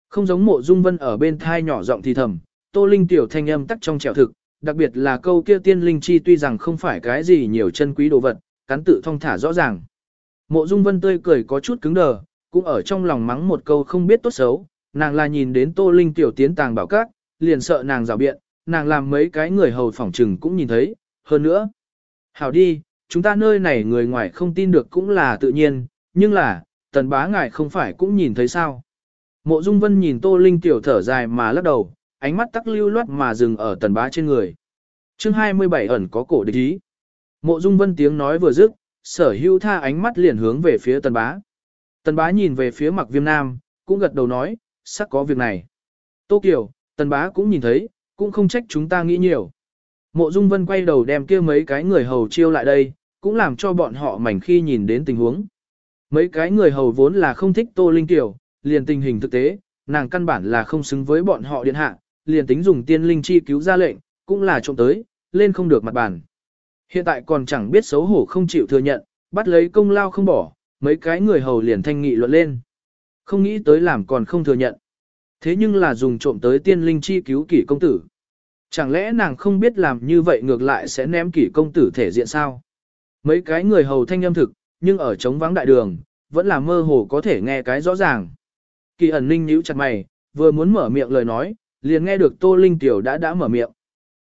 Không giống mộ dung vân ở bên thai nhỏ giọng thì thầm, tô linh tiểu thanh âm tắc trong trẻo thực, đặc biệt là câu kia tiên linh chi tuy rằng không phải cái gì nhiều chân quý đồ vật, cắn tự thông thả rõ ràng. Mộ dung vân tươi cười có chút cứng đờ, cũng ở trong lòng mắng một câu không biết tốt xấu, nàng là nhìn đến tô linh tiểu tiến tàng bảo các, liền sợ nàng rào biện, nàng làm mấy cái người hầu phỏng trừng cũng nhìn thấy, hơn nữa, Hảo đi, chúng ta nơi này người ngoài không tin được cũng là tự nhiên, nhưng là, tần bá ngài không phải cũng nhìn thấy sao. Mộ Dung Vân nhìn Tô Linh tiểu thở dài mà lắc đầu, ánh mắt tắc lưu loát mà dừng ở tần bá trên người. chương 27 ẩn có cổ địch ý. Mộ Dung Vân tiếng nói vừa dứt, sở hữu tha ánh mắt liền hướng về phía tần bá. Tần bá nhìn về phía mặc viêm nam, cũng gật đầu nói, sắc có việc này. Tô Kiều, tần bá cũng nhìn thấy, cũng không trách chúng ta nghĩ nhiều. Mộ Dung Vân quay đầu đem kia mấy cái người hầu chiêu lại đây, cũng làm cho bọn họ mảnh khi nhìn đến tình huống. Mấy cái người hầu vốn là không thích Tô Linh Tiểu, liền tình hình thực tế, nàng căn bản là không xứng với bọn họ điện hạ, liền tính dùng tiên linh chi cứu ra lệnh, cũng là trộm tới, lên không được mặt bản. Hiện tại còn chẳng biết xấu hổ không chịu thừa nhận, bắt lấy công lao không bỏ, mấy cái người hầu liền thanh nghị luận lên. Không nghĩ tới làm còn không thừa nhận. Thế nhưng là dùng trộm tới tiên linh chi cứu kỷ công tử. Chẳng lẽ nàng không biết làm như vậy ngược lại sẽ ném kỷ công tử thể diện sao? Mấy cái người hầu thanh âm thực, nhưng ở trống vắng đại đường, vẫn là mơ hồ có thể nghe cái rõ ràng. Kỳ ẩn ninh nhíu chặt mày, vừa muốn mở miệng lời nói, liền nghe được Tô Linh Tiểu đã đã mở miệng.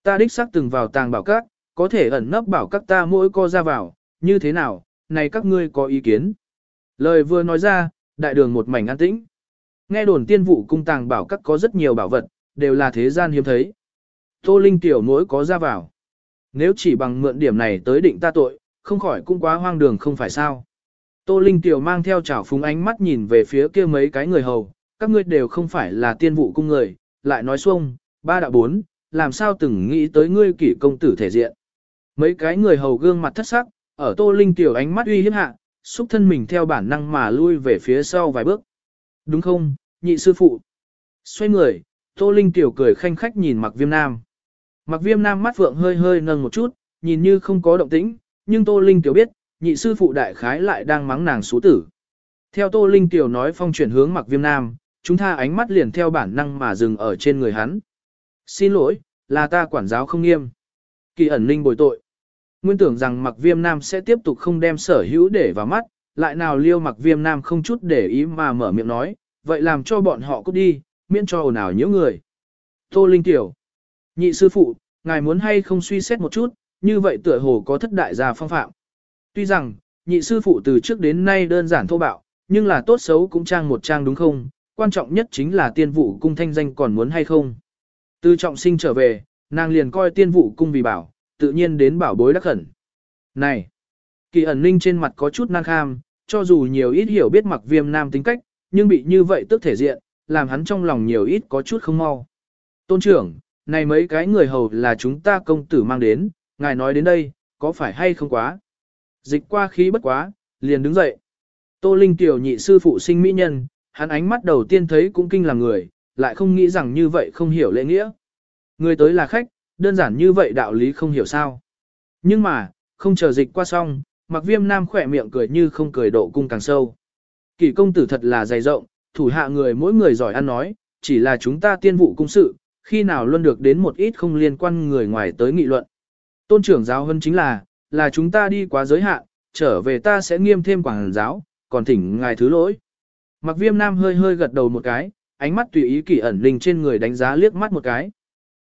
Ta đích xác từng vào tàng bảo các, có thể ẩn nấp bảo các ta mỗi co ra vào, như thế nào, này các ngươi có ý kiến. Lời vừa nói ra, đại đường một mảnh an tĩnh. Nghe đồn tiên vụ cung tàng bảo các có rất nhiều bảo vật, đều là thế gian hiếm thấy. Tô Linh Tiểu mỗi có ra vào. Nếu chỉ bằng mượn điểm này tới định ta tội, không khỏi cũng quá hoang đường không phải sao. Tô Linh Tiểu mang theo chảo phúng ánh mắt nhìn về phía kia mấy cái người hầu, các ngươi đều không phải là tiên vụ cung người, lại nói xuông, ba đạo bốn, làm sao từng nghĩ tới ngươi kỷ công tử thể diện. Mấy cái người hầu gương mặt thất sắc, ở Tô Linh Tiểu ánh mắt uy hiếp hạ, xúc thân mình theo bản năng mà lui về phía sau vài bước. Đúng không, nhị sư phụ? Xoay người, Tô Linh Tiểu cười khanh khách nhìn mặc viêm nam. Mặc viêm nam mắt vượng hơi hơi nâng một chút, nhìn như không có động tĩnh, nhưng Tô Linh Tiểu biết, nhị sư phụ đại khái lại đang mắng nàng số tử. Theo Tô Linh Tiểu nói phong chuyển hướng mặc viêm nam, chúng ta ánh mắt liền theo bản năng mà dừng ở trên người hắn. Xin lỗi, là ta quản giáo không nghiêm. Kỳ ẩn linh bồi tội. Nguyên tưởng rằng mặc viêm nam sẽ tiếp tục không đem sở hữu để vào mắt, lại nào liêu mặc viêm nam không chút để ý mà mở miệng nói, vậy làm cho bọn họ cút đi, miễn cho ồn ào nhiễu người. Tô Linh Tiểu. Nhị sư phụ, ngài muốn hay không suy xét một chút, như vậy tựa hồ có thất đại gia phong phạm. Tuy rằng, nhị sư phụ từ trước đến nay đơn giản thô bạo, nhưng là tốt xấu cũng trang một trang đúng không, quan trọng nhất chính là tiên vụ cung thanh danh còn muốn hay không. Từ trọng sinh trở về, nàng liền coi tiên vụ cung vì bảo, tự nhiên đến bảo bối đắc khẩn. Này! Kỳ ẩn ninh trên mặt có chút năng kham, cho dù nhiều ít hiểu biết mặc viêm nam tính cách, nhưng bị như vậy tức thể diện, làm hắn trong lòng nhiều ít có chút không mau. Tôn trưởng, này mấy cái người hầu là chúng ta công tử mang đến, ngài nói đến đây, có phải hay không quá? Dịch qua khí bất quá, liền đứng dậy. Tô Linh tiểu nhị sư phụ sinh mỹ nhân, hắn ánh mắt đầu tiên thấy cũng kinh là người, lại không nghĩ rằng như vậy không hiểu lễ nghĩa. Người tới là khách, đơn giản như vậy đạo lý không hiểu sao. Nhưng mà, không chờ dịch qua xong, mặc viêm nam khỏe miệng cười như không cười độ cung càng sâu. Kỷ công tử thật là dày rộng, thủ hạ người mỗi người giỏi ăn nói, chỉ là chúng ta tiên vụ cung sự, khi nào luôn được đến một ít không liên quan người ngoài tới nghị luận. Tôn trưởng giáo hơn chính là, là chúng ta đi quá giới hạn, trở về ta sẽ nghiêm thêm quảng giáo, còn thỉnh ngài thứ lỗi. Mặc viêm nam hơi hơi gật đầu một cái, ánh mắt tùy ý kỳ ẩn linh trên người đánh giá liếc mắt một cái.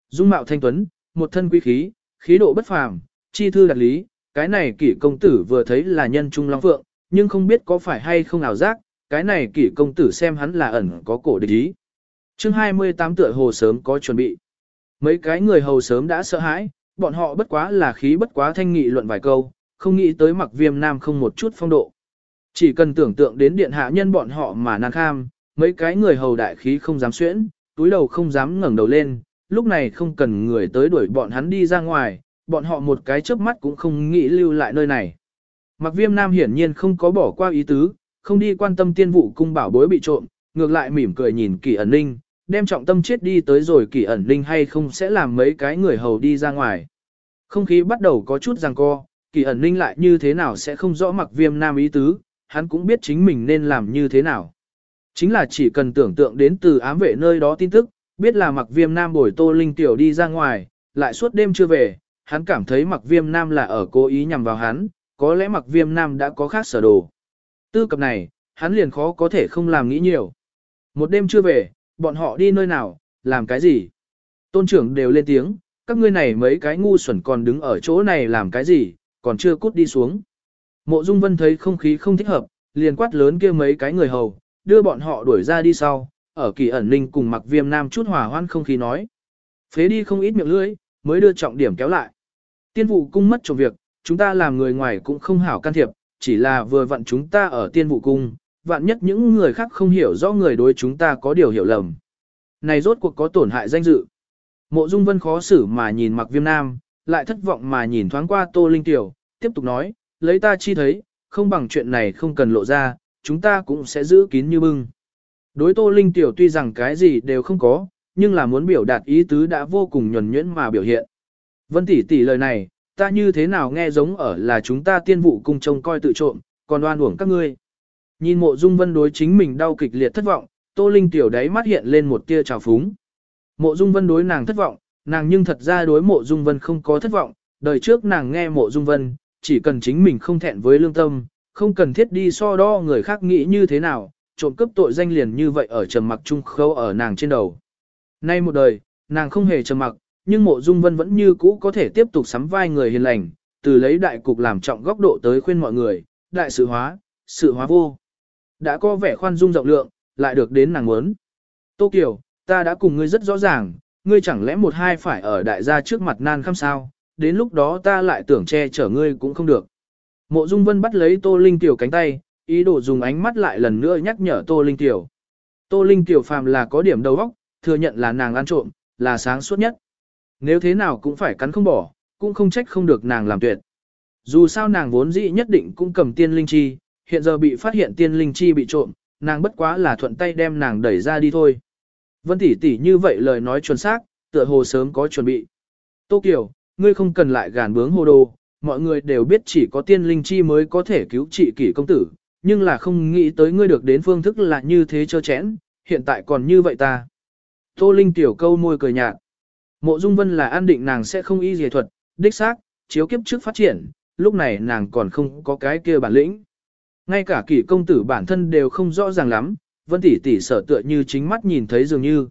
Dung mạo thanh tuấn, một thân quý khí, khí độ bất phàm, chi thư đạt lý, cái này kỷ công tử vừa thấy là nhân trung long phượng, nhưng không biết có phải hay không ảo giác, cái này kỷ công tử xem hắn là ẩn có cổ địch ý. chương 28 tựa hồ sớm có chuẩn bị. Mấy cái người hầu sớm đã sợ hãi, bọn họ bất quá là khí bất quá thanh nghị luận vài câu, không nghĩ tới mặc viêm nam không một chút phong độ. Chỉ cần tưởng tượng đến điện hạ nhân bọn họ mà nàng kham, mấy cái người hầu đại khí không dám xuyễn, túi đầu không dám ngẩng đầu lên, lúc này không cần người tới đuổi bọn hắn đi ra ngoài, bọn họ một cái chớp mắt cũng không nghĩ lưu lại nơi này. Mặc viêm nam hiển nhiên không có bỏ qua ý tứ, không đi quan tâm tiên vụ cung bảo bối bị trộm, ngược lại mỉm cười nhìn kỳ ẩn ninh, đem trọng tâm chết đi tới rồi kỳ ẩn ninh hay không sẽ làm mấy cái người hầu đi ra ngoài. Không khí bắt đầu có chút ràng co, kỳ ẩn ninh lại như thế nào sẽ không rõ mặc viêm nam ý tứ, hắn cũng biết chính mình nên làm như thế nào. Chính là chỉ cần tưởng tượng đến từ ám vệ nơi đó tin tức, biết là mặc viêm nam bồi tô linh tiểu đi ra ngoài, lại suốt đêm chưa về, hắn cảm thấy mặc viêm nam là ở cố ý nhằm vào hắn, có lẽ mặc viêm nam đã có khác sở đồ. Tư cập này, hắn liền khó có thể không làm nghĩ nhiều. Một đêm chưa về, bọn họ đi nơi nào, làm cái gì? Tôn trưởng đều lên tiếng, các ngươi này mấy cái ngu xuẩn còn đứng ở chỗ này làm cái gì, còn chưa cút đi xuống. Mộ Dung Vân thấy không khí không thích hợp, liền quát lớn kia mấy cái người hầu, đưa bọn họ đuổi ra đi sau, ở kỳ ẩn ninh cùng mặc viêm nam chút hòa hoan không khí nói. Phế đi không ít miệng lưỡi, mới đưa trọng điểm kéo lại. Tiên vụ cung mất trong việc, chúng ta làm người ngoài cũng không hảo can thiệp, chỉ là vừa vặn chúng ta ở tiên vụ cung, vạn nhất những người khác không hiểu rõ người đối chúng ta có điều hiểu lầm. Này rốt cuộc có tổn hại danh dự. Mộ Dung Vân khó xử mà nhìn mặc viêm nam, lại thất vọng mà nhìn thoáng qua Tô Linh Tiểu, tiếp tục nói, lấy ta chi thấy, không bằng chuyện này không cần lộ ra, chúng ta cũng sẽ giữ kín như bưng. Đối Tô Linh Tiểu tuy rằng cái gì đều không có, nhưng là muốn biểu đạt ý tứ đã vô cùng nhuần nhuyễn mà biểu hiện. Vân tỷ tỷ lời này, ta như thế nào nghe giống ở là chúng ta tiên vụ cung trông coi tự trộm, còn đoan uổng các ngươi. Nhìn mộ dung vân đối chính mình đau kịch liệt thất vọng, Tô Linh Tiểu đấy mắt hiện lên một tia trào phúng. Mộ dung vân đối nàng thất vọng, nàng nhưng thật ra đối mộ dung vân không có thất vọng, đời trước nàng nghe mộ dung vân, chỉ cần chính mình không thẹn với lương tâm, không cần thiết đi so đo người khác nghĩ như thế nào, trộm cướp tội danh liền như vậy ở trầm mặc trung khâu ở nàng trên đầu. Nay một đời, nàng không hề trầm mặc, nhưng mộ dung vân vẫn như cũ có thể tiếp tục sắm vai người hiền lành, từ lấy đại cục làm trọng góc độ tới khuyên mọi người, đại sự hóa, sự hóa vô. Đã có vẻ khoan dung rộng lượng, lại được đến nàng muốn. Tô Kiều, ta đã cùng ngươi rất rõ ràng, ngươi chẳng lẽ một hai phải ở đại gia trước mặt nan khăm sao, đến lúc đó ta lại tưởng che chở ngươi cũng không được. Mộ Dung Vân bắt lấy Tô Linh Tiểu cánh tay, ý đồ dùng ánh mắt lại lần nữa nhắc nhở Tô Linh Tiểu. Tô Linh Tiểu phàm là có điểm đầu óc, thừa nhận là nàng ăn trộm, là sáng suốt nhất. Nếu thế nào cũng phải cắn không bỏ, cũng không trách không được nàng làm tuyệt. Dù sao nàng vốn dĩ nhất định cũng cầm tiên linh chi, hiện giờ bị phát hiện tiên linh chi bị trộm, nàng bất quá là thuận tay đem nàng đẩy ra đi thôi. Vân tỷ tỷ như vậy lời nói chuẩn xác, tựa hồ sớm có chuẩn bị. Tô Kiều, ngươi không cần lại gàn bướng hồ đồ, mọi người đều biết chỉ có tiên linh chi mới có thể cứu trị kỷ công tử, nhưng là không nghĩ tới ngươi được đến phương thức là như thế cho chẽn, hiện tại còn như vậy ta. Tô Linh tiểu câu môi cười nhạt. Mộ Dung Vân là an định nàng sẽ không y dề thuật, đích xác, chiếu kiếp trước phát triển, lúc này nàng còn không có cái kia bản lĩnh. Ngay cả kỷ công tử bản thân đều không rõ ràng lắm, Vân tỷ tỷ sợ tựa như chính mắt nhìn thấy dường như.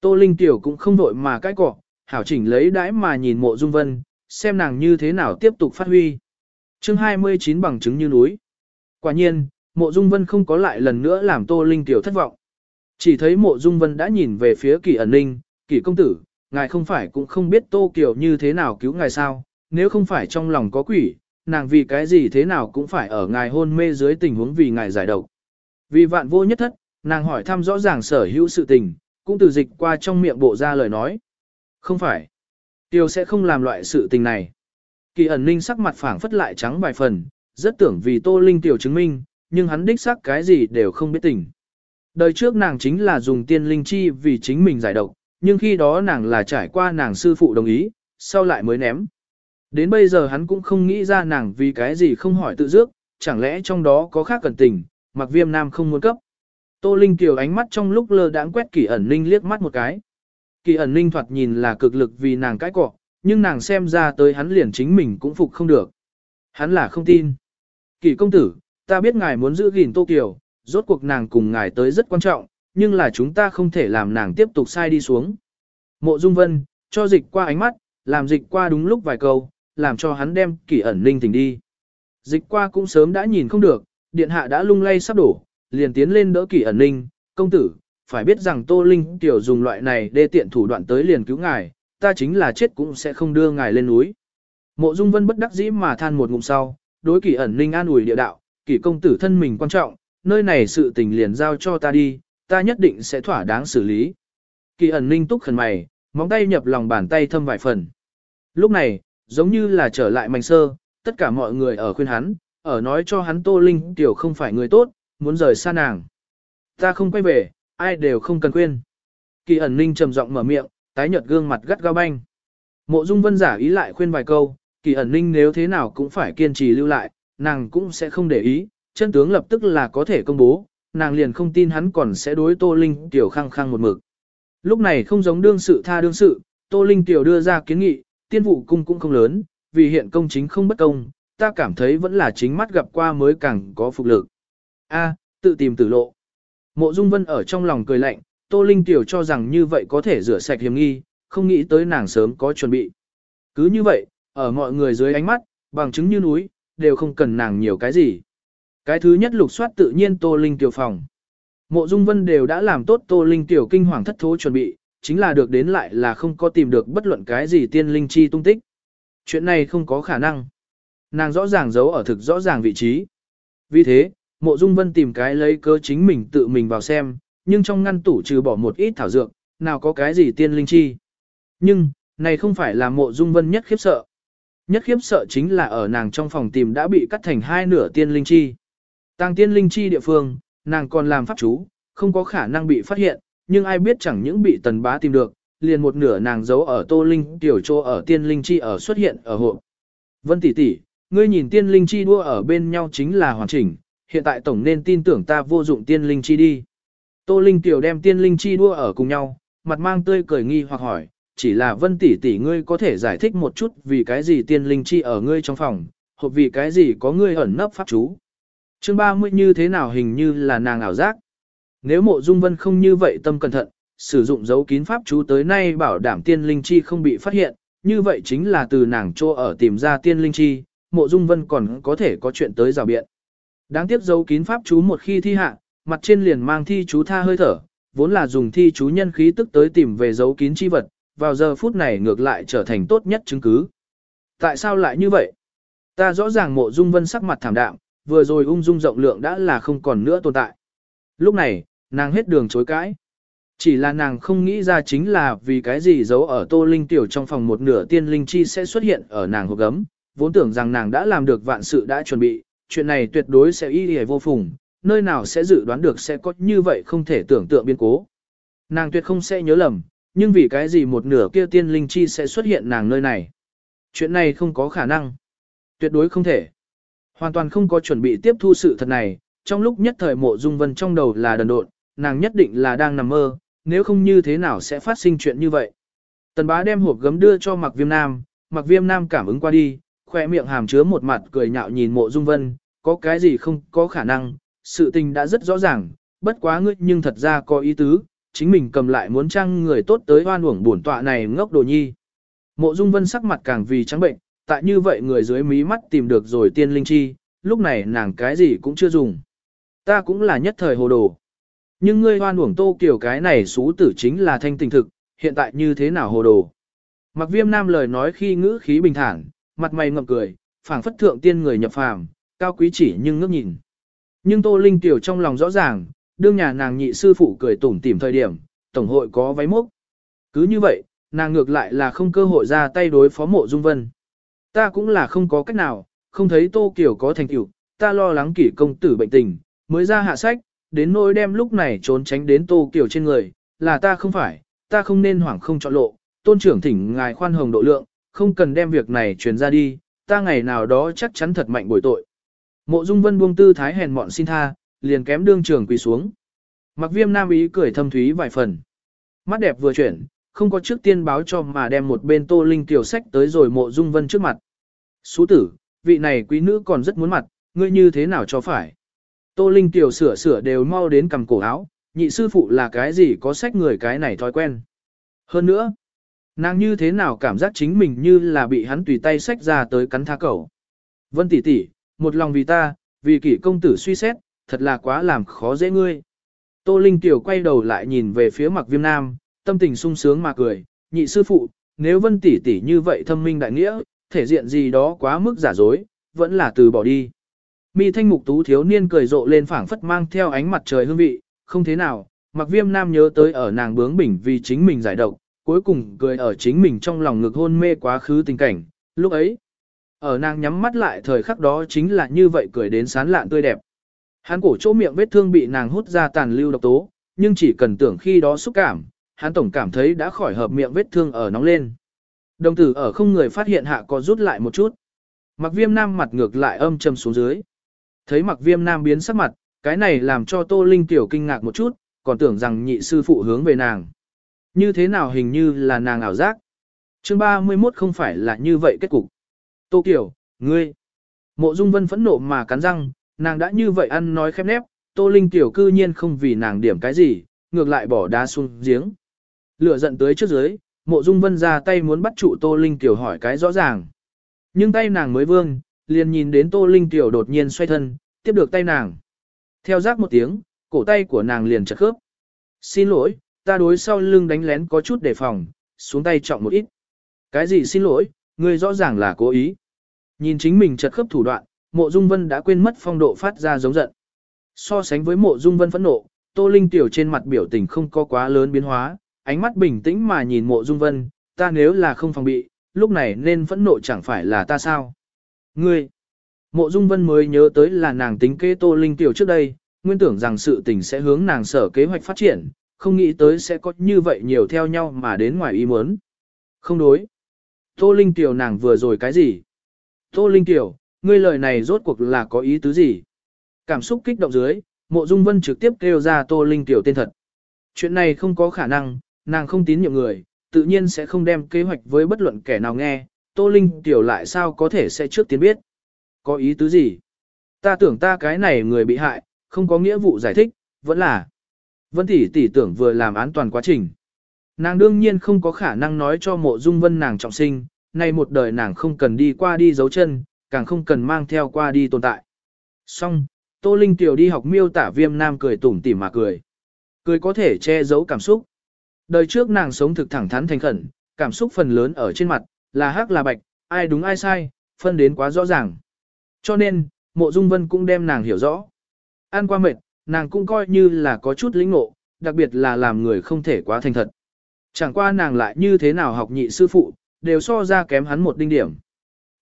Tô Linh tiểu cũng không vội mà cái cọ, hảo chỉnh lấy đãi mà nhìn Mộ Dung Vân, xem nàng như thế nào tiếp tục phát huy. Chương 29 bằng chứng như núi. Quả nhiên, Mộ Dung Vân không có lại lần nữa làm Tô Linh tiểu thất vọng. Chỉ thấy Mộ Dung Vân đã nhìn về phía kỳ ẩn ninh, kỳ công tử, ngài không phải cũng không biết Tô Kiều như thế nào cứu ngài sao, nếu không phải trong lòng có quỷ, nàng vì cái gì thế nào cũng phải ở ngài hôn mê dưới tình huống vì ngài giải độc. Vì vạn vô nhất thất, nàng hỏi thăm rõ ràng sở hữu sự tình, cũng từ dịch qua trong miệng bộ ra lời nói. Không phải. Tiêu sẽ không làm loại sự tình này. Kỳ ẩn ninh sắc mặt phảng phất lại trắng vài phần, rất tưởng vì Tô Linh tiểu chứng minh, nhưng hắn đích xác cái gì đều không biết tình. Đời trước nàng chính là dùng tiên linh chi vì chính mình giải độc, nhưng khi đó nàng là trải qua nàng sư phụ đồng ý, sau lại mới ném. Đến bây giờ hắn cũng không nghĩ ra nàng vì cái gì không hỏi tự dước, chẳng lẽ trong đó có khác cần tình, mặc viêm nam không muốn cấp. Tô Linh Kiều ánh mắt trong lúc lơ đãng quét kỳ ẩn ninh liếc mắt một cái. Kỳ ẩn ninh thoạt nhìn là cực lực vì nàng cái cọ, nhưng nàng xem ra tới hắn liền chính mình cũng phục không được. Hắn là không tin. Kỳ công tử, ta biết ngài muốn giữ gìn Tô Kiều, rốt cuộc nàng cùng ngài tới rất quan trọng, nhưng là chúng ta không thể làm nàng tiếp tục sai đi xuống. Mộ Dung Vân, cho dịch qua ánh mắt, làm dịch qua đúng lúc vài câu, làm cho hắn đem kỳ ẩn ninh tỉnh đi. Dịch qua cũng sớm đã nhìn không được, điện hạ đã lung lay sắp đổ, liền tiến lên đỡ kỳ ẩn ninh, công tử, phải biết rằng Tô Linh tiểu dùng loại này để tiện thủ đoạn tới liền cứu ngài, ta chính là chết cũng sẽ không đưa ngài lên núi. Mộ Dung Vân bất đắc dĩ mà than một ngụm sau, đối kỳ ẩn ninh an ủi địa đạo, kỳ công tử thân mình quan trọng, nơi này sự tình liền giao cho ta đi, ta nhất định sẽ thỏa đáng xử lý. Kỳ ẩn ninh túc khẩn mày, móng tay nhập lòng bàn tay thâm vài phần. Lúc này, giống như là trở lại mảnh sơ, tất cả mọi người ở khuyên hắn, ở nói cho hắn Tô Linh tiểu không phải người tốt, muốn rời xa nàng. Ta không quay về, ai đều không cần khuyên. Kỳ ẩn ninh trầm giọng mở miệng, tái nhợt gương mặt gắt gao banh. Mộ Dung Vân giả ý lại khuyên vài câu, kỳ ẩn ninh nếu thế nào cũng phải kiên trì lưu lại, nàng cũng sẽ không để ý, chân tướng lập tức là có thể công bố, nàng liền không tin hắn còn sẽ đối Tô Linh tiểu khăng khăng một mực. Lúc này không giống đương sự tha đương sự, Tô Linh tiểu đưa ra kiến nghị, tiên vụ cung cũng không lớn, vì hiện công chính không bất công, ta cảm thấy vẫn là chính mắt gặp qua mới càng có phục lực. A, tự tìm tử lộ. Mộ Dung Vân ở trong lòng cười lạnh, Tô Linh tiểu cho rằng như vậy có thể rửa sạch hiểm nghi, không nghĩ tới nàng sớm có chuẩn bị. Cứ như vậy, ở mọi người dưới ánh mắt, bằng chứng như núi, đều không cần nàng nhiều cái gì. Cái thứ nhất lục soát tự nhiên Tô Linh tiểu phòng. Mộ Dung Vân đều đã làm tốt Tô Linh tiểu kinh hoàng thất thố chuẩn bị, chính là được đến lại là không có tìm được bất luận cái gì tiên linh chi tung tích. Chuyện này không có khả năng. Nàng rõ ràng giấu ở thực rõ ràng vị trí. Vì thế, Mộ Dung Vân tìm cái lấy cơ chính mình tự mình vào xem, nhưng trong ngăn tủ trừ bỏ một ít thảo dược, nào có cái gì tiên linh chi. Nhưng, này không phải là Mộ Dung Vân nhất khiếp sợ. Nhất khiếp sợ chính là ở nàng trong phòng tìm đã bị cắt thành hai nửa tiên linh chi. Tăng tiên linh chi địa phương, nàng còn làm pháp chú, không có khả năng bị phát hiện, nhưng ai biết chẳng những bị tần bá tìm được, liền một nửa nàng giấu ở tô linh tiểu trô ở tiên linh chi ở xuất hiện ở hộ. Vân tỷ tỷ, ngươi nhìn tiên linh chi đua ở bên nhau chính là hoàn chỉnh, hiện tại tổng nên tin tưởng ta vô dụng tiên linh chi đi. Tô linh tiểu đem tiên linh chi đua ở cùng nhau, mặt mang tươi cười nghi hoặc hỏi, chỉ là vân tỷ tỷ ngươi có thể giải thích một chút vì cái gì tiên linh chi ở ngươi trong phòng, hoặc vì cái gì có ngươi ẩn nấp pháp chú. Chương 30 như thế nào hình như là nàng ảo giác. Nếu mộ dung vân không như vậy tâm cẩn thận, sử dụng dấu kín pháp chú tới nay bảo đảm tiên linh chi không bị phát hiện, như vậy chính là từ nàng chỗ ở tìm ra tiên linh chi, mộ dung vân còn có thể có chuyện tới rào biện. Đáng tiếc dấu kín pháp chú một khi thi hạ, mặt trên liền mang thi chú tha hơi thở, vốn là dùng thi chú nhân khí tức tới tìm về dấu kín chi vật, vào giờ phút này ngược lại trở thành tốt nhất chứng cứ. Tại sao lại như vậy? Ta rõ ràng mộ dung vân sắc mặt thảm đạm, vừa rồi ung dung rộng lượng đã là không còn nữa tồn tại. Lúc này, nàng hết đường chối cãi. Chỉ là nàng không nghĩ ra chính là vì cái gì giấu ở tô linh tiểu trong phòng một nửa tiên linh chi sẽ xuất hiện ở nàng hộp gấm, vốn tưởng rằng nàng đã làm được vạn sự đã chuẩn bị, chuyện này tuyệt đối sẽ y hề vô phùng, nơi nào sẽ dự đoán được sẽ có như vậy không thể tưởng tượng biến cố. Nàng tuyệt không sẽ nhớ lầm, nhưng vì cái gì một nửa kia tiên linh chi sẽ xuất hiện nàng nơi này. Chuyện này không có khả năng. Tuyệt đối không thể. Hoàn toàn không có chuẩn bị tiếp thu sự thật này, trong lúc nhất thời mộ dung vân trong đầu là đần độn, nàng nhất định là đang nằm mơ, nếu không như thế nào sẽ phát sinh chuyện như vậy. Tần bá đem hộp gấm đưa cho mặc viêm nam, mặc viêm nam cảm ứng qua đi, khoe miệng hàm chứa một mặt cười nhạo nhìn mộ dung vân, có cái gì không có khả năng, sự tình đã rất rõ ràng, bất quá ngươi nhưng thật ra có ý tứ, chính mình cầm lại muốn trang người tốt tới hoan uổng bổn tọa này ngốc đồ nhi. Mộ dung vân sắc mặt càng vì trắng bệnh, tại như vậy người dưới mí mắt tìm được rồi tiên linh chi, lúc này nàng cái gì cũng chưa dùng. Ta cũng là nhất thời hồ đồ. Nhưng ngươi hoan uổng tô kiểu cái này xú tử chính là thanh tình thực, hiện tại như thế nào hồ đồ. Mặc viêm nam lời nói khi ngữ khí bình thản, mặt mày ngậm cười, phảng phất thượng tiên người nhập phàm, cao quý chỉ nhưng ngước nhìn. Nhưng tô linh tiểu trong lòng rõ ràng, đương nhà nàng nhị sư phụ cười tủm tỉm thời điểm, tổng hội có váy mốc. Cứ như vậy, nàng ngược lại là không cơ hội ra tay đối phó mộ dung vân. Ta cũng là không có cách nào, không thấy tô kiểu có thành tựu, ta lo lắng kỷ công tử bệnh tình, mới ra hạ sách, đến nỗi đem lúc này trốn tránh đến tô kiểu trên người, là ta không phải, ta không nên hoảng không chọn lộ, tôn trưởng thỉnh ngài khoan hồng độ lượng, không cần đem việc này truyền ra đi, ta ngày nào đó chắc chắn thật mạnh bồi tội. Mộ Dung Vân buông tư thái hèn mọn xin tha, liền kém đương trường quỳ xuống. Mặc viêm nam ý cười thâm thúy vài phần. Mắt đẹp vừa chuyển, không có trước tiên báo cho mà đem một bên tô linh tiểu sách tới rồi mộ dung vân trước mặt. Sú tử, vị này quý nữ còn rất muốn mặt, ngươi như thế nào cho phải. Tô linh tiểu sửa sửa đều mau đến cầm cổ áo, nhị sư phụ là cái gì có sách người cái này thói quen. Hơn nữa, nàng như thế nào cảm giác chính mình như là bị hắn tùy tay sách ra tới cắn tha cẩu. Vân tỷ tỷ, một lòng vì ta, vì kỷ công tử suy xét, thật là quá làm khó dễ ngươi. Tô Linh Tiểu quay đầu lại nhìn về phía mặc viêm nam, tâm tình sung sướng mà cười, nhị sư phụ, nếu vân tỷ tỷ như vậy thâm minh đại nghĩa, thể diện gì đó quá mức giả dối, vẫn là từ bỏ đi. Mi thanh mục tú thiếu niên cười rộ lên phảng phất mang theo ánh mặt trời hương vị, không thế nào, mặc viêm nam nhớ tới ở nàng bướng bỉnh vì chính mình giải độc, cuối cùng cười ở chính mình trong lòng ngực hôn mê quá khứ tình cảnh, lúc ấy. Ở nàng nhắm mắt lại thời khắc đó chính là như vậy cười đến sán lạn tươi đẹp. Hắn cổ chỗ miệng vết thương bị nàng hút ra tàn lưu độc tố, nhưng chỉ cần tưởng khi đó xúc cảm, hắn tổng cảm thấy đã khỏi hợp miệng vết thương ở nóng lên. Đồng tử ở không người phát hiện hạ có rút lại một chút. Mặc viêm nam mặt ngược lại âm trầm xuống dưới. Thấy mặc viêm nam biến sắc mặt, cái này làm cho Tô Linh tiểu kinh ngạc một chút, còn tưởng rằng nhị sư phụ hướng về nàng. Như thế nào hình như là nàng ảo giác. Chương 31 không phải là như vậy kết cục. Tô Kiều, ngươi. Mộ Dung Vân phẫn nộ mà cắn răng, nàng đã như vậy ăn nói khép nép, Tô Linh tiểu cư nhiên không vì nàng điểm cái gì, ngược lại bỏ đá xuống giếng. Lửa giận tới trước dưới, Mộ Dung Vân ra tay muốn bắt trụ Tô Linh tiểu hỏi cái rõ ràng. Nhưng tay nàng mới vương, liền nhìn đến Tô Linh Tiểu đột nhiên xoay thân, tiếp được tay nàng. Theo giác một tiếng, cổ tay của nàng liền chật khớp. Xin lỗi, ta đối sau lưng đánh lén có chút đề phòng, xuống tay trọng một ít. Cái gì xin lỗi, ngươi rõ ràng là cố ý. Nhìn chính mình chật khớp thủ đoạn, mộ dung vân đã quên mất phong độ phát ra giống giận. So sánh với mộ dung vân phẫn nộ, tô linh tiểu trên mặt biểu tình không có quá lớn biến hóa, ánh mắt bình tĩnh mà nhìn mộ dung vân, ta nếu là không phòng bị, lúc này nên phẫn nộ chẳng phải là ta sao. Ngươi, mộ dung vân mới nhớ tới là nàng tính kế tô linh tiểu trước đây, nguyên tưởng rằng sự tình sẽ hướng nàng sở kế hoạch phát triển, không nghĩ tới sẽ có như vậy nhiều theo nhau mà đến ngoài ý muốn. Không đối. Tô Linh Tiểu nàng vừa rồi cái gì? Tô Linh Tiểu, ngươi lời này rốt cuộc là có ý tứ gì? Cảm xúc kích động dưới, mộ dung vân trực tiếp kêu ra Tô Linh Tiểu tên thật. Chuyện này không có khả năng, nàng không tín nhiệm người, tự nhiên sẽ không đem kế hoạch với bất luận kẻ nào nghe, Tô Linh Tiểu lại sao có thể sẽ trước tiên biết. Có ý tứ gì? Ta tưởng ta cái này người bị hại, không có nghĩa vụ giải thích, vẫn là. Vân tỷ tỷ tưởng vừa làm án toàn quá trình. Nàng đương nhiên không có khả năng nói cho mộ dung vân nàng trọng sinh, nay một đời nàng không cần đi qua đi giấu chân, càng không cần mang theo qua đi tồn tại. Xong, Tô Linh Tiểu đi học miêu tả viêm nam cười tủm tỉm mà cười. Cười có thể che giấu cảm xúc. Đời trước nàng sống thực thẳng thắn thành khẩn, cảm xúc phần lớn ở trên mặt, là hắc là bạch, ai đúng ai sai, phân đến quá rõ ràng. Cho nên, mộ dung vân cũng đem nàng hiểu rõ. An qua mệt, nàng cũng coi như là có chút lĩnh ngộ, đặc biệt là làm người không thể quá thành thật. Chẳng qua nàng lại như thế nào học nhị sư phụ, đều so ra kém hắn một đinh điểm.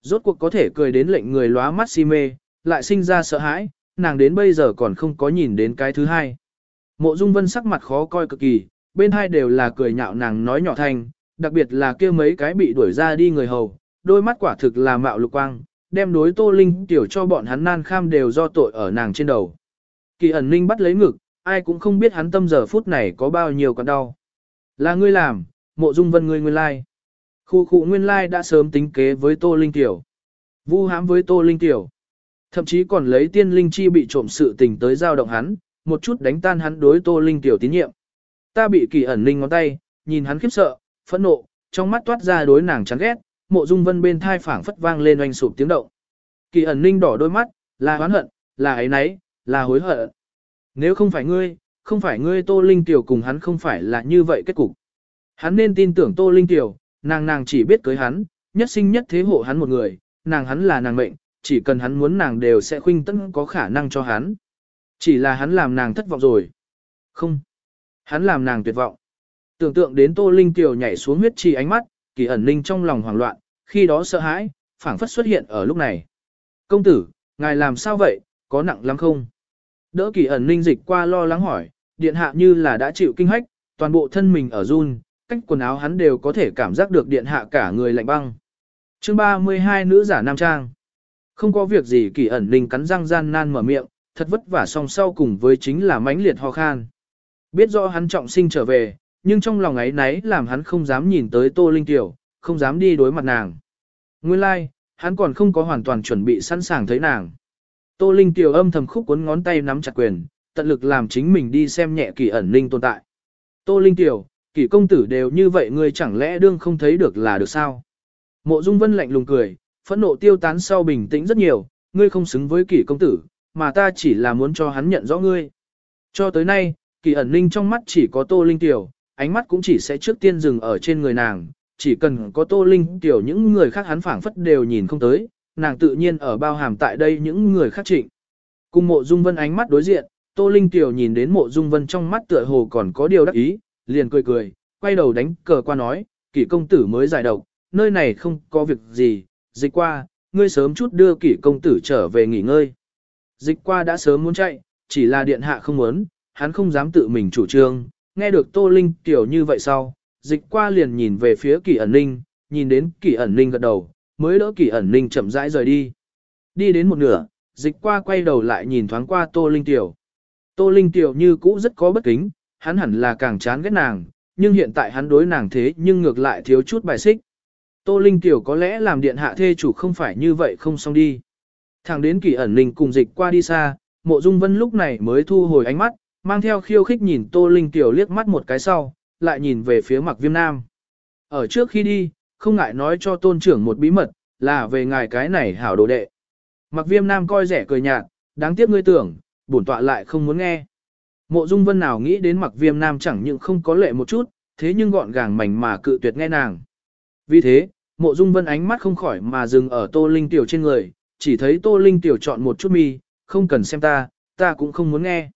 Rốt cuộc có thể cười đến lệnh người lóa mắt si mê, lại sinh ra sợ hãi, nàng đến bây giờ còn không có nhìn đến cái thứ hai. Mộ Dung Vân sắc mặt khó coi cực kỳ, bên hai đều là cười nhạo nàng nói nhỏ thanh, đặc biệt là kia mấy cái bị đuổi ra đi người hầu, đôi mắt quả thực là mạo lục quang, đem đối Tô Linh tiểu cho bọn hắn nan kham đều do tội ở nàng trên đầu. Kỳ ẩn ninh bắt lấy ngực, ai cũng không biết hắn tâm giờ phút này có bao nhiêu còn đau. Là ngươi làm, mộ dung vân ngươi nguyên lai. Khu khu nguyên lai đã sớm tính kế với Tô Linh Tiểu. Vu hãm với Tô Linh Tiểu. Thậm chí còn lấy tiên linh chi bị trộm sự tình tới giao động hắn, một chút đánh tan hắn đối Tô Linh Tiểu tín nhiệm. Ta bị kỳ ẩn Linh ngón tay, nhìn hắn khiếp sợ, phẫn nộ, trong mắt toát ra đối nàng chán ghét, mộ dung vân bên thai phảng phất vang lên oanh sụp tiếng động. Kỳ ẩn Linh đỏ đôi mắt, là oán hận, là ấy nấy, là hối hận. Nếu không phải ngươi, không phải ngươi Tô Linh Tiểu cùng hắn không phải là như vậy kết cục. Hắn nên tin tưởng Tô Linh Tiểu, nàng nàng chỉ biết cưới hắn, nhất sinh nhất thế hộ hắn một người, nàng hắn là nàng mệnh, chỉ cần hắn muốn nàng đều sẽ khuynh tấn có khả năng cho hắn. Chỉ là hắn làm nàng thất vọng rồi. Không. Hắn làm nàng tuyệt vọng. Tưởng tượng đến Tô Linh Tiểu nhảy xuống huyết trì ánh mắt, kỳ ẩn linh trong lòng hoảng loạn, khi đó sợ hãi, phảng phất xuất hiện ở lúc này. Công tử, ngài làm sao vậy, có nặng lắm không? Đỡ kỳ ẩn ninh dịch qua lo lắng hỏi, điện hạ như là đã chịu kinh hách, toàn bộ thân mình ở run, cách quần áo hắn đều có thể cảm giác được điện hạ cả người lạnh băng. chương 32 nữ giả nam trang. Không có việc gì kỳ ẩn ninh cắn răng gian nan mở miệng, thật vất vả song sau cùng với chính là mãnh liệt ho khan. Biết rõ hắn trọng sinh trở về, nhưng trong lòng ấy nấy làm hắn không dám nhìn tới Tô Linh Tiểu, không dám đi đối mặt nàng. Nguyên lai, like, hắn còn không có hoàn toàn chuẩn bị sẵn sàng thấy nàng. Tô Linh tiểu âm thầm khúc cuốn ngón tay nắm chặt quyền, tận lực làm chính mình đi xem nhẹ kỳ ẩn linh tồn tại. Tô Linh tiểu, kỳ công tử đều như vậy ngươi chẳng lẽ đương không thấy được là được sao? Mộ Dung Vân lạnh lùng cười, phẫn nộ tiêu tán sau bình tĩnh rất nhiều, ngươi không xứng với kỳ công tử, mà ta chỉ là muốn cho hắn nhận rõ ngươi. Cho tới nay, kỳ ẩn linh trong mắt chỉ có Tô Linh tiểu, ánh mắt cũng chỉ sẽ trước tiên dừng ở trên người nàng, chỉ cần có Tô Linh tiểu những người khác hắn phảng phất đều nhìn không tới, nàng tự nhiên ở bao hàm tại đây những người khác trịnh. Cùng mộ dung vân ánh mắt đối diện, Tô Linh Tiểu nhìn đến mộ dung vân trong mắt tựa hồ còn có điều đắc ý, liền cười cười, quay đầu đánh cờ qua nói, kỷ công tử mới giải độc, nơi này không có việc gì, dịch qua, ngươi sớm chút đưa kỷ công tử trở về nghỉ ngơi. Dịch qua đã sớm muốn chạy, chỉ là điện hạ không muốn, hắn không dám tự mình chủ trương, nghe được Tô Linh Tiểu như vậy sau, dịch qua liền nhìn về phía kỷ ẩn ninh, nhìn đến kỷ ẩn ninh gật đầu, mới đỡ kỷ ẩn ninh chậm rãi rời đi. Đi đến một nửa, dịch qua quay đầu lại nhìn thoáng qua Tô Linh Tiểu. Tô Linh Tiểu như cũ rất có bất kính, hắn hẳn là càng chán ghét nàng, nhưng hiện tại hắn đối nàng thế nhưng ngược lại thiếu chút bài xích. Tô Linh Tiểu có lẽ làm điện hạ thê chủ không phải như vậy không xong đi. Thẳng đến kỳ ẩn linh cùng dịch qua đi xa, mộ dung vân lúc này mới thu hồi ánh mắt, mang theo khiêu khích nhìn Tô Linh Tiểu liếc mắt một cái sau, lại nhìn về phía mặc viêm nam. Ở trước khi đi, không ngại nói cho tôn trưởng một bí mật, là về ngài cái này hảo đồ đệ. Mặc viêm nam coi rẻ cười nhạt, đáng tiếc ngươi tưởng, bổn tọa lại không muốn nghe. Mộ Dung Vân nào nghĩ đến mặc viêm nam chẳng những không có lệ một chút, thế nhưng gọn gàng mảnh mà cự tuyệt nghe nàng. Vì thế, mộ Dung Vân ánh mắt không khỏi mà dừng ở Tô Linh Tiểu trên người, chỉ thấy Tô Linh Tiểu chọn một chút mi, không cần xem ta, ta cũng không muốn nghe.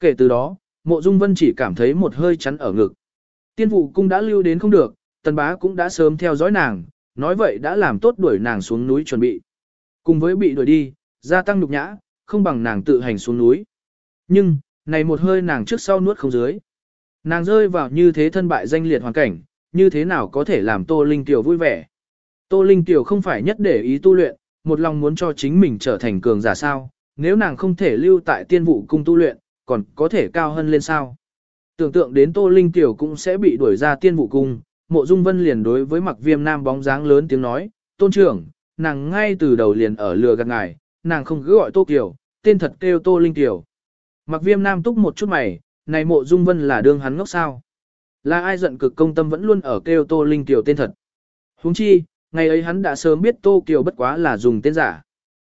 Kể từ đó, mộ Dung Vân chỉ cảm thấy một hơi chắn ở ngực. Tiên vụ cung đã lưu đến không được, tần bá cũng đã sớm theo dõi nàng, nói vậy đã làm tốt đuổi nàng xuống núi chuẩn bị. Cùng với bị đuổi đi, gia tăng nhục nhã, không bằng nàng tự hành xuống núi. Nhưng, này một hơi nàng trước sau nuốt không dưới. Nàng rơi vào như thế thân bại danh liệt hoàn cảnh, như thế nào có thể làm Tô Linh Tiểu vui vẻ. Tô Linh Tiểu không phải nhất để ý tu luyện, một lòng muốn cho chính mình trở thành cường giả sao, nếu nàng không thể lưu tại tiên vụ cung tu luyện, còn có thể cao hơn lên sao. Tưởng tượng đến Tô Linh Tiểu cũng sẽ bị đuổi ra tiên vụ cung, mộ dung vân liền đối với mặc viêm nam bóng dáng lớn tiếng nói, tôn trưởng, nàng ngay từ đầu liền ở lừa gạt ngài, nàng không cứ gọi Tô Kiều, tên thật kêu Tô Linh Tiểu. Mặc viêm nam túc một chút mày, này mộ dung vân là đương hắn ngốc sao. Là ai giận cực công tâm vẫn luôn ở kêu Tô Linh Tiểu tên thật. huống chi, ngày ấy hắn đã sớm biết Tô Kiều bất quá là dùng tên giả.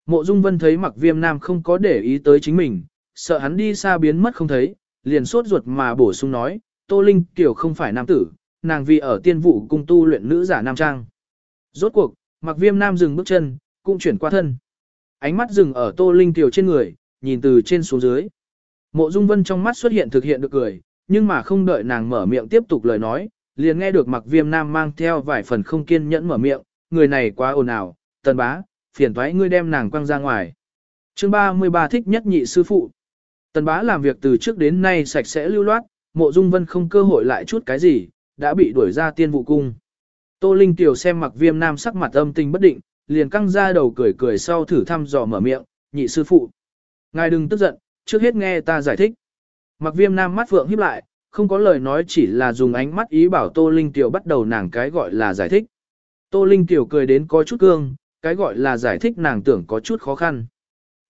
Mộ dung vân thấy mặc viêm nam không có để ý tới chính mình, sợ hắn đi xa biến mất không thấy, liền sốt ruột mà bổ sung nói, Tô Linh Tiểu không phải nam tử, nàng vì ở tiên vụ cung tu luyện nữ giả nam trang. Rốt cuộc, mặc viêm nam dừng bước chân, cũng chuyển qua thân. Ánh mắt dừng ở Tô Linh Tiểu trên người, nhìn từ trên xuống dưới. Mộ Dung Vân trong mắt xuất hiện thực hiện được cười, nhưng mà không đợi nàng mở miệng tiếp tục lời nói, liền nghe được mặc viêm nam mang theo vài phần không kiên nhẫn mở miệng, người này quá ồn ào, tần bá, phiền toái ngươi đem nàng quăng ra ngoài. chương 33 thích nhất nhị sư phụ. Tần bá làm việc từ trước đến nay sạch sẽ lưu loát, mộ dung vân không cơ hội lại chút cái gì, đã bị đuổi ra tiên vụ cung. Tô Linh Tiểu xem mặc viêm nam sắc mặt âm tình bất định, liền căng ra đầu cười cười sau thử thăm dò mở miệng, nhị sư phụ. Ngài đừng tức giận, trước hết nghe ta giải thích. Mặc viêm nam mắt vượng híp lại, không có lời nói chỉ là dùng ánh mắt ý bảo Tô Linh Tiểu bắt đầu nàng cái gọi là giải thích. Tô Linh Tiểu cười đến có chút cương, cái gọi là giải thích nàng tưởng có chút khó khăn.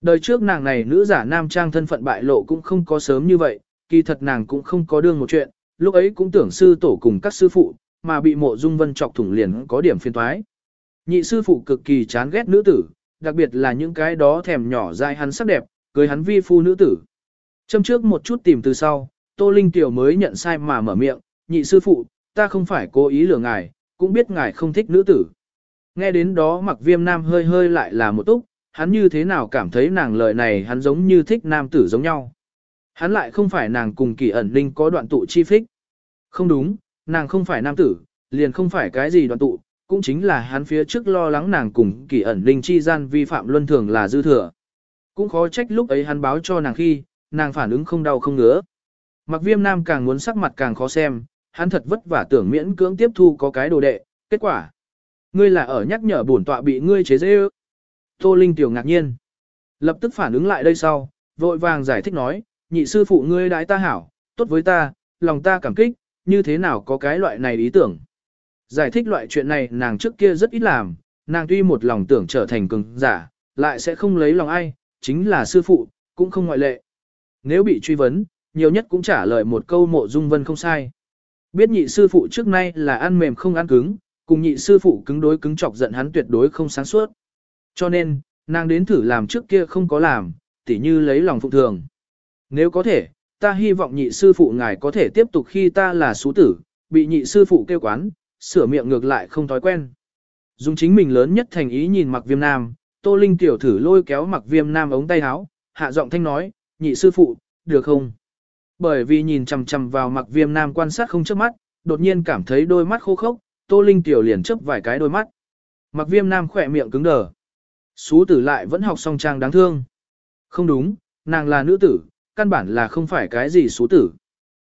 Đời trước nàng này nữ giả nam trang thân phận bại lộ cũng không có sớm như vậy, kỳ thật nàng cũng không có đương một chuyện, lúc ấy cũng tưởng sư tổ cùng các sư phụ, mà bị mộ dung vân chọc thủng liền có điểm phiên toái. Nhị sư phụ cực kỳ chán ghét nữ tử, đặc biệt là những cái đó thèm nhỏ dai hắn sắc đẹp, cưới hắn vi phu nữ tử. Châm trước một chút tìm từ sau, Tô Linh Tiểu mới nhận sai mà mở miệng, nhị sư phụ, ta không phải cố ý lừa ngài, cũng biết ngài không thích nữ tử. Nghe đến đó mặc viêm nam hơi hơi lại là một túc, hắn như thế nào cảm thấy nàng lời này hắn giống như thích nam tử giống nhau. Hắn lại không phải nàng cùng kỳ ẩn linh có đoạn tụ chi phích. Không đúng, nàng không phải nam tử, liền không phải cái gì đoạn tụ, cũng chính là hắn phía trước lo lắng nàng cùng kỳ ẩn linh chi gian vi phạm luân thường là dư thừa. Cũng khó trách lúc ấy hắn báo cho nàng khi, nàng phản ứng không đau không ngứa. Mặc viêm nam càng muốn sắc mặt càng khó xem, hắn thật vất vả tưởng miễn cưỡng tiếp thu có cái đồ đệ, kết quả. Ngươi là ở nhắc nhở bổn tọa bị ngươi chế dễ. Tô Linh tiểu ngạc nhiên. Lập tức phản ứng lại đây sau, vội vàng giải thích nói, nhị sư phụ ngươi đãi ta hảo, tốt với ta, lòng ta cảm kích, như thế nào có cái loại này ý tưởng. Giải thích loại chuyện này nàng trước kia rất ít làm, nàng tuy một lòng tưởng trở thành cường giả, lại sẽ không lấy lòng ai, chính là sư phụ, cũng không ngoại lệ. Nếu bị truy vấn, nhiều nhất cũng trả lời một câu mộ dung vân không sai. Biết nhị sư phụ trước nay là ăn mềm không ăn cứng, cùng nhị sư phụ cứng đối cứng chọc giận hắn tuyệt đối không sáng suốt. Cho nên, nàng đến thử làm trước kia không có làm, tỉ như lấy lòng phụ thường. Nếu có thể, ta hy vọng nhị sư phụ ngài có thể tiếp tục khi ta là số tử, bị nhị sư phụ kêu quán, sửa miệng ngược lại không thói quen. Dùng chính mình lớn nhất thành ý nhìn mặc viêm nam, Tô Linh tiểu thử lôi kéo mặc viêm nam ống tay áo, hạ giọng thanh nói, nhị sư phụ, được không? Bởi vì nhìn chằm chằm vào mặc viêm nam quan sát không chớp mắt, đột nhiên cảm thấy đôi mắt khô khốc, Tô Linh tiểu liền chớp vài cái đôi mắt. Mặc viêm nam khỏe miệng cứng đờ. Xú tử lại vẫn học song trang đáng thương. Không đúng, nàng là nữ tử, căn bản là không phải cái gì xú tử.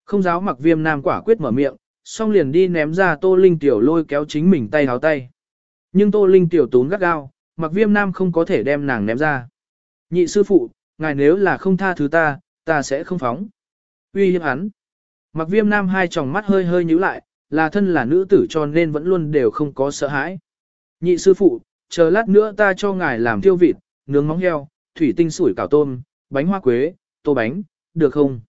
Không giáo mặc viêm nam quả quyết mở miệng, xong liền đi ném ra Tô Linh tiểu lôi kéo chính mình tay háo tay. Nhưng Tô Linh tiểu tốn gắt gao, mặc viêm nam không có thể đem nàng ném ra. Nhị sư phụ, ngài nếu là không tha thứ ta, ta sẽ không phóng. Uy hiếp hắn. Mặc viêm nam hai tròng mắt hơi hơi nhíu lại, là thân là nữ tử cho nên vẫn luôn đều không có sợ hãi. Nhị sư phụ, chờ lát nữa ta cho ngài làm tiêu vịt, nướng móng heo, thủy tinh sủi cảo tôm, bánh hoa quế, tô bánh, được không?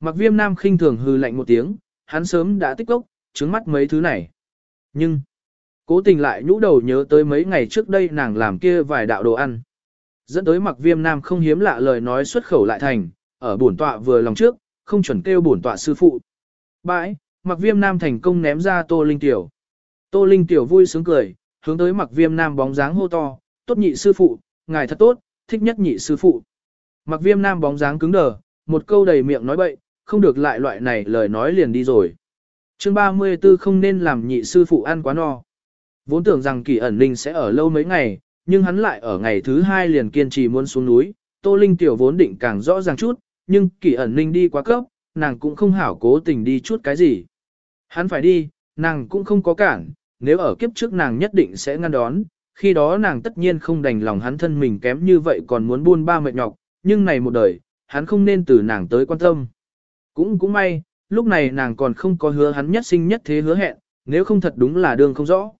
Mặc viêm nam khinh thường hư lạnh một tiếng, hắn sớm đã tích cốc, trứng mắt mấy thứ này. Nhưng, Cố tình lại nhũ đầu nhớ tới mấy ngày trước đây nàng làm kia vài đạo đồ ăn. Dẫn tới mặc viêm nam không hiếm lạ lời nói xuất khẩu lại thành, ở bổn tọa vừa lòng trước, không chuẩn kêu bổn tọa sư phụ. Bãi, mặc viêm nam thành công ném ra tô linh tiểu. Tô linh tiểu vui sướng cười, hướng tới mặc viêm nam bóng dáng hô to, tốt nhị sư phụ, ngài thật tốt, thích nhất nhị sư phụ. Mặc viêm nam bóng dáng cứng đờ, một câu đầy miệng nói bậy, không được lại loại này lời nói liền đi rồi. chương 34 không nên làm nhị sư phụ ăn quá no. Vốn tưởng rằng kỳ ẩn linh sẽ ở lâu mấy ngày, nhưng hắn lại ở ngày thứ hai liền kiên trì muốn xuống núi. Tô Linh tiểu vốn định càng rõ ràng chút, nhưng kỳ ẩn linh đi quá cấp, nàng cũng không hảo cố tình đi chút cái gì. Hắn phải đi, nàng cũng không có cản, nếu ở kiếp trước nàng nhất định sẽ ngăn đón, khi đó nàng tất nhiên không đành lòng hắn thân mình kém như vậy còn muốn buôn ba mệt nhọc, nhưng này một đời, hắn không nên từ nàng tới quan tâm. Cũng cũng may, lúc này nàng còn không có hứa hắn nhất sinh nhất thế hứa hẹn, nếu không thật đúng là đường không rõ.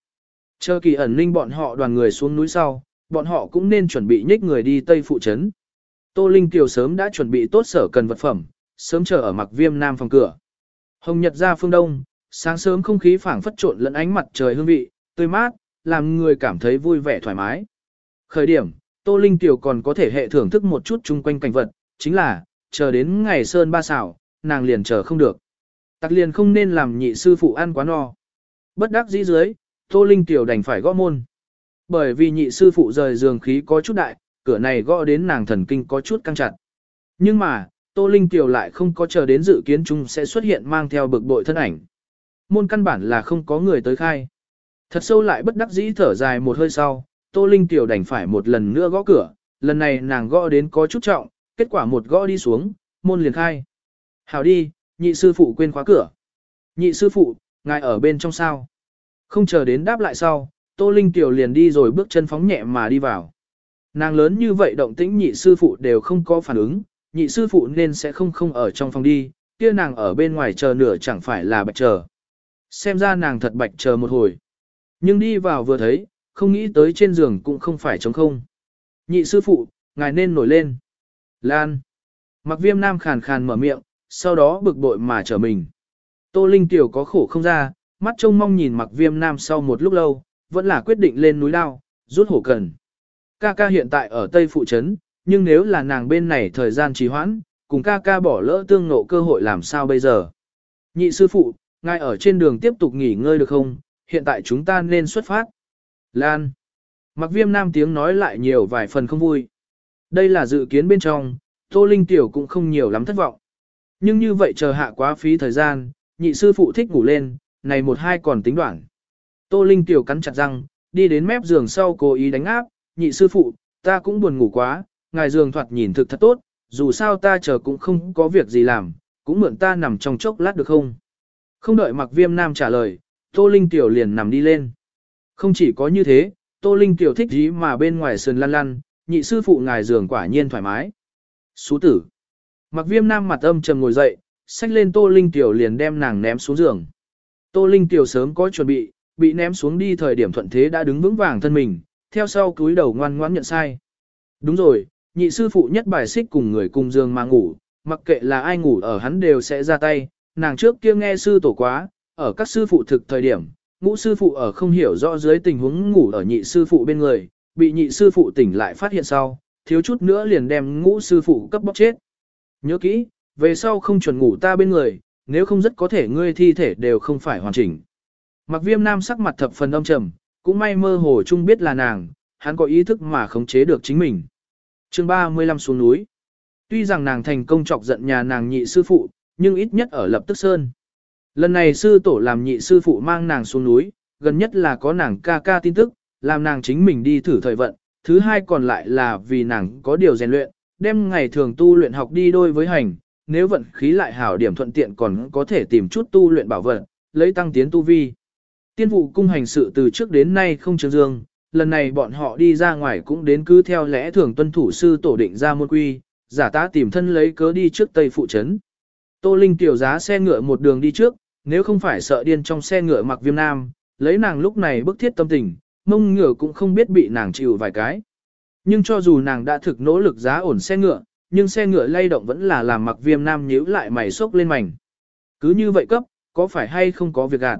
Chờ kỳ ẩn linh bọn họ đoàn người xuống núi sau, bọn họ cũng nên chuẩn bị nhích người đi Tây Phụ Trấn. Tô Linh Kiều sớm đã chuẩn bị tốt sở cần vật phẩm, sớm chờ ở mặc viêm nam phòng cửa. Hồng Nhật ra phương đông, sáng sớm không khí phảng phất trộn lẫn ánh mặt trời hương vị, tươi mát, làm người cảm thấy vui vẻ thoải mái. Khởi điểm, Tô Linh Kiều còn có thể hệ thưởng thức một chút chung quanh cảnh vật, chính là, chờ đến ngày sơn ba xảo, nàng liền chờ không được. Tặc liền không nên làm nhị sư phụ ăn quá no. Bất đắc dĩ dưới, Tô Linh Tiểu đành phải gõ môn. Bởi vì nhị sư phụ rời giường khí có chút đại, cửa này gõ đến nàng thần kinh có chút căng chặt. Nhưng mà, Tô Linh Tiểu lại không có chờ đến dự kiến chung sẽ xuất hiện mang theo bực bội thân ảnh. Môn căn bản là không có người tới khai. Thật sâu lại bất đắc dĩ thở dài một hơi sau, Tô Linh Tiểu đành phải một lần nữa gõ cửa, lần này nàng gõ đến có chút trọng, kết quả một gõ đi xuống, môn liền khai. Hào đi, nhị sư phụ quên khóa cửa. Nhị sư phụ, ngài ở bên trong sao? Không chờ đến đáp lại sau, Tô Linh Tiểu liền đi rồi bước chân phóng nhẹ mà đi vào. Nàng lớn như vậy động tĩnh nhị sư phụ đều không có phản ứng, nhị sư phụ nên sẽ không không ở trong phòng đi, kia nàng ở bên ngoài chờ nửa chẳng phải là bạch chờ. Xem ra nàng thật bạch chờ một hồi. Nhưng đi vào vừa thấy, không nghĩ tới trên giường cũng không phải trống không. Nhị sư phụ, ngài nên nổi lên. Lan. Mặc viêm nam khàn khàn mở miệng, sau đó bực bội mà trở mình. Tô Linh Tiểu có khổ không ra, mắt trông mong nhìn mặc viêm nam sau một lúc lâu, vẫn là quyết định lên núi lao, rút hổ cần. Ca ca hiện tại ở Tây Phụ Trấn, nhưng nếu là nàng bên này thời gian trì hoãn, cùng ca ca bỏ lỡ tương nộ cơ hội làm sao bây giờ. Nhị sư phụ, ngài ở trên đường tiếp tục nghỉ ngơi được không, hiện tại chúng ta nên xuất phát. Lan. Mặc viêm nam tiếng nói lại nhiều vài phần không vui. Đây là dự kiến bên trong, Tô Linh Tiểu cũng không nhiều lắm thất vọng. Nhưng như vậy chờ hạ quá phí thời gian, nhị sư phụ thích ngủ lên, này một hai còn tính đoạn. Tô Linh tiểu cắn chặt răng, đi đến mép giường sau cố ý đánh áp, nhị sư phụ, ta cũng buồn ngủ quá, ngài giường thoạt nhìn thực thật tốt, dù sao ta chờ cũng không có việc gì làm, cũng mượn ta nằm trong chốc lát được không? Không đợi mặc viêm nam trả lời, Tô Linh tiểu liền nằm đi lên. Không chỉ có như thế, Tô Linh tiểu thích gì mà bên ngoài sườn lăn lăn, nhị sư phụ ngài giường quả nhiên thoải mái. Sú tử. Mặc viêm nam mặt âm trầm ngồi dậy, xách lên Tô Linh tiểu liền đem nàng ném xuống giường. Tô Linh Tiểu sớm có chuẩn bị, bị ném xuống đi thời điểm thuận thế đã đứng vững vàng thân mình, theo sau cúi đầu ngoan ngoãn nhận sai. Đúng rồi, nhị sư phụ nhất bài xích cùng người cùng giường mà ngủ, mặc kệ là ai ngủ ở hắn đều sẽ ra tay, nàng trước kia nghe sư tổ quá, ở các sư phụ thực thời điểm, ngũ sư phụ ở không hiểu rõ dưới tình huống ngủ ở nhị sư phụ bên người, bị nhị sư phụ tỉnh lại phát hiện sau, thiếu chút nữa liền đem ngũ sư phụ cấp bóc chết. Nhớ kỹ, về sau không chuẩn ngủ ta bên người, nếu không rất có thể ngươi thi thể đều không phải hoàn chỉnh. Mặc viêm nam sắc mặt thập phần âm trầm, cũng may mơ hồ chung biết là nàng, hắn có ý thức mà khống chế được chính mình. chương 35 xuống núi. Tuy rằng nàng thành công chọc giận nhà nàng nhị sư phụ, nhưng ít nhất ở lập tức sơn. Lần này sư tổ làm nhị sư phụ mang nàng xuống núi, gần nhất là có nàng ca ca tin tức, làm nàng chính mình đi thử thời vận, thứ hai còn lại là vì nàng có điều rèn luyện, đem ngày thường tu luyện học đi đôi với hành, nếu vận khí lại hảo điểm thuận tiện còn có thể tìm chút tu luyện bảo vật, lấy tăng tiến tu vi. Tiên vụ cung hành sự từ trước đến nay không trường dương, lần này bọn họ đi ra ngoài cũng đến cứ theo lẽ thường tuân thủ sư tổ định ra môn quy, giả tá tìm thân lấy cớ đi trước tây phụ trấn. Tô Linh tiểu giá xe ngựa một đường đi trước, nếu không phải sợ điên trong xe ngựa mặc viêm nam, lấy nàng lúc này bức thiết tâm tình, mông ngựa cũng không biết bị nàng chịu vài cái. Nhưng cho dù nàng đã thực nỗ lực giá ổn xe ngựa, nhưng xe ngựa lay động vẫn là làm mặc viêm nam nhíu lại mày sốc lên mảnh. Cứ như vậy cấp, có phải hay không có việc gạt.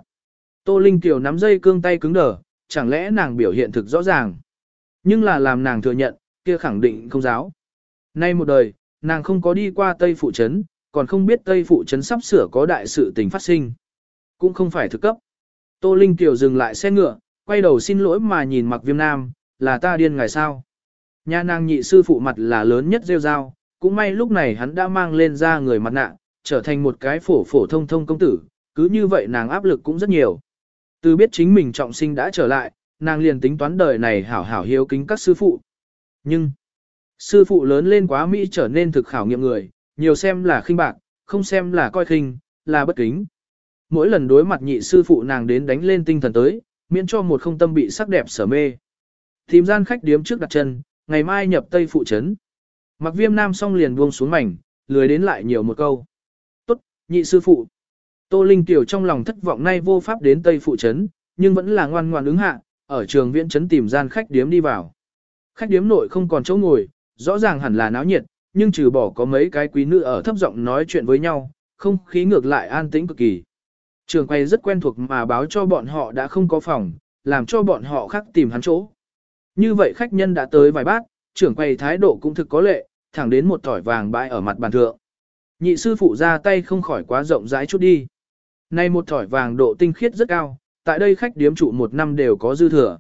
Tô Linh Kiều nắm dây cương tay cứng đờ, chẳng lẽ nàng biểu hiện thực rõ ràng. Nhưng là làm nàng thừa nhận, kia khẳng định không giáo. Nay một đời, nàng không có đi qua Tây Phụ Trấn, còn không biết Tây Phụ Trấn sắp sửa có đại sự tình phát sinh. Cũng không phải thực cấp. Tô Linh Tiểu dừng lại xe ngựa, quay đầu xin lỗi mà nhìn mặc viêm nam, là ta điên ngày sao. Nhà nàng nhị sư phụ mặt là lớn nhất rêu rao, cũng may lúc này hắn đã mang lên ra người mặt nạ, trở thành một cái phổ phổ thông thông công tử, cứ như vậy nàng áp lực cũng rất nhiều. Từ biết chính mình trọng sinh đã trở lại, nàng liền tính toán đời này hảo hảo hiếu kính các sư phụ. Nhưng, sư phụ lớn lên quá Mỹ trở nên thực khảo nghiệm người, nhiều xem là khinh bạc, không xem là coi khinh, là bất kính. Mỗi lần đối mặt nhị sư phụ nàng đến đánh lên tinh thần tới, miễn cho một không tâm bị sắc đẹp sở mê. Tìm gian khách điếm trước đặt chân, ngày mai nhập Tây phụ trấn. Mặc viêm nam xong liền buông xuống mảnh, lười đến lại nhiều một câu. Tốt, nhị sư phụ. Tô Linh Tiểu trong lòng thất vọng nay vô pháp đến Tây phụ trấn, nhưng vẫn là ngoan ngoan ứng hạ, ở trường viện trấn tìm gian khách điếm đi vào. Khách điếm nội không còn chỗ ngồi, rõ ràng hẳn là náo nhiệt, nhưng trừ bỏ có mấy cái quý nữ ở thấp giọng nói chuyện với nhau, không khí ngược lại an tĩnh cực kỳ. Trường quay rất quen thuộc mà báo cho bọn họ đã không có phòng, làm cho bọn họ khác tìm hắn chỗ. Như vậy khách nhân đã tới vài bát, trưởng quầy thái độ cũng thực có lệ, thẳng đến một tỏi vàng bãi ở mặt bàn thượng. Nhị sư phụ ra tay không khỏi quá rộng rãi chút đi. Nay một tỏi vàng độ tinh khiết rất cao, tại đây khách điếm trụ một năm đều có dư thừa.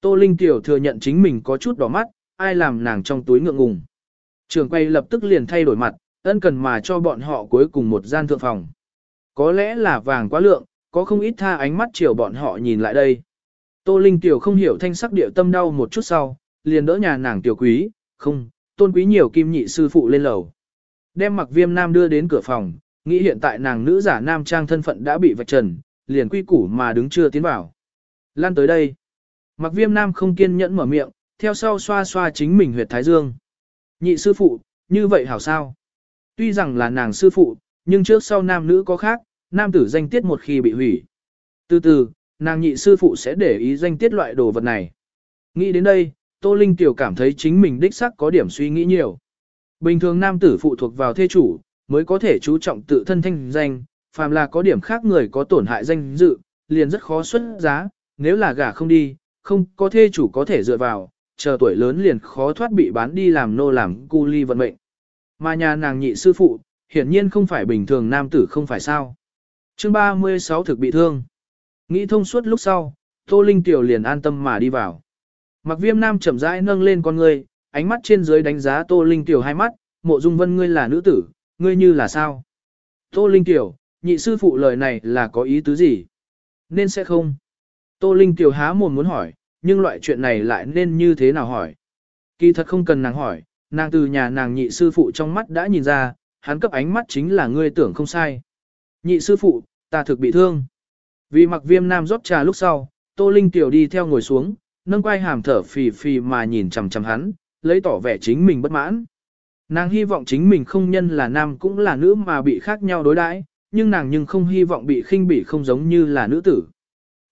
Tô Linh Tiểu thừa nhận chính mình có chút đỏ mắt, ai làm nàng trong túi ngượng ngùng. Trường quay lập tức liền thay đổi mặt, ân cần mà cho bọn họ cuối cùng một gian thượng phòng. Có lẽ là vàng quá lượng, có không ít tha ánh mắt chiều bọn họ nhìn lại đây. Tô Linh Tiểu không hiểu thanh sắc điệu tâm đau một chút sau, liền đỡ nhà nàng tiểu quý, không, tôn quý nhiều kim nhị sư phụ lên lầu. Đem mặc viêm nam đưa đến cửa phòng, nghĩ hiện tại nàng nữ giả nam trang thân phận đã bị vạch trần, liền quy củ mà đứng chưa tiến vào. Lan tới đây. Mặc viêm nam không kiên nhẫn mở miệng, theo sau xoa xoa chính mình huyệt thái dương. Nhị sư phụ, như vậy hảo sao? Tuy rằng là nàng sư phụ, nhưng trước sau nam nữ có khác, nam tử danh tiết một khi bị hủy. Từ từ, nàng nhị sư phụ sẽ để ý danh tiết loại đồ vật này. Nghĩ đến đây, Tô Linh Tiểu cảm thấy chính mình đích sắc có điểm suy nghĩ nhiều. Bình thường nam tử phụ thuộc vào thê chủ, mới có thể chú trọng tự thân thanh danh, phàm là có điểm khác người có tổn hại danh dự, liền rất khó xuất giá, nếu là gả không đi, không có thê chủ có thể dựa vào, chờ tuổi lớn liền khó thoát bị bán đi làm nô làm cu ly vận mệnh. Mà nhà nàng nhị sư phụ, hiển nhiên không phải bình thường nam tử không phải sao. Chương 36 thực bị thương. Nghĩ thông suốt lúc sau, Tô Linh Tiểu liền an tâm mà đi vào. Mặc viêm nam chậm rãi nâng lên con ngươi, ánh mắt trên dưới đánh giá Tô Linh Tiểu hai mắt, mộ dung vân ngươi là nữ tử, ngươi như là sao? Tô Linh Tiểu, nhị sư phụ lời này là có ý tứ gì? Nên sẽ không. Tô Linh Tiểu há mồm muốn hỏi, nhưng loại chuyện này lại nên như thế nào hỏi? Kỳ thật không cần nàng hỏi, nàng từ nhà nàng nhị sư phụ trong mắt đã nhìn ra, hắn cấp ánh mắt chính là ngươi tưởng không sai. Nhị sư phụ, ta thực bị thương. Vì mặc viêm nam rót trà lúc sau, Tô Linh Tiểu đi theo ngồi xuống, nâng quay hàm thở phì phì mà nhìn chằm chằm hắn, lấy tỏ vẻ chính mình bất mãn. Nàng hy vọng chính mình không nhân là nam cũng là nữ mà bị khác nhau đối đãi, nhưng nàng nhưng không hy vọng bị khinh bỉ không giống như là nữ tử.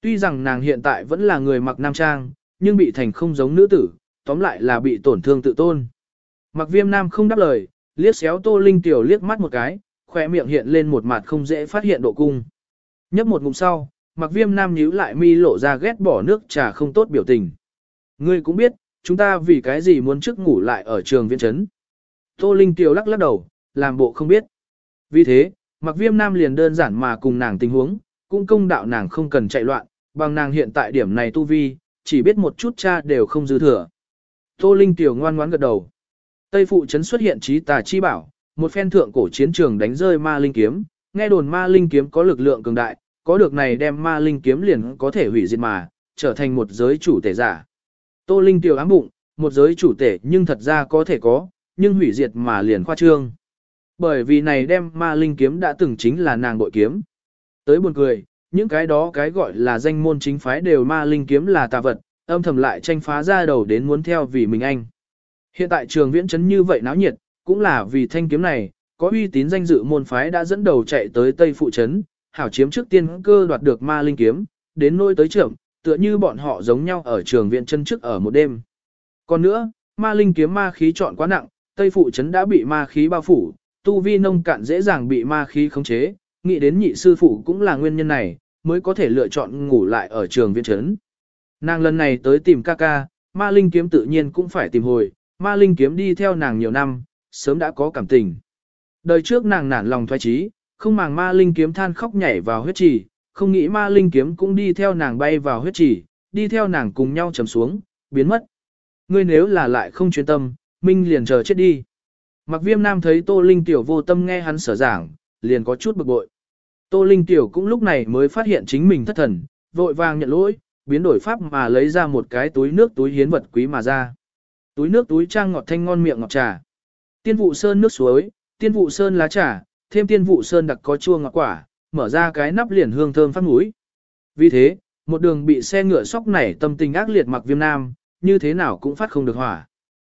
Tuy rằng nàng hiện tại vẫn là người mặc nam trang, nhưng bị thành không giống nữ tử, tóm lại là bị tổn thương tự tôn. Mặc viêm nam không đáp lời, liếc xéo tô linh tiểu liếc mắt một cái, khỏe miệng hiện lên một mặt không dễ phát hiện độ cung. Nhấp một ngụm sau, mặc viêm nam nhíu lại mi lộ ra ghét bỏ nước trà không tốt biểu tình. Ngươi cũng biết, chúng ta vì cái gì muốn trước ngủ lại ở trường viện trấn. Tô Linh Tiểu lắc lắc đầu, làm bộ không biết. Vì thế, mặc viêm nam liền đơn giản mà cùng nàng tình huống, cũng công đạo nàng không cần chạy loạn, bằng nàng hiện tại điểm này tu vi, chỉ biết một chút cha đều không dư thừa. Tô Linh Tiểu ngoan ngoãn gật đầu. Tây phụ trấn xuất hiện trí tà chi bảo, một phen thượng cổ chiến trường đánh rơi ma linh kiếm, nghe đồn ma linh kiếm có lực lượng cường đại, có được này đem ma linh kiếm liền có thể hủy diệt mà, trở thành một giới chủ tể giả. Tô Linh tiểu ám bụng, một giới chủ tể nhưng thật ra có thể có, nhưng hủy diệt mà liền khoa trương. Bởi vì này đem ma linh kiếm đã từng chính là nàng bội kiếm. Tới buồn cười, những cái đó cái gọi là danh môn chính phái đều ma linh kiếm là tà vật, âm thầm lại tranh phá ra đầu đến muốn theo vì mình anh. Hiện tại trường viễn chấn như vậy náo nhiệt, cũng là vì thanh kiếm này, có uy tín danh dự môn phái đã dẫn đầu chạy tới Tây Phụ Trấn, hảo chiếm trước tiên cơ đoạt được ma linh kiếm, đến nôi tới trưởng, tựa như bọn họ giống nhau ở trường viện chân trước ở một đêm. Còn nữa, ma linh kiếm ma khí chọn quá nặng, Tây Phụ Trấn đã bị ma khí bao phủ, tu vi nông cạn dễ dàng bị ma khí khống chế, nghĩ đến nhị sư phụ cũng là nguyên nhân này, mới có thể lựa chọn ngủ lại ở trường viện trấn. Nàng lần này tới tìm ca ca, ma linh kiếm tự nhiên cũng phải tìm hồi, ma linh kiếm đi theo nàng nhiều năm, sớm đã có cảm tình. Đời trước nàng nản lòng thoái trí, không màng ma linh kiếm than khóc nhảy vào huyết trì, không nghĩ ma linh kiếm cũng đi theo nàng bay vào huyết trì, đi theo nàng cùng nhau chầm xuống, biến mất. Ngươi nếu là lại không chuyên tâm, Minh liền chờ chết đi. Mặc viêm nam thấy Tô Linh Tiểu vô tâm nghe hắn sở giảng, liền có chút bực bội. Tô Linh Tiểu cũng lúc này mới phát hiện chính mình thất thần, vội vàng nhận lỗi, biến đổi pháp mà lấy ra một cái túi nước túi hiến vật quý mà ra. Túi nước túi trang ngọt thanh ngon miệng ngọt trà. Tiên vụ sơn nước suối, tiên vụ sơn lá trà, thêm tiên vụ sơn đặc có chua ngọt quả, mở ra cái nắp liền hương thơm phát mũi. Vì thế, một đường bị xe ngựa sóc nảy tâm tình ác liệt mặc viêm nam, như thế nào cũng phát không được hỏa.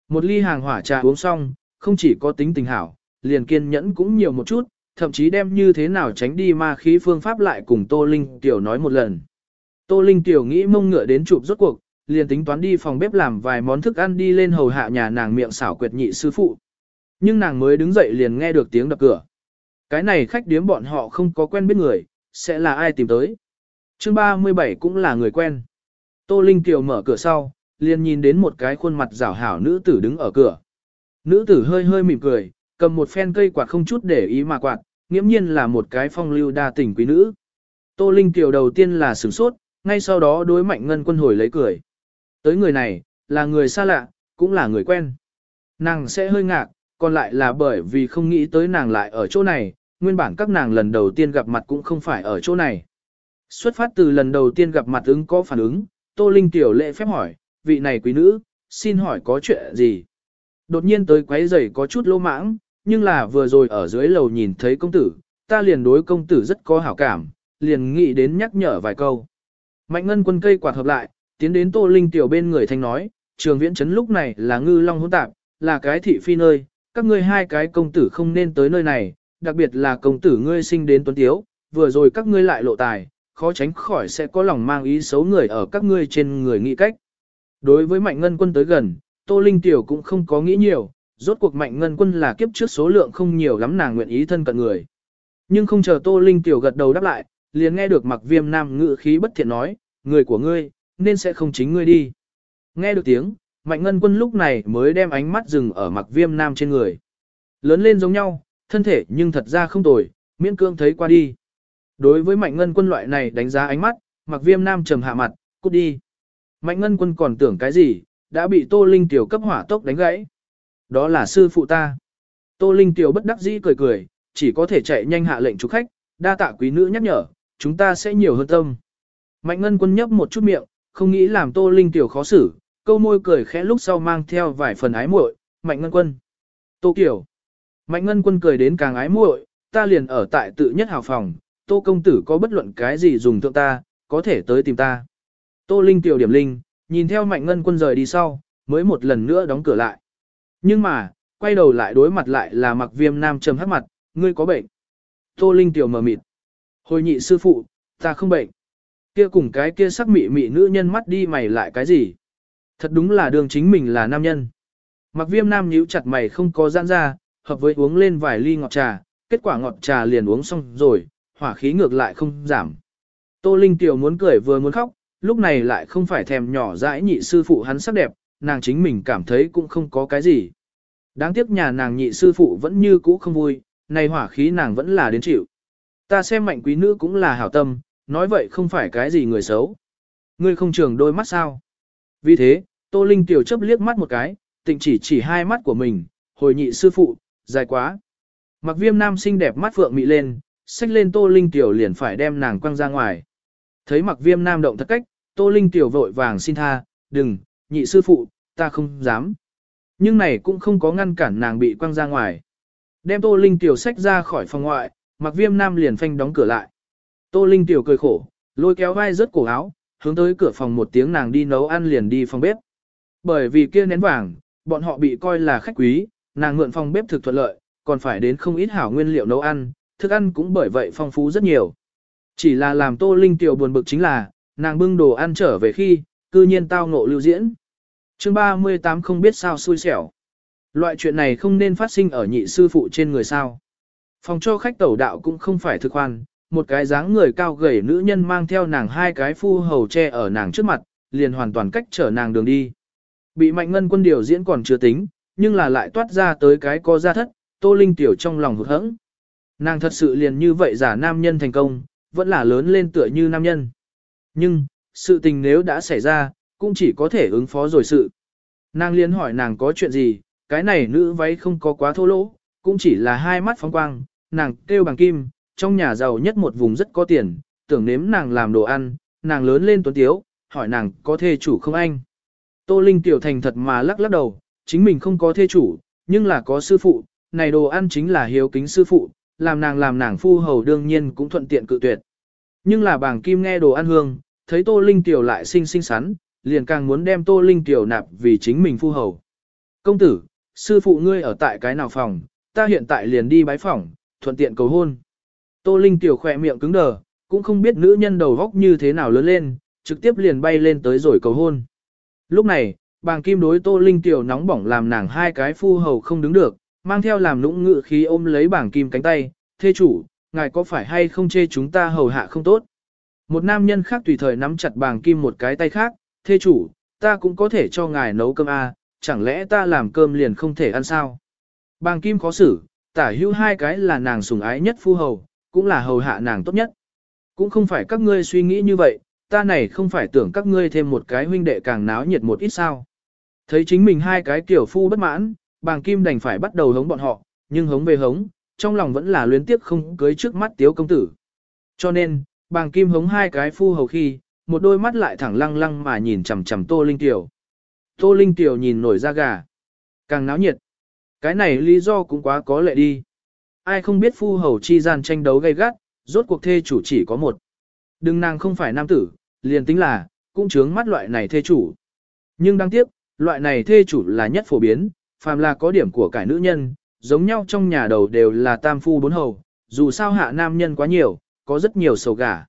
Một ly hàng hỏa trà uống xong, không chỉ có tính tình hảo, liền kiên nhẫn cũng nhiều một chút, thậm chí đem như thế nào tránh đi ma khí phương pháp lại cùng Tô Linh Tiểu nói một lần. Tô Linh Tiểu nghĩ mông ngựa đến chụp rốt cuộc, liền tính toán đi phòng bếp làm vài món thức ăn đi lên hầu hạ nhà nàng miệng xảo quyệt nhị sư phụ. Nhưng nàng mới đứng dậy liền nghe được tiếng đập cửa. Cái này khách điếm bọn họ không có quen biết người, sẽ là ai tìm tới. Chương 37 cũng là người quen. Tô Linh Kiều mở cửa sau, liền nhìn đến một cái khuôn mặt rảo hảo nữ tử đứng ở cửa. Nữ tử hơi hơi mỉm cười, cầm một phen cây quạt không chút để ý mà quạt, nghiễm nhiên là một cái phong lưu đa tình quý nữ. Tô Linh Kiều đầu tiên là sửng sốt, ngay sau đó đối mạnh ngân quân hồi lấy cười. Tới người này, là người xa lạ, cũng là người quen. Nàng sẽ hơi ngạc, còn lại là bởi vì không nghĩ tới nàng lại ở chỗ này, nguyên bản các nàng lần đầu tiên gặp mặt cũng không phải ở chỗ này. Xuất phát từ lần đầu tiên gặp mặt ứng có phản ứng, Tô Linh tiểu lệ phép hỏi, vị này quý nữ, xin hỏi có chuyện gì? Đột nhiên tới quấy rầy có chút lô mãng, nhưng là vừa rồi ở dưới lầu nhìn thấy công tử, ta liền đối công tử rất có hảo cảm, liền nghĩ đến nhắc nhở vài câu. Mạnh ngân quân cây quạt hợp lại, tiến đến Tô Linh tiểu bên người thanh nói, trường viễn trấn lúc này là ngư long hỗn tạp, là cái thị phi nơi, các ngươi hai cái công tử không nên tới nơi này, đặc biệt là công tử ngươi sinh đến tuấn tiếu, vừa rồi các ngươi lại lộ tài, khó tránh khỏi sẽ có lòng mang ý xấu người ở các ngươi trên người nghĩ cách. Đối với mạnh ngân quân tới gần, Tô Linh Tiểu cũng không có nghĩ nhiều, rốt cuộc mạnh ngân quân là kiếp trước số lượng không nhiều lắm nàng nguyện ý thân cận người. Nhưng không chờ Tô Linh Tiểu gật đầu đáp lại, liền nghe được mặc viêm nam ngự khí bất thiện nói, người của ngươi, nên sẽ không chính ngươi đi. Nghe được tiếng, mạnh ngân quân lúc này mới đem ánh mắt dừng ở mặc viêm nam trên người. Lớn lên giống nhau, thân thể nhưng thật ra không tồi, miễn cương thấy qua đi. Đối với mạnh ngân quân loại này đánh giá ánh mắt, mặc viêm nam trầm hạ mặt, cút đi. Mạnh ngân quân còn tưởng cái gì, đã bị Tô Linh Tiểu cấp hỏa tốc đánh gãy. Đó là sư phụ ta. Tô Linh Tiểu bất đắc dĩ cười cười, chỉ có thể chạy nhanh hạ lệnh chủ khách, đa tạ quý nữ nhắc nhở, chúng ta sẽ nhiều hơn tâm. Mạnh ngân quân nhấp một chút miệng, không nghĩ làm Tô Linh Tiểu khó xử, câu môi cười khẽ lúc sau mang theo vài phần ái muội. Mạnh ngân quân. Tô Kiều. Mạnh ngân quân cười đến càng ái muội, ta liền ở tại tự nhất hào phòng, Tô công tử có bất luận cái gì dùng thượng ta, có thể tới tìm ta. Tô Linh tiểu điểm linh, nhìn theo mạnh ngân quân rời đi sau, mới một lần nữa đóng cửa lại. Nhưng mà, quay đầu lại đối mặt lại là mặc viêm nam trầm hắc mặt, ngươi có bệnh. Tô Linh tiểu mờ mịt. Hồi nhị sư phụ, ta không bệnh. Kia cùng cái kia sắc mị mị nữ nhân mắt đi mày lại cái gì? Thật đúng là đường chính mình là nam nhân. Mặc viêm nam nhíu chặt mày không có giãn ra, hợp với uống lên vài ly ngọt trà, kết quả ngọt trà liền uống xong rồi, hỏa khí ngược lại không giảm. Tô Linh tiểu muốn cười vừa muốn khóc, lúc này lại không phải thèm nhỏ dãi nhị sư phụ hắn sắc đẹp, nàng chính mình cảm thấy cũng không có cái gì. Đáng tiếc nhà nàng nhị sư phụ vẫn như cũ không vui, này hỏa khí nàng vẫn là đến chịu. Ta xem mạnh quý nữ cũng là hảo tâm, nói vậy không phải cái gì người xấu. Ngươi không trường đôi mắt sao? Vì thế, Tô Linh tiểu chấp liếc mắt một cái, tịnh chỉ chỉ hai mắt của mình, hồi nhị sư phụ, dài quá. Mặc viêm nam xinh đẹp mắt phượng mị lên, xách lên Tô Linh tiểu liền phải đem nàng quăng ra ngoài. Thấy mặc viêm nam động thất cách, Tô Linh tiểu vội vàng xin tha, đừng, nhị sư phụ, ta không dám. Nhưng này cũng không có ngăn cản nàng bị quăng ra ngoài. Đem Tô Linh tiểu xách ra khỏi phòng ngoại, mặc viêm nam liền phanh đóng cửa lại. Tô Linh tiểu cười khổ, lôi kéo vai rớt cổ áo, hướng tới cửa phòng một tiếng nàng đi nấu ăn liền đi phòng bếp. Bởi vì kia nén vàng, bọn họ bị coi là khách quý, nàng mượn phòng bếp thực thuận lợi, còn phải đến không ít hảo nguyên liệu nấu ăn, thức ăn cũng bởi vậy phong phú rất nhiều. Chỉ là làm Tô Linh tiểu buồn bực chính là, nàng bưng đồ ăn trở về khi, cư nhiên tao ngộ lưu diễn. chương 38 không biết sao xui xẻo. Loại chuyện này không nên phát sinh ở nhị sư phụ trên người sao. Phòng cho khách tẩu đạo cũng không phải thực khoan, một cái dáng người cao gầy nữ nhân mang theo nàng hai cái phu hầu che ở nàng trước mặt, liền hoàn toàn cách trở nàng đường đi. Bị mạnh ngân quân điều diễn còn chưa tính, nhưng là lại toát ra tới cái có ra thất, Tô Linh tiểu trong lòng hụt hẫng. Nàng thật sự liền như vậy giả nam nhân thành công, vẫn là lớn lên tựa như nam nhân. Nhưng, sự tình nếu đã xảy ra, cũng chỉ có thể ứng phó rồi sự. Nàng liên hỏi nàng có chuyện gì, cái này nữ váy không có quá thô lỗ, cũng chỉ là hai mắt phóng quang, nàng kêu bằng kim, trong nhà giàu nhất một vùng rất có tiền, tưởng nếm nàng làm đồ ăn, nàng lớn lên tuấn tiếu, hỏi nàng có thê chủ không anh. Tô Linh tiểu thành thật mà lắc lắc đầu, chính mình không có thê chủ, nhưng là có sư phụ, này đồ ăn chính là hiếu kính sư phụ, làm nàng làm nàng phu hầu đương nhiên cũng thuận tiện cự tuyệt. Nhưng là bảng kim nghe đồ ăn hương, thấy Tô Linh tiểu lại xinh xinh xắn, liền càng muốn đem Tô Linh tiểu nạp vì chính mình phu hầu. Công tử, sư phụ ngươi ở tại cái nào phòng, ta hiện tại liền đi bái phòng, thuận tiện cầu hôn. Tô Linh tiểu khỏe miệng cứng đờ, cũng không biết nữ nhân đầu góc như thế nào lớn lên, trực tiếp liền bay lên tới rồi cầu hôn. Lúc này, bàng kim đối Tô Linh tiểu nóng bỏng làm nàng hai cái phu hầu không đứng được, mang theo làm nũng ngự khí ôm lấy bảng kim cánh tay, thê chủ, ngài có phải hay không chê chúng ta hầu hạ không tốt. Một nam nhân khác tùy thời nắm chặt bảng kim một cái tay khác, thê chủ, ta cũng có thể cho ngài nấu cơm à, chẳng lẽ ta làm cơm liền không thể ăn sao. Bàng kim khó xử, tả hữu hai cái là nàng sủng ái nhất phu hầu, cũng là hầu hạ nàng tốt nhất. Cũng không phải các ngươi suy nghĩ như vậy, ta này không phải tưởng các ngươi thêm một cái huynh đệ càng náo nhiệt một ít sao. Thấy chính mình hai cái tiểu phu bất mãn, bàng kim đành phải bắt đầu hống bọn họ, nhưng hống về hống, trong lòng vẫn là luyến tiếc không cưới trước mắt tiếu công tử. Cho nên, bàng kim hống hai cái phu hầu khi, một đôi mắt lại thẳng lăng lăng mà nhìn chằm chằm tô linh tiểu. Tô linh tiểu nhìn nổi da gà, càng náo nhiệt. Cái này lý do cũng quá có lệ đi. Ai không biết phu hầu chi gian tranh đấu gay gắt, rốt cuộc thê chủ chỉ có một. Đừng nàng không phải nam tử, liền tính là, cũng chướng mắt loại này thê chủ. Nhưng đáng tiếc, loại này thê chủ là nhất phổ biến, phàm là có điểm của cải nữ nhân, giống nhau trong nhà đầu đều là tam phu bốn hầu, dù sao hạ nam nhân quá nhiều, có rất nhiều sầu gà.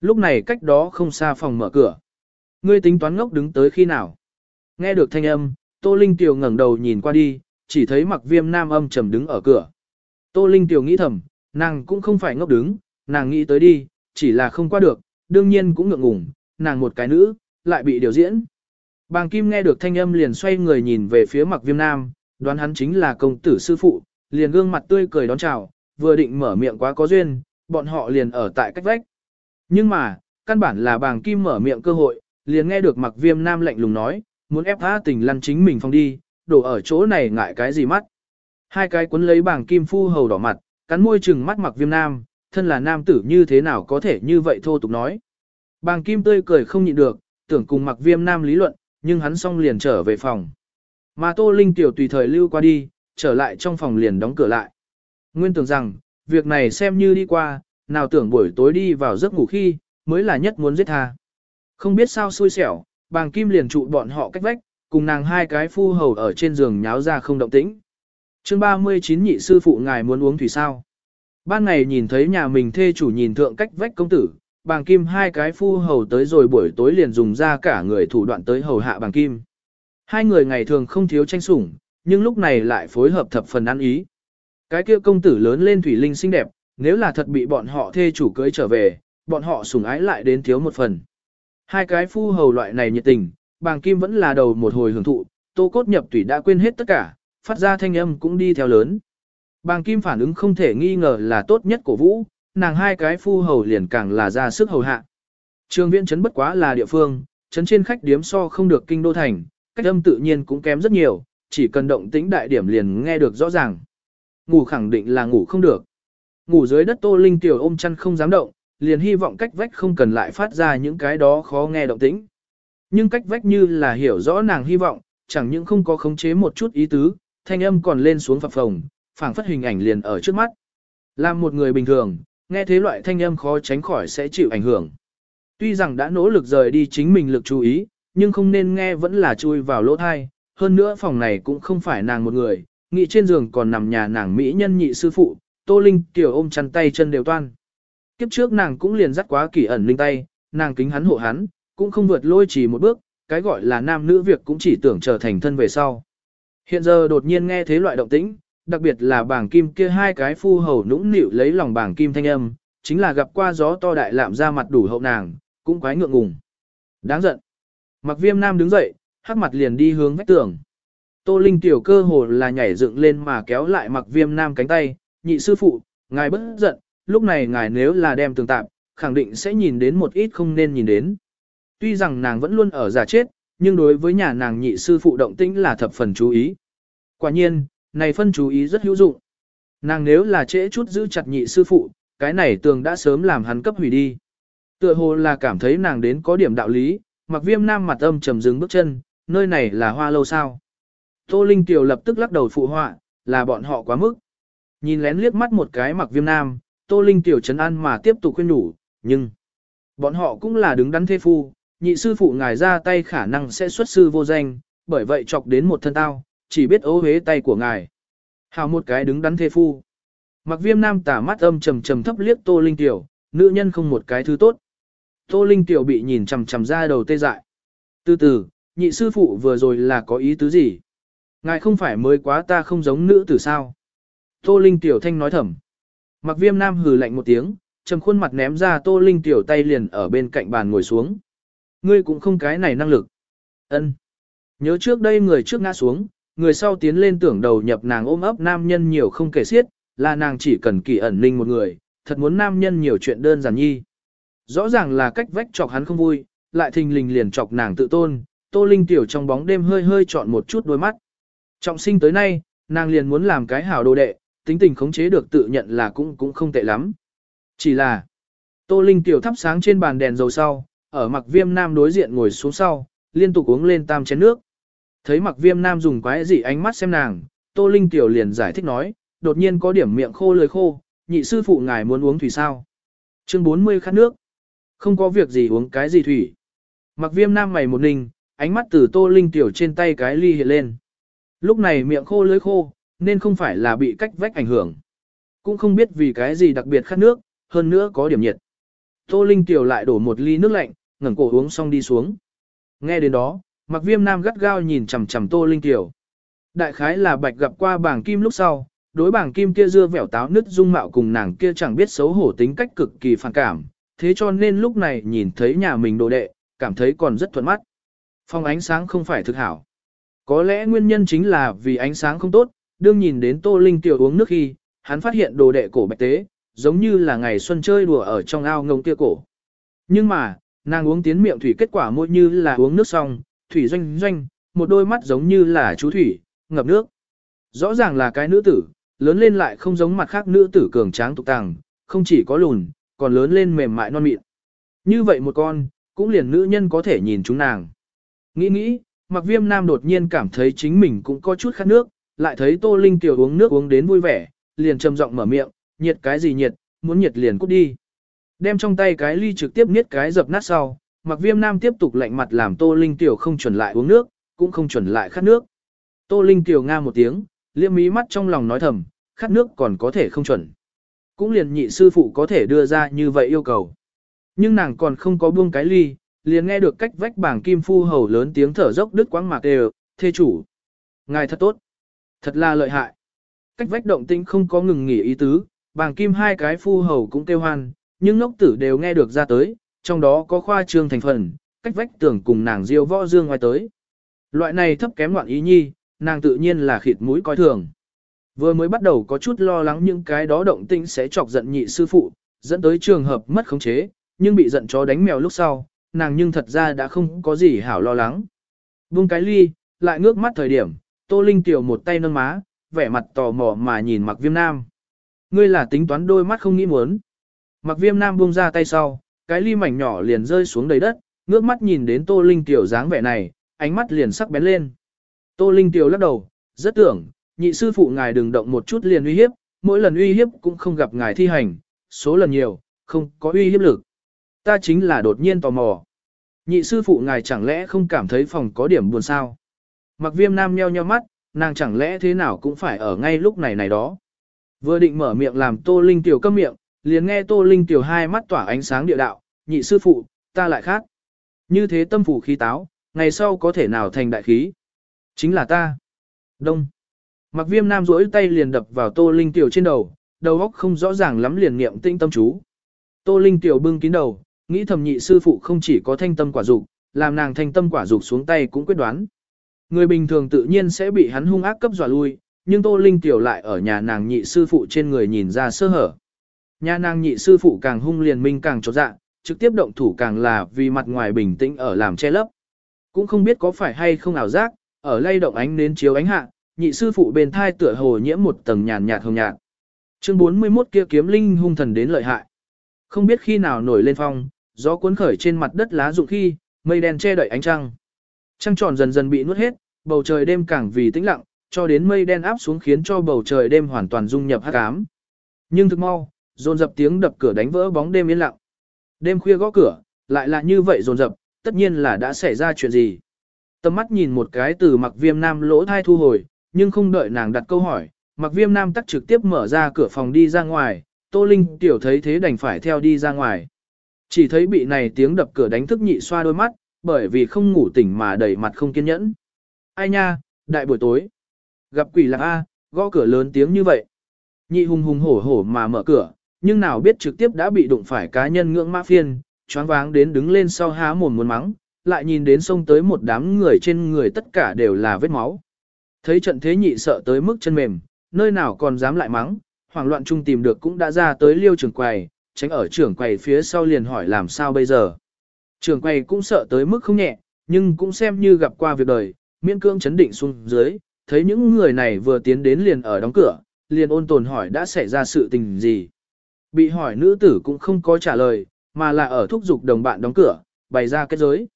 Lúc này cách đó không xa phòng mở cửa. Ngươi tính toán ngốc đứng tới khi nào? Nghe được thanh âm, Tô Linh Tiểu ngẩng đầu nhìn qua đi, chỉ thấy mặc viêm nam âm trầm đứng ở cửa. Tô Linh Tiểu nghĩ thầm, nàng cũng không phải ngốc đứng, nàng nghĩ tới đi, chỉ là không qua được, đương nhiên cũng ngượng ngùng, nàng một cái nữ, lại bị điều diễn. Bàng Kim nghe được thanh âm liền xoay người nhìn về phía mặc viêm nam, đoán hắn chính là công tử sư phụ, liền gương mặt tươi cười đón chào, vừa định mở miệng quá có duyên, bọn họ liền ở tại cách vách. Nhưng mà, căn bản là bàng Kim mở miệng cơ hội, liền nghe được mặc viêm nam lạnh lùng nói, muốn ép tha tình lăn chính mình phong đi, đổ ở chỗ này ngại cái gì mắt. Hai cái cuốn lấy bảng Kim phu hầu đỏ mặt, cắn môi chừng mắt mặc viêm nam, thân là nam tử như thế nào có thể như vậy thô tục nói. Bàng Kim tươi cười không nhịn được, tưởng cùng mặc viêm nam lý luận, nhưng hắn xong liền trở về phòng. Mà Tô Linh tiểu tùy thời lưu qua đi, trở lại trong phòng liền đóng cửa lại. Nguyên tưởng rằng, việc này xem như đi qua, nào tưởng buổi tối đi vào giấc ngủ khi, mới là nhất muốn giết tha. Không biết sao xui xẻo, bàng kim liền trụ bọn họ cách vách, cùng nàng hai cái phu hầu ở trên giường nháo ra không động tĩnh chương 39 nhị sư phụ ngài muốn uống thủy sao. Ban ngày nhìn thấy nhà mình thê chủ nhìn thượng cách vách công tử, bàng kim hai cái phu hầu tới rồi buổi tối liền dùng ra cả người thủ đoạn tới hầu hạ bàng kim. Hai người ngày thường không thiếu tranh sủng, nhưng lúc này lại phối hợp thập phần ăn ý. Cái kia công tử lớn lên thủy linh xinh đẹp, nếu là thật bị bọn họ thê chủ cưới trở về, bọn họ sủng ái lại đến thiếu một phần. Hai cái phu hầu loại này nhiệt tình, bàng kim vẫn là đầu một hồi hưởng thụ, tô cốt nhập tủy đã quên hết tất cả, phát ra thanh âm cũng đi theo lớn. Bàng kim phản ứng không thể nghi ngờ là tốt nhất của vũ, nàng hai cái phu hầu liền càng là ra sức hầu hạ. Trường viện trấn bất quá là địa phương, trấn trên khách điếm so không được kinh đô thành, cách âm tự nhiên cũng kém rất nhiều, chỉ cần động tĩnh đại điểm liền nghe được rõ ràng. Ngủ khẳng định là ngủ không được. Ngủ dưới đất Tô Linh tiểu ôm chăn không dám động, liền hy vọng cách vách không cần lại phát ra những cái đó khó nghe động tĩnh. Nhưng cách vách như là hiểu rõ nàng hy vọng, chẳng những không có khống chế một chút ý tứ, thanh âm còn lên xuống phập phồng, phảng phất hình ảnh liền ở trước mắt. Làm một người bình thường, nghe thế loại thanh âm khó tránh khỏi sẽ chịu ảnh hưởng. Tuy rằng đã nỗ lực rời đi chính mình lực chú ý, nhưng không nên nghe vẫn là chui vào lỗ thai, hơn nữa phòng này cũng không phải nàng một người, nghĩ trên giường còn nằm nhà nàng mỹ nhân nhị sư phụ, Tô Linh tiểu ôm chăn tay chân đều toan. Kiếp trước nàng cũng liền dắt quá kỳ ẩn linh tay, nàng kính hắn hộ hắn, cũng không vượt lôi chỉ một bước, cái gọi là nam nữ việc cũng chỉ tưởng trở thành thân về sau. Hiện giờ đột nhiên nghe thế loại động tĩnh, đặc biệt là bảng kim kia hai cái phu hầu nũng nịu lấy lòng bảng kim thanh âm, chính là gặp qua gió to đại lạm ra mặt đủ hậu nàng, cũng quái ngượng ngùng. Đáng giận. Mặc viêm nam đứng dậy, hắc mặt liền đi hướng vách tường. Tô Linh tiểu cơ hồ là nhảy dựng lên mà kéo lại mặc viêm nam cánh tay, nhị sư phụ, ngài bất giận, lúc này ngài nếu là đem tường tạp, khẳng định sẽ nhìn đến một ít không nên nhìn đến. Tuy rằng nàng vẫn luôn ở giả chết, nhưng đối với nhà nàng nhị sư phụ động tĩnh là thập phần chú ý. Quả nhiên, này phân chú ý rất hữu dụng. Nàng nếu là trễ chút giữ chặt nhị sư phụ, cái này tường đã sớm làm hắn cấp hủy đi. Tựa hồ là cảm thấy nàng đến có điểm đạo lý, mặc viêm nam mặt âm trầm dừng bước chân, nơi này là hoa lâu sao. Tô Linh Tiểu lập tức lắc đầu phụ họa, là bọn họ quá mức. Nhìn lén liếc mắt một cái mặc viêm nam, Tô Linh Tiểu chấn an mà tiếp tục khuyên nhủ, nhưng bọn họ cũng là đứng đắn thê phu, nhị sư phụ ngài ra tay khả năng sẽ xuất sư vô danh, bởi vậy chọc đến một thân tao, chỉ biết ố hế tay của ngài. Hào một cái đứng đắn thê phu. Mặc viêm nam tả mắt âm trầm trầm thấp liếc Tô Linh Tiểu, nữ nhân không một cái thứ tốt. Tô Linh Tiểu bị nhìn chằm chằm ra đầu tê dại. Từ từ, nhị sư phụ vừa rồi là có ý tứ gì? Ngài không phải mới quá ta không giống nữ tử sao? Tô Linh Tiểu thanh nói thầm. Mặc viêm nam hừ lạnh một tiếng, trầm khuôn mặt ném ra Tô Linh Tiểu tay liền ở bên cạnh bàn ngồi xuống. Ngươi cũng không cái này năng lực. Ân. Nhớ trước đây người trước ngã xuống, người sau tiến lên tưởng đầu nhập nàng ôm ấp nam nhân nhiều không kể xiết, là nàng chỉ cần kỳ ẩn ninh một người, thật muốn nam nhân nhiều chuyện đơn giản nhi. Rõ ràng là cách vách chọc hắn không vui, lại thình lình liền chọc nàng tự tôn, Tô Linh tiểu trong bóng đêm hơi hơi chọn một chút đôi mắt. Trọng sinh tới nay, nàng liền muốn làm cái hảo đồ đệ, tính tình khống chế được tự nhận là cũng cũng không tệ lắm. Chỉ là, Tô Linh tiểu thắp sáng trên bàn đèn dầu sau, ở mặc viêm nam đối diện ngồi xuống sau, liên tục uống lên tam chén nước. Thấy mặc viêm nam dùng quái dị ánh mắt xem nàng, Tô Linh tiểu liền giải thích nói, đột nhiên có điểm miệng khô lưỡi khô, nhị sư phụ ngài muốn uống thủy sao. Chương 40 khát nước. Không có việc gì uống cái gì thủy. Mặc viêm nam mày một ninh, ánh mắt từ Tô Linh tiểu trên tay cái ly hiện lên. Lúc này miệng khô lưỡi khô, nên không phải là bị cách vách ảnh hưởng. Cũng không biết vì cái gì đặc biệt khát nước, hơn nữa có điểm nhiệt. Tô Linh tiểu lại đổ một ly nước lạnh, ngẩng cổ uống xong đi xuống. Nghe đến đó, Mặc Viêm Nam gắt gao nhìn chằm chằm Tô Linh tiểu. Đại khái là Bạch gặp qua bảng kim lúc sau, đối bảng kim kia dưa vẻo táo nứt dung mạo cùng nàng kia chẳng biết xấu hổ tính cách cực kỳ phản cảm, thế cho nên lúc này nhìn thấy nhà mình đồ đệ, cảm thấy còn rất thuận mắt. Phong ánh sáng không phải thực hảo. Có lẽ nguyên nhân chính là vì ánh sáng không tốt, đương nhìn đến Tô Linh tiểu uống nước khi, hắn phát hiện đồ đệ cổ bạch tế, giống như là ngày xuân chơi đùa ở trong ao ngông kia cổ. Nhưng mà, nàng uống tiến miệng thủy kết quả môi như là uống nước xong, thủy doanh doanh, một đôi mắt giống như là chú thủy, ngập nước. Rõ ràng là cái nữ tử, lớn lên lại không giống mặt khác nữ tử cường tráng tục tàng, không chỉ có lùn, còn lớn lên mềm mại non mịn. Như vậy một con, cũng liền nữ nhân có thể nhìn chúng nàng. Nghĩ nghĩ, mặc viêm nam đột nhiên cảm thấy chính mình cũng có chút khát nước, lại thấy tô linh tiểu uống nước uống đến vui vẻ, liền trầm giọng mở miệng, nhiệt cái gì nhiệt, muốn nhiệt liền cút đi. Đem trong tay cái ly trực tiếp niết cái dập nát sau, mặc viêm nam tiếp tục lạnh mặt làm tô linh tiểu không chuẩn lại uống nước, cũng không chuẩn lại khát nước. Tô linh tiểu nga một tiếng, liêm mí mắt trong lòng nói thầm, khát nước còn có thể không chuẩn. Cũng liền nhị sư phụ có thể đưa ra như vậy yêu cầu. Nhưng nàng còn không có buông cái ly, liền nghe được cách vách bảng kim phu hầu lớn tiếng thở dốc đứt quãng mạc đều, thê chủ. Ngài thật tốt. Thật là lợi hại. Cách vách động tinh không có ngừng nghỉ ý tứ, bảng kim hai cái phu hầu cũng kêu hoan, nhưng ngốc tử đều nghe được ra tới, trong đó có khoa trương thành phần, cách vách tưởng cùng nàng diêu võ dương ngoài tới. Loại này thấp kém loạn ý nhi, nàng tự nhiên là khịt mũi coi thường. Vừa mới bắt đầu có chút lo lắng những cái đó động tĩnh sẽ chọc giận nhị sư phụ, dẫn tới trường hợp mất khống chế, nhưng bị giận chó đánh mèo lúc sau, nàng nhưng thật ra đã không có gì hảo lo lắng. Buông cái ly, lại ngước mắt thời điểm, Tô Linh tiểu một tay nâng má, vẻ mặt tò mò mà nhìn Mặc Viêm Nam. Ngươi là tính toán đôi mắt không nghĩ muốn. Mặc Viêm Nam buông ra tay sau, cái ly mảnh nhỏ liền rơi xuống đầy đất, ngước mắt nhìn đến Tô Linh tiểu dáng vẻ này, ánh mắt liền sắc bén lên. Tô Linh tiểu lắc đầu, rất tưởng, nhị sư phụ ngài đừng động một chút liền uy hiếp, mỗi lần uy hiếp cũng không gặp ngài thi hành, số lần nhiều, không có uy hiếp lực. Ta chính là đột nhiên tò mò. Nhị sư phụ ngài chẳng lẽ không cảm thấy phòng có điểm buồn sao? Mặc viêm nam nheo nheo mắt, nàng chẳng lẽ thế nào cũng phải ở ngay lúc này này đó. Vừa định mở miệng làm tô linh tiểu câm miệng, liền nghe tô linh tiểu hai mắt tỏa ánh sáng địa đạo, nhị sư phụ, ta lại khác. Như thế tâm phủ khí táo, ngày sau có thể nào thành đại khí? Chính là ta. Đông. Mặc viêm nam rỗi tay liền đập vào tô linh tiểu trên đầu, đầu óc không rõ ràng lắm liền niệm tinh tâm chú. Tô linh tiểu bưng kín đầu, nghĩ thầm nhị sư phụ không chỉ có thanh tâm quả dục, làm nàng thanh tâm quả dục xuống tay cũng quyết đoán. Người bình thường tự nhiên sẽ bị hắn hung ác cấp dọa lui, nhưng Tô Linh tiểu lại ở nhà nàng nhị sư phụ trên người nhìn ra sơ hở. Nhà nàng nhị sư phụ càng hung liền minh càng chột dạ, trực tiếp động thủ càng là vì mặt ngoài bình tĩnh ở làm che lấp. Cũng không biết có phải hay không ảo giác, ở lay động ánh nến chiếu ánh hạ, nhị sư phụ bên thai tựa hồ nhiễm một tầng nhàn nhạt hồng nhạt. Chương 41 kia kiếm linh hung thần đến lợi hại. Không biết khi nào nổi lên phong, gió cuốn khởi trên mặt đất lá rụng khi, mây đen che đậy ánh trăng. Trăng tròn dần dần bị nuốt hết, bầu trời đêm càng vì tĩnh lặng, cho đến mây đen áp xuống khiến cho bầu trời đêm hoàn toàn dung nhập hắc ám. Nhưng thực mau, dồn dập tiếng đập cửa đánh vỡ bóng đêm yên lặng. Đêm khuya gõ cửa, lại là như vậy dồn dập, tất nhiên là đã xảy ra chuyện gì. Tầm mắt nhìn một cái từ mặc viêm nam lỗ thai thu hồi, nhưng không đợi nàng đặt câu hỏi, mặc viêm nam tắt trực tiếp mở ra cửa phòng đi ra ngoài, Tô Linh tiểu thấy thế đành phải theo đi ra ngoài. Chỉ thấy bị này tiếng đập cửa đánh thức nhị xoa đôi mắt, bởi vì không ngủ tỉnh mà đầy mặt không kiên nhẫn. Ai nha, đại buổi tối. Gặp quỷ lạc A, gõ cửa lớn tiếng như vậy. Nhị hùng hùng hổ hổ mà mở cửa, nhưng nào biết trực tiếp đã bị đụng phải cá nhân ngưỡng mã phiên, choáng váng đến đứng lên sau há mồm muốn mắng, lại nhìn đến sông tới một đám người trên người tất cả đều là vết máu. Thấy trận thế nhị sợ tới mức chân mềm, nơi nào còn dám lại mắng, hoảng loạn trung tìm được cũng đã ra tới liêu trưởng quầy, tránh ở trưởng quầy phía sau liền hỏi làm sao bây giờ. Trưởng quầy cũng sợ tới mức không nhẹ, nhưng cũng xem như gặp qua việc đời, miễn cương chấn định xuống dưới, thấy những người này vừa tiến đến liền ở đóng cửa, liền ôn tồn hỏi đã xảy ra sự tình gì. Bị hỏi nữ tử cũng không có trả lời, mà là ở thúc giục đồng bạn đóng cửa, bày ra kết giới.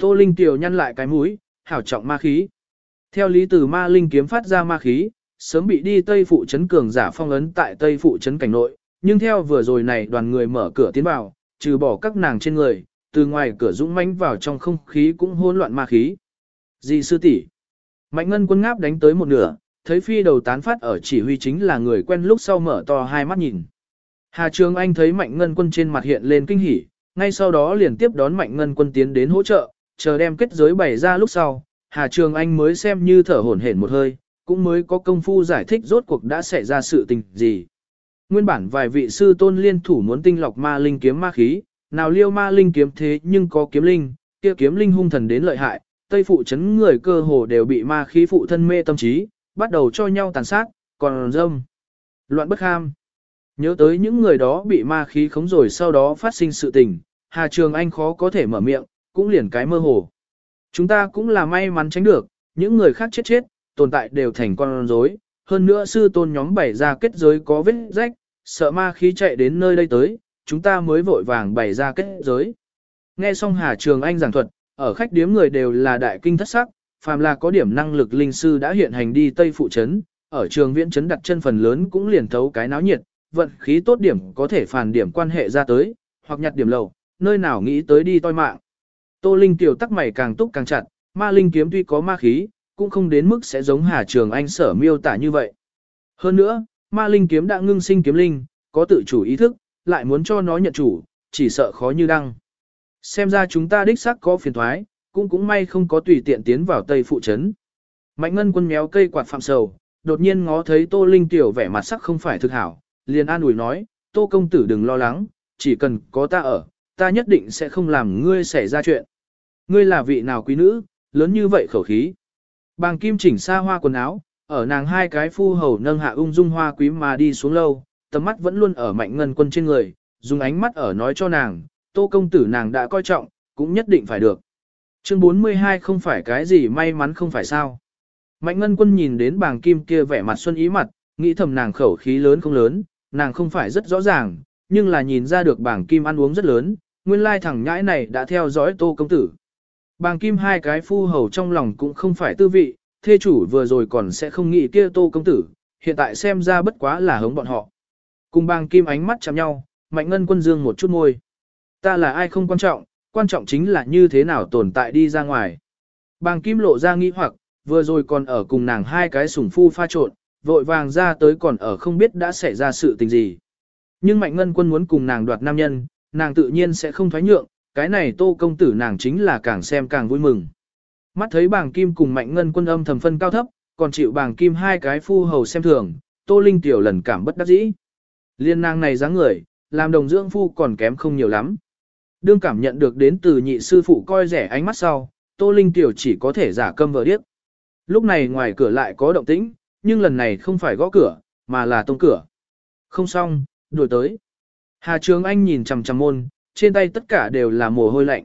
Tô Linh Tiểu nhăn lại cái mũi, hảo trọng ma khí. Theo lý từ ma linh kiếm phát ra ma khí, sớm bị đi Tây Phụ Trấn Cường giả phong ấn tại Tây Phụ Trấn Cảnh Nội, nhưng theo vừa rồi này đoàn người mở cửa tiến vào, trừ bỏ các nàng trên người, từ ngoài cửa dũng mãnh vào trong không khí cũng hỗn loạn ma khí. di sư tỷ Mạnh ngân quân ngáp đánh tới một nửa, thấy phi đầu tán phát ở chỉ huy chính là người quen lúc sau mở to hai mắt nhìn. Hà Trường Anh thấy Mạnh Ngân Quân trên mặt hiện lên kinh hỉ, ngay sau đó liền tiếp đón Mạnh Ngân Quân tiến đến hỗ trợ, chờ đem kết giới bày ra lúc sau, Hà Trường Anh mới xem như thở hổn hển một hơi, cũng mới có công phu giải thích rốt cuộc đã xảy ra sự tình gì. Nguyên bản vài vị sư tôn liên thủ muốn tinh lọc ma linh kiếm ma khí, nào liêu ma linh kiếm thế nhưng có kiếm linh, kia kiếm linh hung thần đến lợi hại, tây phụ chấn người cơ hồ đều bị ma khí phụ thân mê tâm trí, bắt đầu cho nhau tàn sát, còn dâm. Loạn bất ham. Nhớ tới những người đó bị ma khí khống rồi sau đó phát sinh sự tình, Hà Trường Anh khó có thể mở miệng, cũng liền cái mơ hồ. Chúng ta cũng là may mắn tránh được, những người khác chết chết, tồn tại đều thành con rối. Hơn nữa sư tôn nhóm bày ra kết giới có vết rách, sợ ma khí chạy đến nơi đây tới, chúng ta mới vội vàng bày ra kết giới. Nghe xong Hà Trường Anh giảng thuật, ở khách điếm người đều là đại kinh thất sắc, phàm là có điểm năng lực linh sư đã hiện hành đi Tây Phụ Trấn, ở trường viễn trấn đặt chân phần lớn cũng liền thấu cái náo nhiệt, vận khí tốt điểm có thể phản điểm quan hệ ra tới, hoặc nhặt điểm lầu, nơi nào nghĩ tới đi toi mạng. Tô Linh tiểu tắc mày càng túc càng chặt, ma linh kiếm tuy có ma khí, cũng không đến mức sẽ giống Hà Trường Anh sở miêu tả như vậy. Hơn nữa, ma linh kiếm đã ngưng sinh kiếm linh, có tự chủ ý thức, lại muốn cho nó nhận chủ, chỉ sợ khó như đăng. Xem ra chúng ta đích xác có phiền thoái, cũng cũng may không có tùy tiện tiến vào Tây Phụ Trấn. Mạnh ngân quân méo cây quạt phạm sầu, đột nhiên ngó thấy Tô Linh tiểu vẻ mặt sắc không phải thực hảo, liền an ủi nói, Tô công tử đừng lo lắng, chỉ cần có ta ở, ta nhất định sẽ không làm ngươi xảy ra chuyện. Ngươi là vị nào quý nữ, lớn như vậy khẩu khí. Bàng kim chỉnh xa hoa quần áo, ở nàng hai cái phu hầu nâng hạ ung dung hoa quý mà đi xuống lâu, tầm mắt vẫn luôn ở mạnh ngân quân trên người, dùng ánh mắt ở nói cho nàng, tô công tử nàng đã coi trọng, cũng nhất định phải được. Chương 42 không phải cái gì may mắn không phải sao. Mạnh ngân quân nhìn đến bàng kim kia vẻ mặt xuân ý mặt, nghĩ thầm nàng khẩu khí lớn không lớn, nàng không phải rất rõ ràng, nhưng là nhìn ra được bảng kim ăn uống rất lớn, nguyên lai thằng nhãi này đã theo dõi tô công tử. Bàng kim hai cái phu hầu trong lòng cũng không phải tư vị, thê chủ vừa rồi còn sẽ không nghĩ kia tô công tử, hiện tại xem ra bất quá là hống bọn họ. Cùng bàng kim ánh mắt chạm nhau, mạnh ngân quân dương một chút môi. Ta là ai không quan trọng, quan trọng chính là như thế nào tồn tại đi ra ngoài. Bàng kim lộ ra nghi hoặc, vừa rồi còn ở cùng nàng hai cái sủng phu pha trộn, vội vàng ra tới còn ở không biết đã xảy ra sự tình gì. Nhưng Mạnh Ngân Quân muốn cùng nàng đoạt nam nhân, nàng tự nhiên sẽ không thoái nhượng, cái này tô công tử nàng chính là càng xem càng vui mừng. Mắt thấy bàng kim cùng Mạnh Ngân Quân âm thầm phân cao thấp, còn chịu bàng kim hai cái phu hầu xem thường, tô linh tiểu lần cảm bất đắc dĩ. Liên nàng này dáng người, làm đồng dưỡng phu còn kém không nhiều lắm. đương cảm nhận được đến từ nhị sư phụ coi rẻ ánh mắt sau, Tô Linh tiểu chỉ có thể giả câm vờ điếc. Lúc này ngoài cửa lại có động tĩnh, nhưng lần này không phải gõ cửa, mà là tông cửa. Không xong, đuổi tới. Hà Trường Anh nhìn chằm chằm môn, trên tay tất cả đều là mồ hôi lạnh.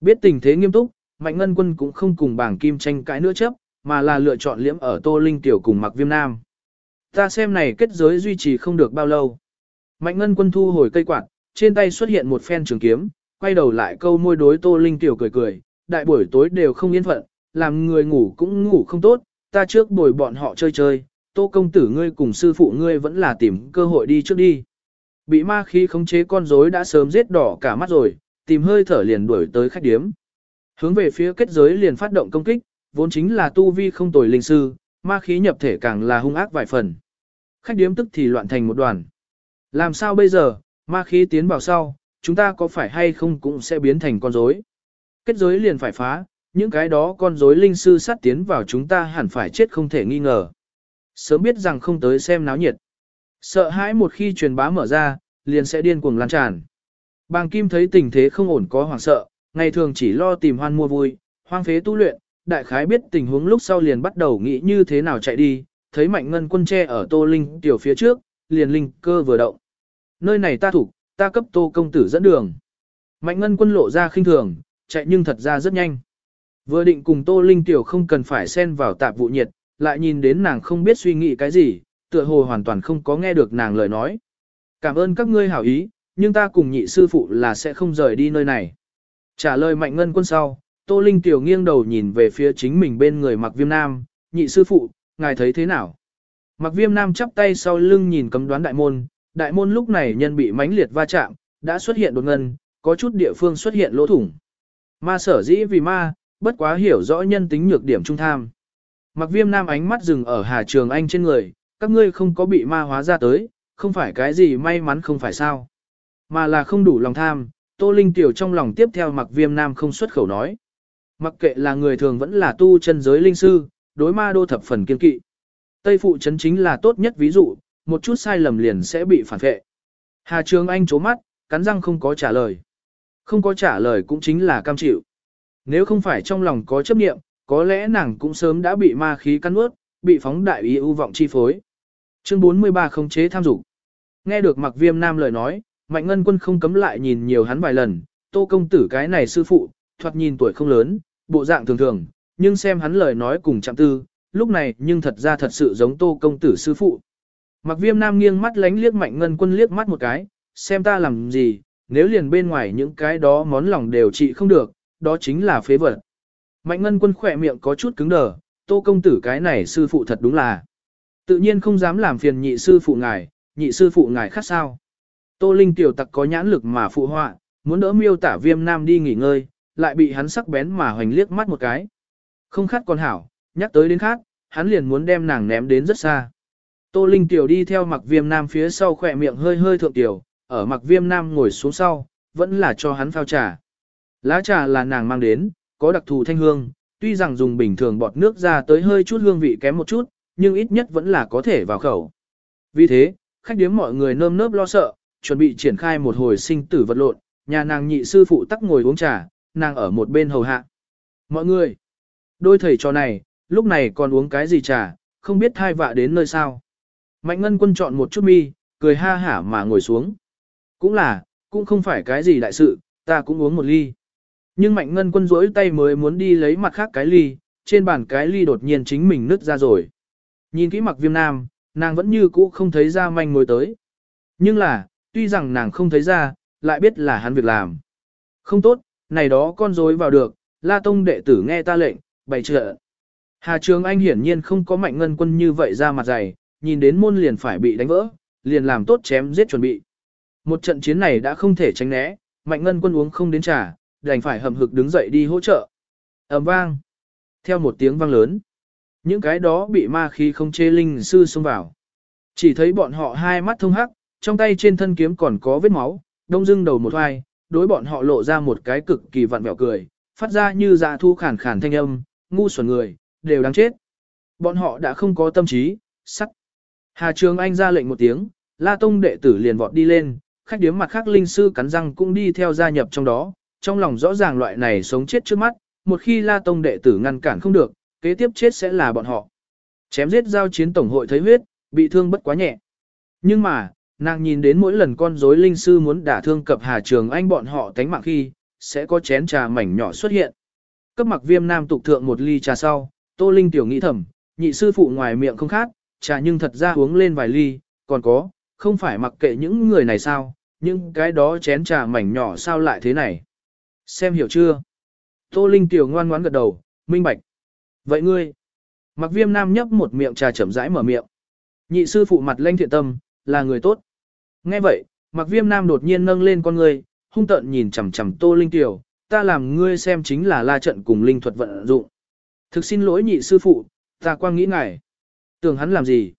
Biết tình thế nghiêm túc, Mạnh Ngân Quân cũng không cùng bảng kim tranh cãi nữa chấp, mà là lựa chọn liễm ở Tô Linh tiểu cùng mặc viêm nam. Ta xem này kết giới duy trì không được bao lâu. Mạnh Ngân Quân thu hồi cây quạt, trên tay xuất hiện một phen trường kiếm, quay đầu lại câu môi đối Tô Linh tiểu cười cười, đại buổi tối đều không yên phận, làm người ngủ cũng ngủ không tốt, ta trước bồi bọn họ chơi chơi, Tô công tử ngươi cùng sư phụ ngươi vẫn là tìm cơ hội đi trước đi. Bị ma khí khống chế con rối đã sớm giết đỏ cả mắt rồi, tìm hơi thở liền đuổi tới khách điếm. Hướng về phía kết giới liền phát động công kích, vốn chính là tu vi không tồi linh sư, ma khí nhập thể càng là hung ác vài phần. Khách điếm tức thì loạn thành một đoàn. Làm sao bây giờ, ma khí tiến vào sau, chúng ta có phải hay không cũng sẽ biến thành con rối. Kết giới liền phải phá, những cái đó con rối linh sư sát tiến vào chúng ta hẳn phải chết không thể nghi ngờ. Sớm biết rằng không tới xem náo nhiệt. Sợ hãi một khi truyền bá mở ra, liền sẽ điên cuồng lan tràn. Bàng Kim thấy tình thế không ổn có hoảng sợ, ngày thường chỉ lo tìm hoan mua vui, hoang phế tu luyện, đại khái biết tình huống lúc sau liền bắt đầu nghĩ như thế nào chạy đi, thấy mạnh ngân quân tre ở tô linh tiểu phía trước, liền linh cơ vừa động. Nơi này ta thủ, ta cấp tô công tử dẫn đường. Mạnh ngân quân lộ ra khinh thường, chạy nhưng thật ra rất nhanh. Vừa định cùng tô linh tiểu không cần phải xen vào tạp vụ nhiệt, lại nhìn đến nàng không biết suy nghĩ cái gì, tựa hồ hoàn toàn không có nghe được nàng lời nói. Cảm ơn các ngươi hảo ý, nhưng ta cùng nhị sư phụ là sẽ không rời đi nơi này. Trả lời mạnh ngân quân sau, Tô Linh tiểu nghiêng đầu nhìn về phía chính mình bên người mặc viêm nam, nhị sư phụ, ngài thấy thế nào? Mặc viêm nam chắp tay sau lưng nhìn cấm đoán đại môn, đại môn lúc này nhân bị mãnh liệt va chạm, đã xuất hiện đột ngân, có chút địa phương xuất hiện lỗ thủng. Ma sở dĩ vì ma, bất quá hiểu rõ nhân tính nhược điểm trung tham. Mặc viêm nam ánh mắt dừng ở Hà Trường Anh trên người, các ngươi không có bị ma hóa ra tới, không phải cái gì may mắn không phải sao. Mà là không đủ lòng tham, Tô Linh Tiểu trong lòng tiếp theo mặc viêm nam không xuất khẩu nói. Mặc kệ là người thường vẫn là tu chân giới linh sư, đối ma đô thập phần kiên kỵ. Tây phụ chấn chính là tốt nhất ví dụ, một chút sai lầm liền sẽ bị phản vệ. Hà Trường Anh chố mắt, cắn răng không có trả lời. Không có trả lời cũng chính là cam chịu. Nếu không phải trong lòng có chấp niệm, có lẽ nàng cũng sớm đã bị ma khí cắn ướt, bị phóng đại ý ưu vọng chi phối. Chương 43 không chế tham dục. Nghe được Mặc Viêm Nam lời nói, Mạnh Ngân Quân không cấm lại nhìn nhiều hắn vài lần, Tô công tử cái này sư phụ, thoạt nhìn tuổi không lớn, bộ dạng thường thường, nhưng xem hắn lời nói cùng chạm tư, lúc này nhưng thật ra thật sự giống Tô công tử sư phụ. Mặc Viêm Nam nghiêng mắt lánh liếc Mạnh Ngân Quân liếc mắt một cái, xem ta làm gì, nếu liền bên ngoài những cái đó món lòng đều trị không được, đó chính là phế vật. Mạnh Ngân Quân khỏe miệng có chút cứng đờ, Tô công tử cái này sư phụ thật đúng là. Tự nhiên không dám làm phiền nhị sư phụ ngài, nhị sư phụ ngài khác sao. Tô Linh tiểu tặc có nhãn lực mà phụ họa, muốn đỡ miêu tả viêm nam đi nghỉ ngơi, lại bị hắn sắc bén mà hoành liếc mắt một cái. Không khát con hảo, nhắc tới đến khát, hắn liền muốn đem nàng ném đến rất xa. Tô Linh tiểu đi theo mặc viêm nam phía sau khỏe miệng hơi hơi thượng tiểu, ở mặc viêm nam ngồi xuống sau, vẫn là cho hắn phao trà. Lá trà là nàng mang đến, có đặc thù thanh hương, tuy rằng dùng bình thường bọt nước ra tới hơi chút hương vị kém một chút, nhưng ít nhất vẫn là có thể vào khẩu. Vì thế, khách điếm mọi người nơm nớp lo sợ, chuẩn bị triển khai một hồi sinh tử vật lộn, nhà nàng nhị sư phụ tắc ngồi uống trà, nàng ở một bên hầu hạ. Mọi người, đôi thầy trò này, lúc này còn uống cái gì trà, không biết thai vạ đến nơi sao. Mạnh ngân quân chọn một chút mi, cười ha hả mà ngồi xuống. Cũng là, cũng không phải cái gì đại sự, ta cũng uống một ly. Nhưng mạnh ngân quân rỗi tay mới muốn đi lấy mặt khác cái ly, trên bàn cái ly đột nhiên chính mình nứt ra rồi. Nhìn kỹ mặc viêm nam, nàng vẫn như cũ không thấy ra manh mối tới. Nhưng là, tuy rằng nàng không thấy ra, lại biết là hắn việc làm. Không tốt, này đó con rối vào được, La Tông đệ tử nghe ta lệnh, bày trợ. Hà Trường Anh hiển nhiên không có mạnh ngân quân như vậy ra mặt dày, nhìn đến môn liền phải bị đánh vỡ, liền làm tốt chém giết chuẩn bị. Một trận chiến này đã không thể tránh né, mạnh ngân quân uống không đến trà, đành phải hầm hực đứng dậy đi hỗ trợ. ầm vang. Theo một tiếng vang lớn, những cái đó bị ma khí không chê linh sư xông vào. Chỉ thấy bọn họ hai mắt thông hắc, trong tay trên thân kiếm còn có vết máu, đông dưng đầu một hoài, đối bọn họ lộ ra một cái cực kỳ vặn vẹo cười, phát ra như dạ thu khản khản thanh âm, ngu xuẩn người, đều đáng chết. Bọn họ đã không có tâm trí, sắt. Hà Trường Anh ra lệnh một tiếng, La Tông đệ tử liền vọt đi lên, khách điếm mặt khác linh sư cắn răng cũng đi theo gia nhập trong đó, trong lòng rõ ràng loại này sống chết trước mắt, một khi La Tông đệ tử ngăn cản không được, kế tiếp chết sẽ là bọn họ. Chém giết giao chiến tổng hội thấy huyết, bị thương bất quá nhẹ. Nhưng mà, nàng nhìn đến mỗi lần con rối linh sư muốn đả thương cập Hà Trường Anh bọn họ tánh mạng khi, sẽ có chén trà mảnh nhỏ xuất hiện. Cấp mặc viêm nam tục thượng một ly trà sau, Tô Linh tiểu nghĩ thầm, nhị sư phụ ngoài miệng không khát, trà nhưng thật ra uống lên vài ly, còn có, không phải mặc kệ những người này sao, nhưng cái đó chén trà mảnh nhỏ sao lại thế này. Xem hiểu chưa? Tô Linh tiểu ngoan ngoãn gật đầu, minh bạch. Vậy ngươi? Mặc viêm nam nhấp một miệng trà chậm rãi mở miệng. Nhị sư phụ mặt lanh thiện tâm, là người tốt. Nghe vậy, mặc viêm nam đột nhiên nâng lên con ngươi, hung tợn nhìn chằm chằm tô linh tiểu, ta làm ngươi xem chính là la trận cùng linh thuật vận dụng. Thực xin lỗi nhị sư phụ, ta quang nghĩ ngài. Tưởng hắn làm gì?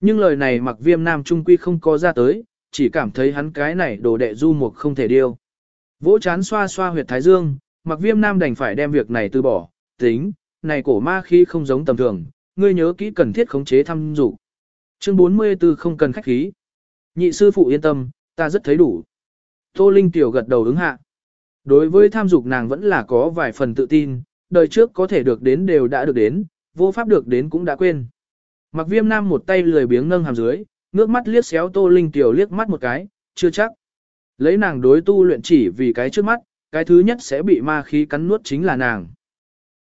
Nhưng lời này mặc viêm nam trung quy không có ra tới, chỉ cảm thấy hắn cái này đồ đệ du mục không thể điêu. Vỗ chán xoa xoa huyệt thái dương, mặc viêm nam đành phải đem việc này từ bỏ, tính, này cổ ma khi không giống tầm thường, ngươi nhớ kỹ cần thiết khống chế thăm dụ. Chương 44 không cần khách khí. Nhị sư phụ yên tâm, ta rất thấy đủ. Tô Linh tiểu gật đầu ứng hạ. Đối với tham dục nàng vẫn là có vài phần tự tin, đời trước có thể được đến đều đã được đến, vô pháp được đến cũng đã quên. Mặc viêm nam một tay lười biếng nâng hàm dưới, ngước mắt liếc xéo Tô Linh tiểu liếc mắt một cái, chưa chắc. Lấy nàng đối tu luyện chỉ vì cái trước mắt, cái thứ nhất sẽ bị ma khí cắn nuốt chính là nàng.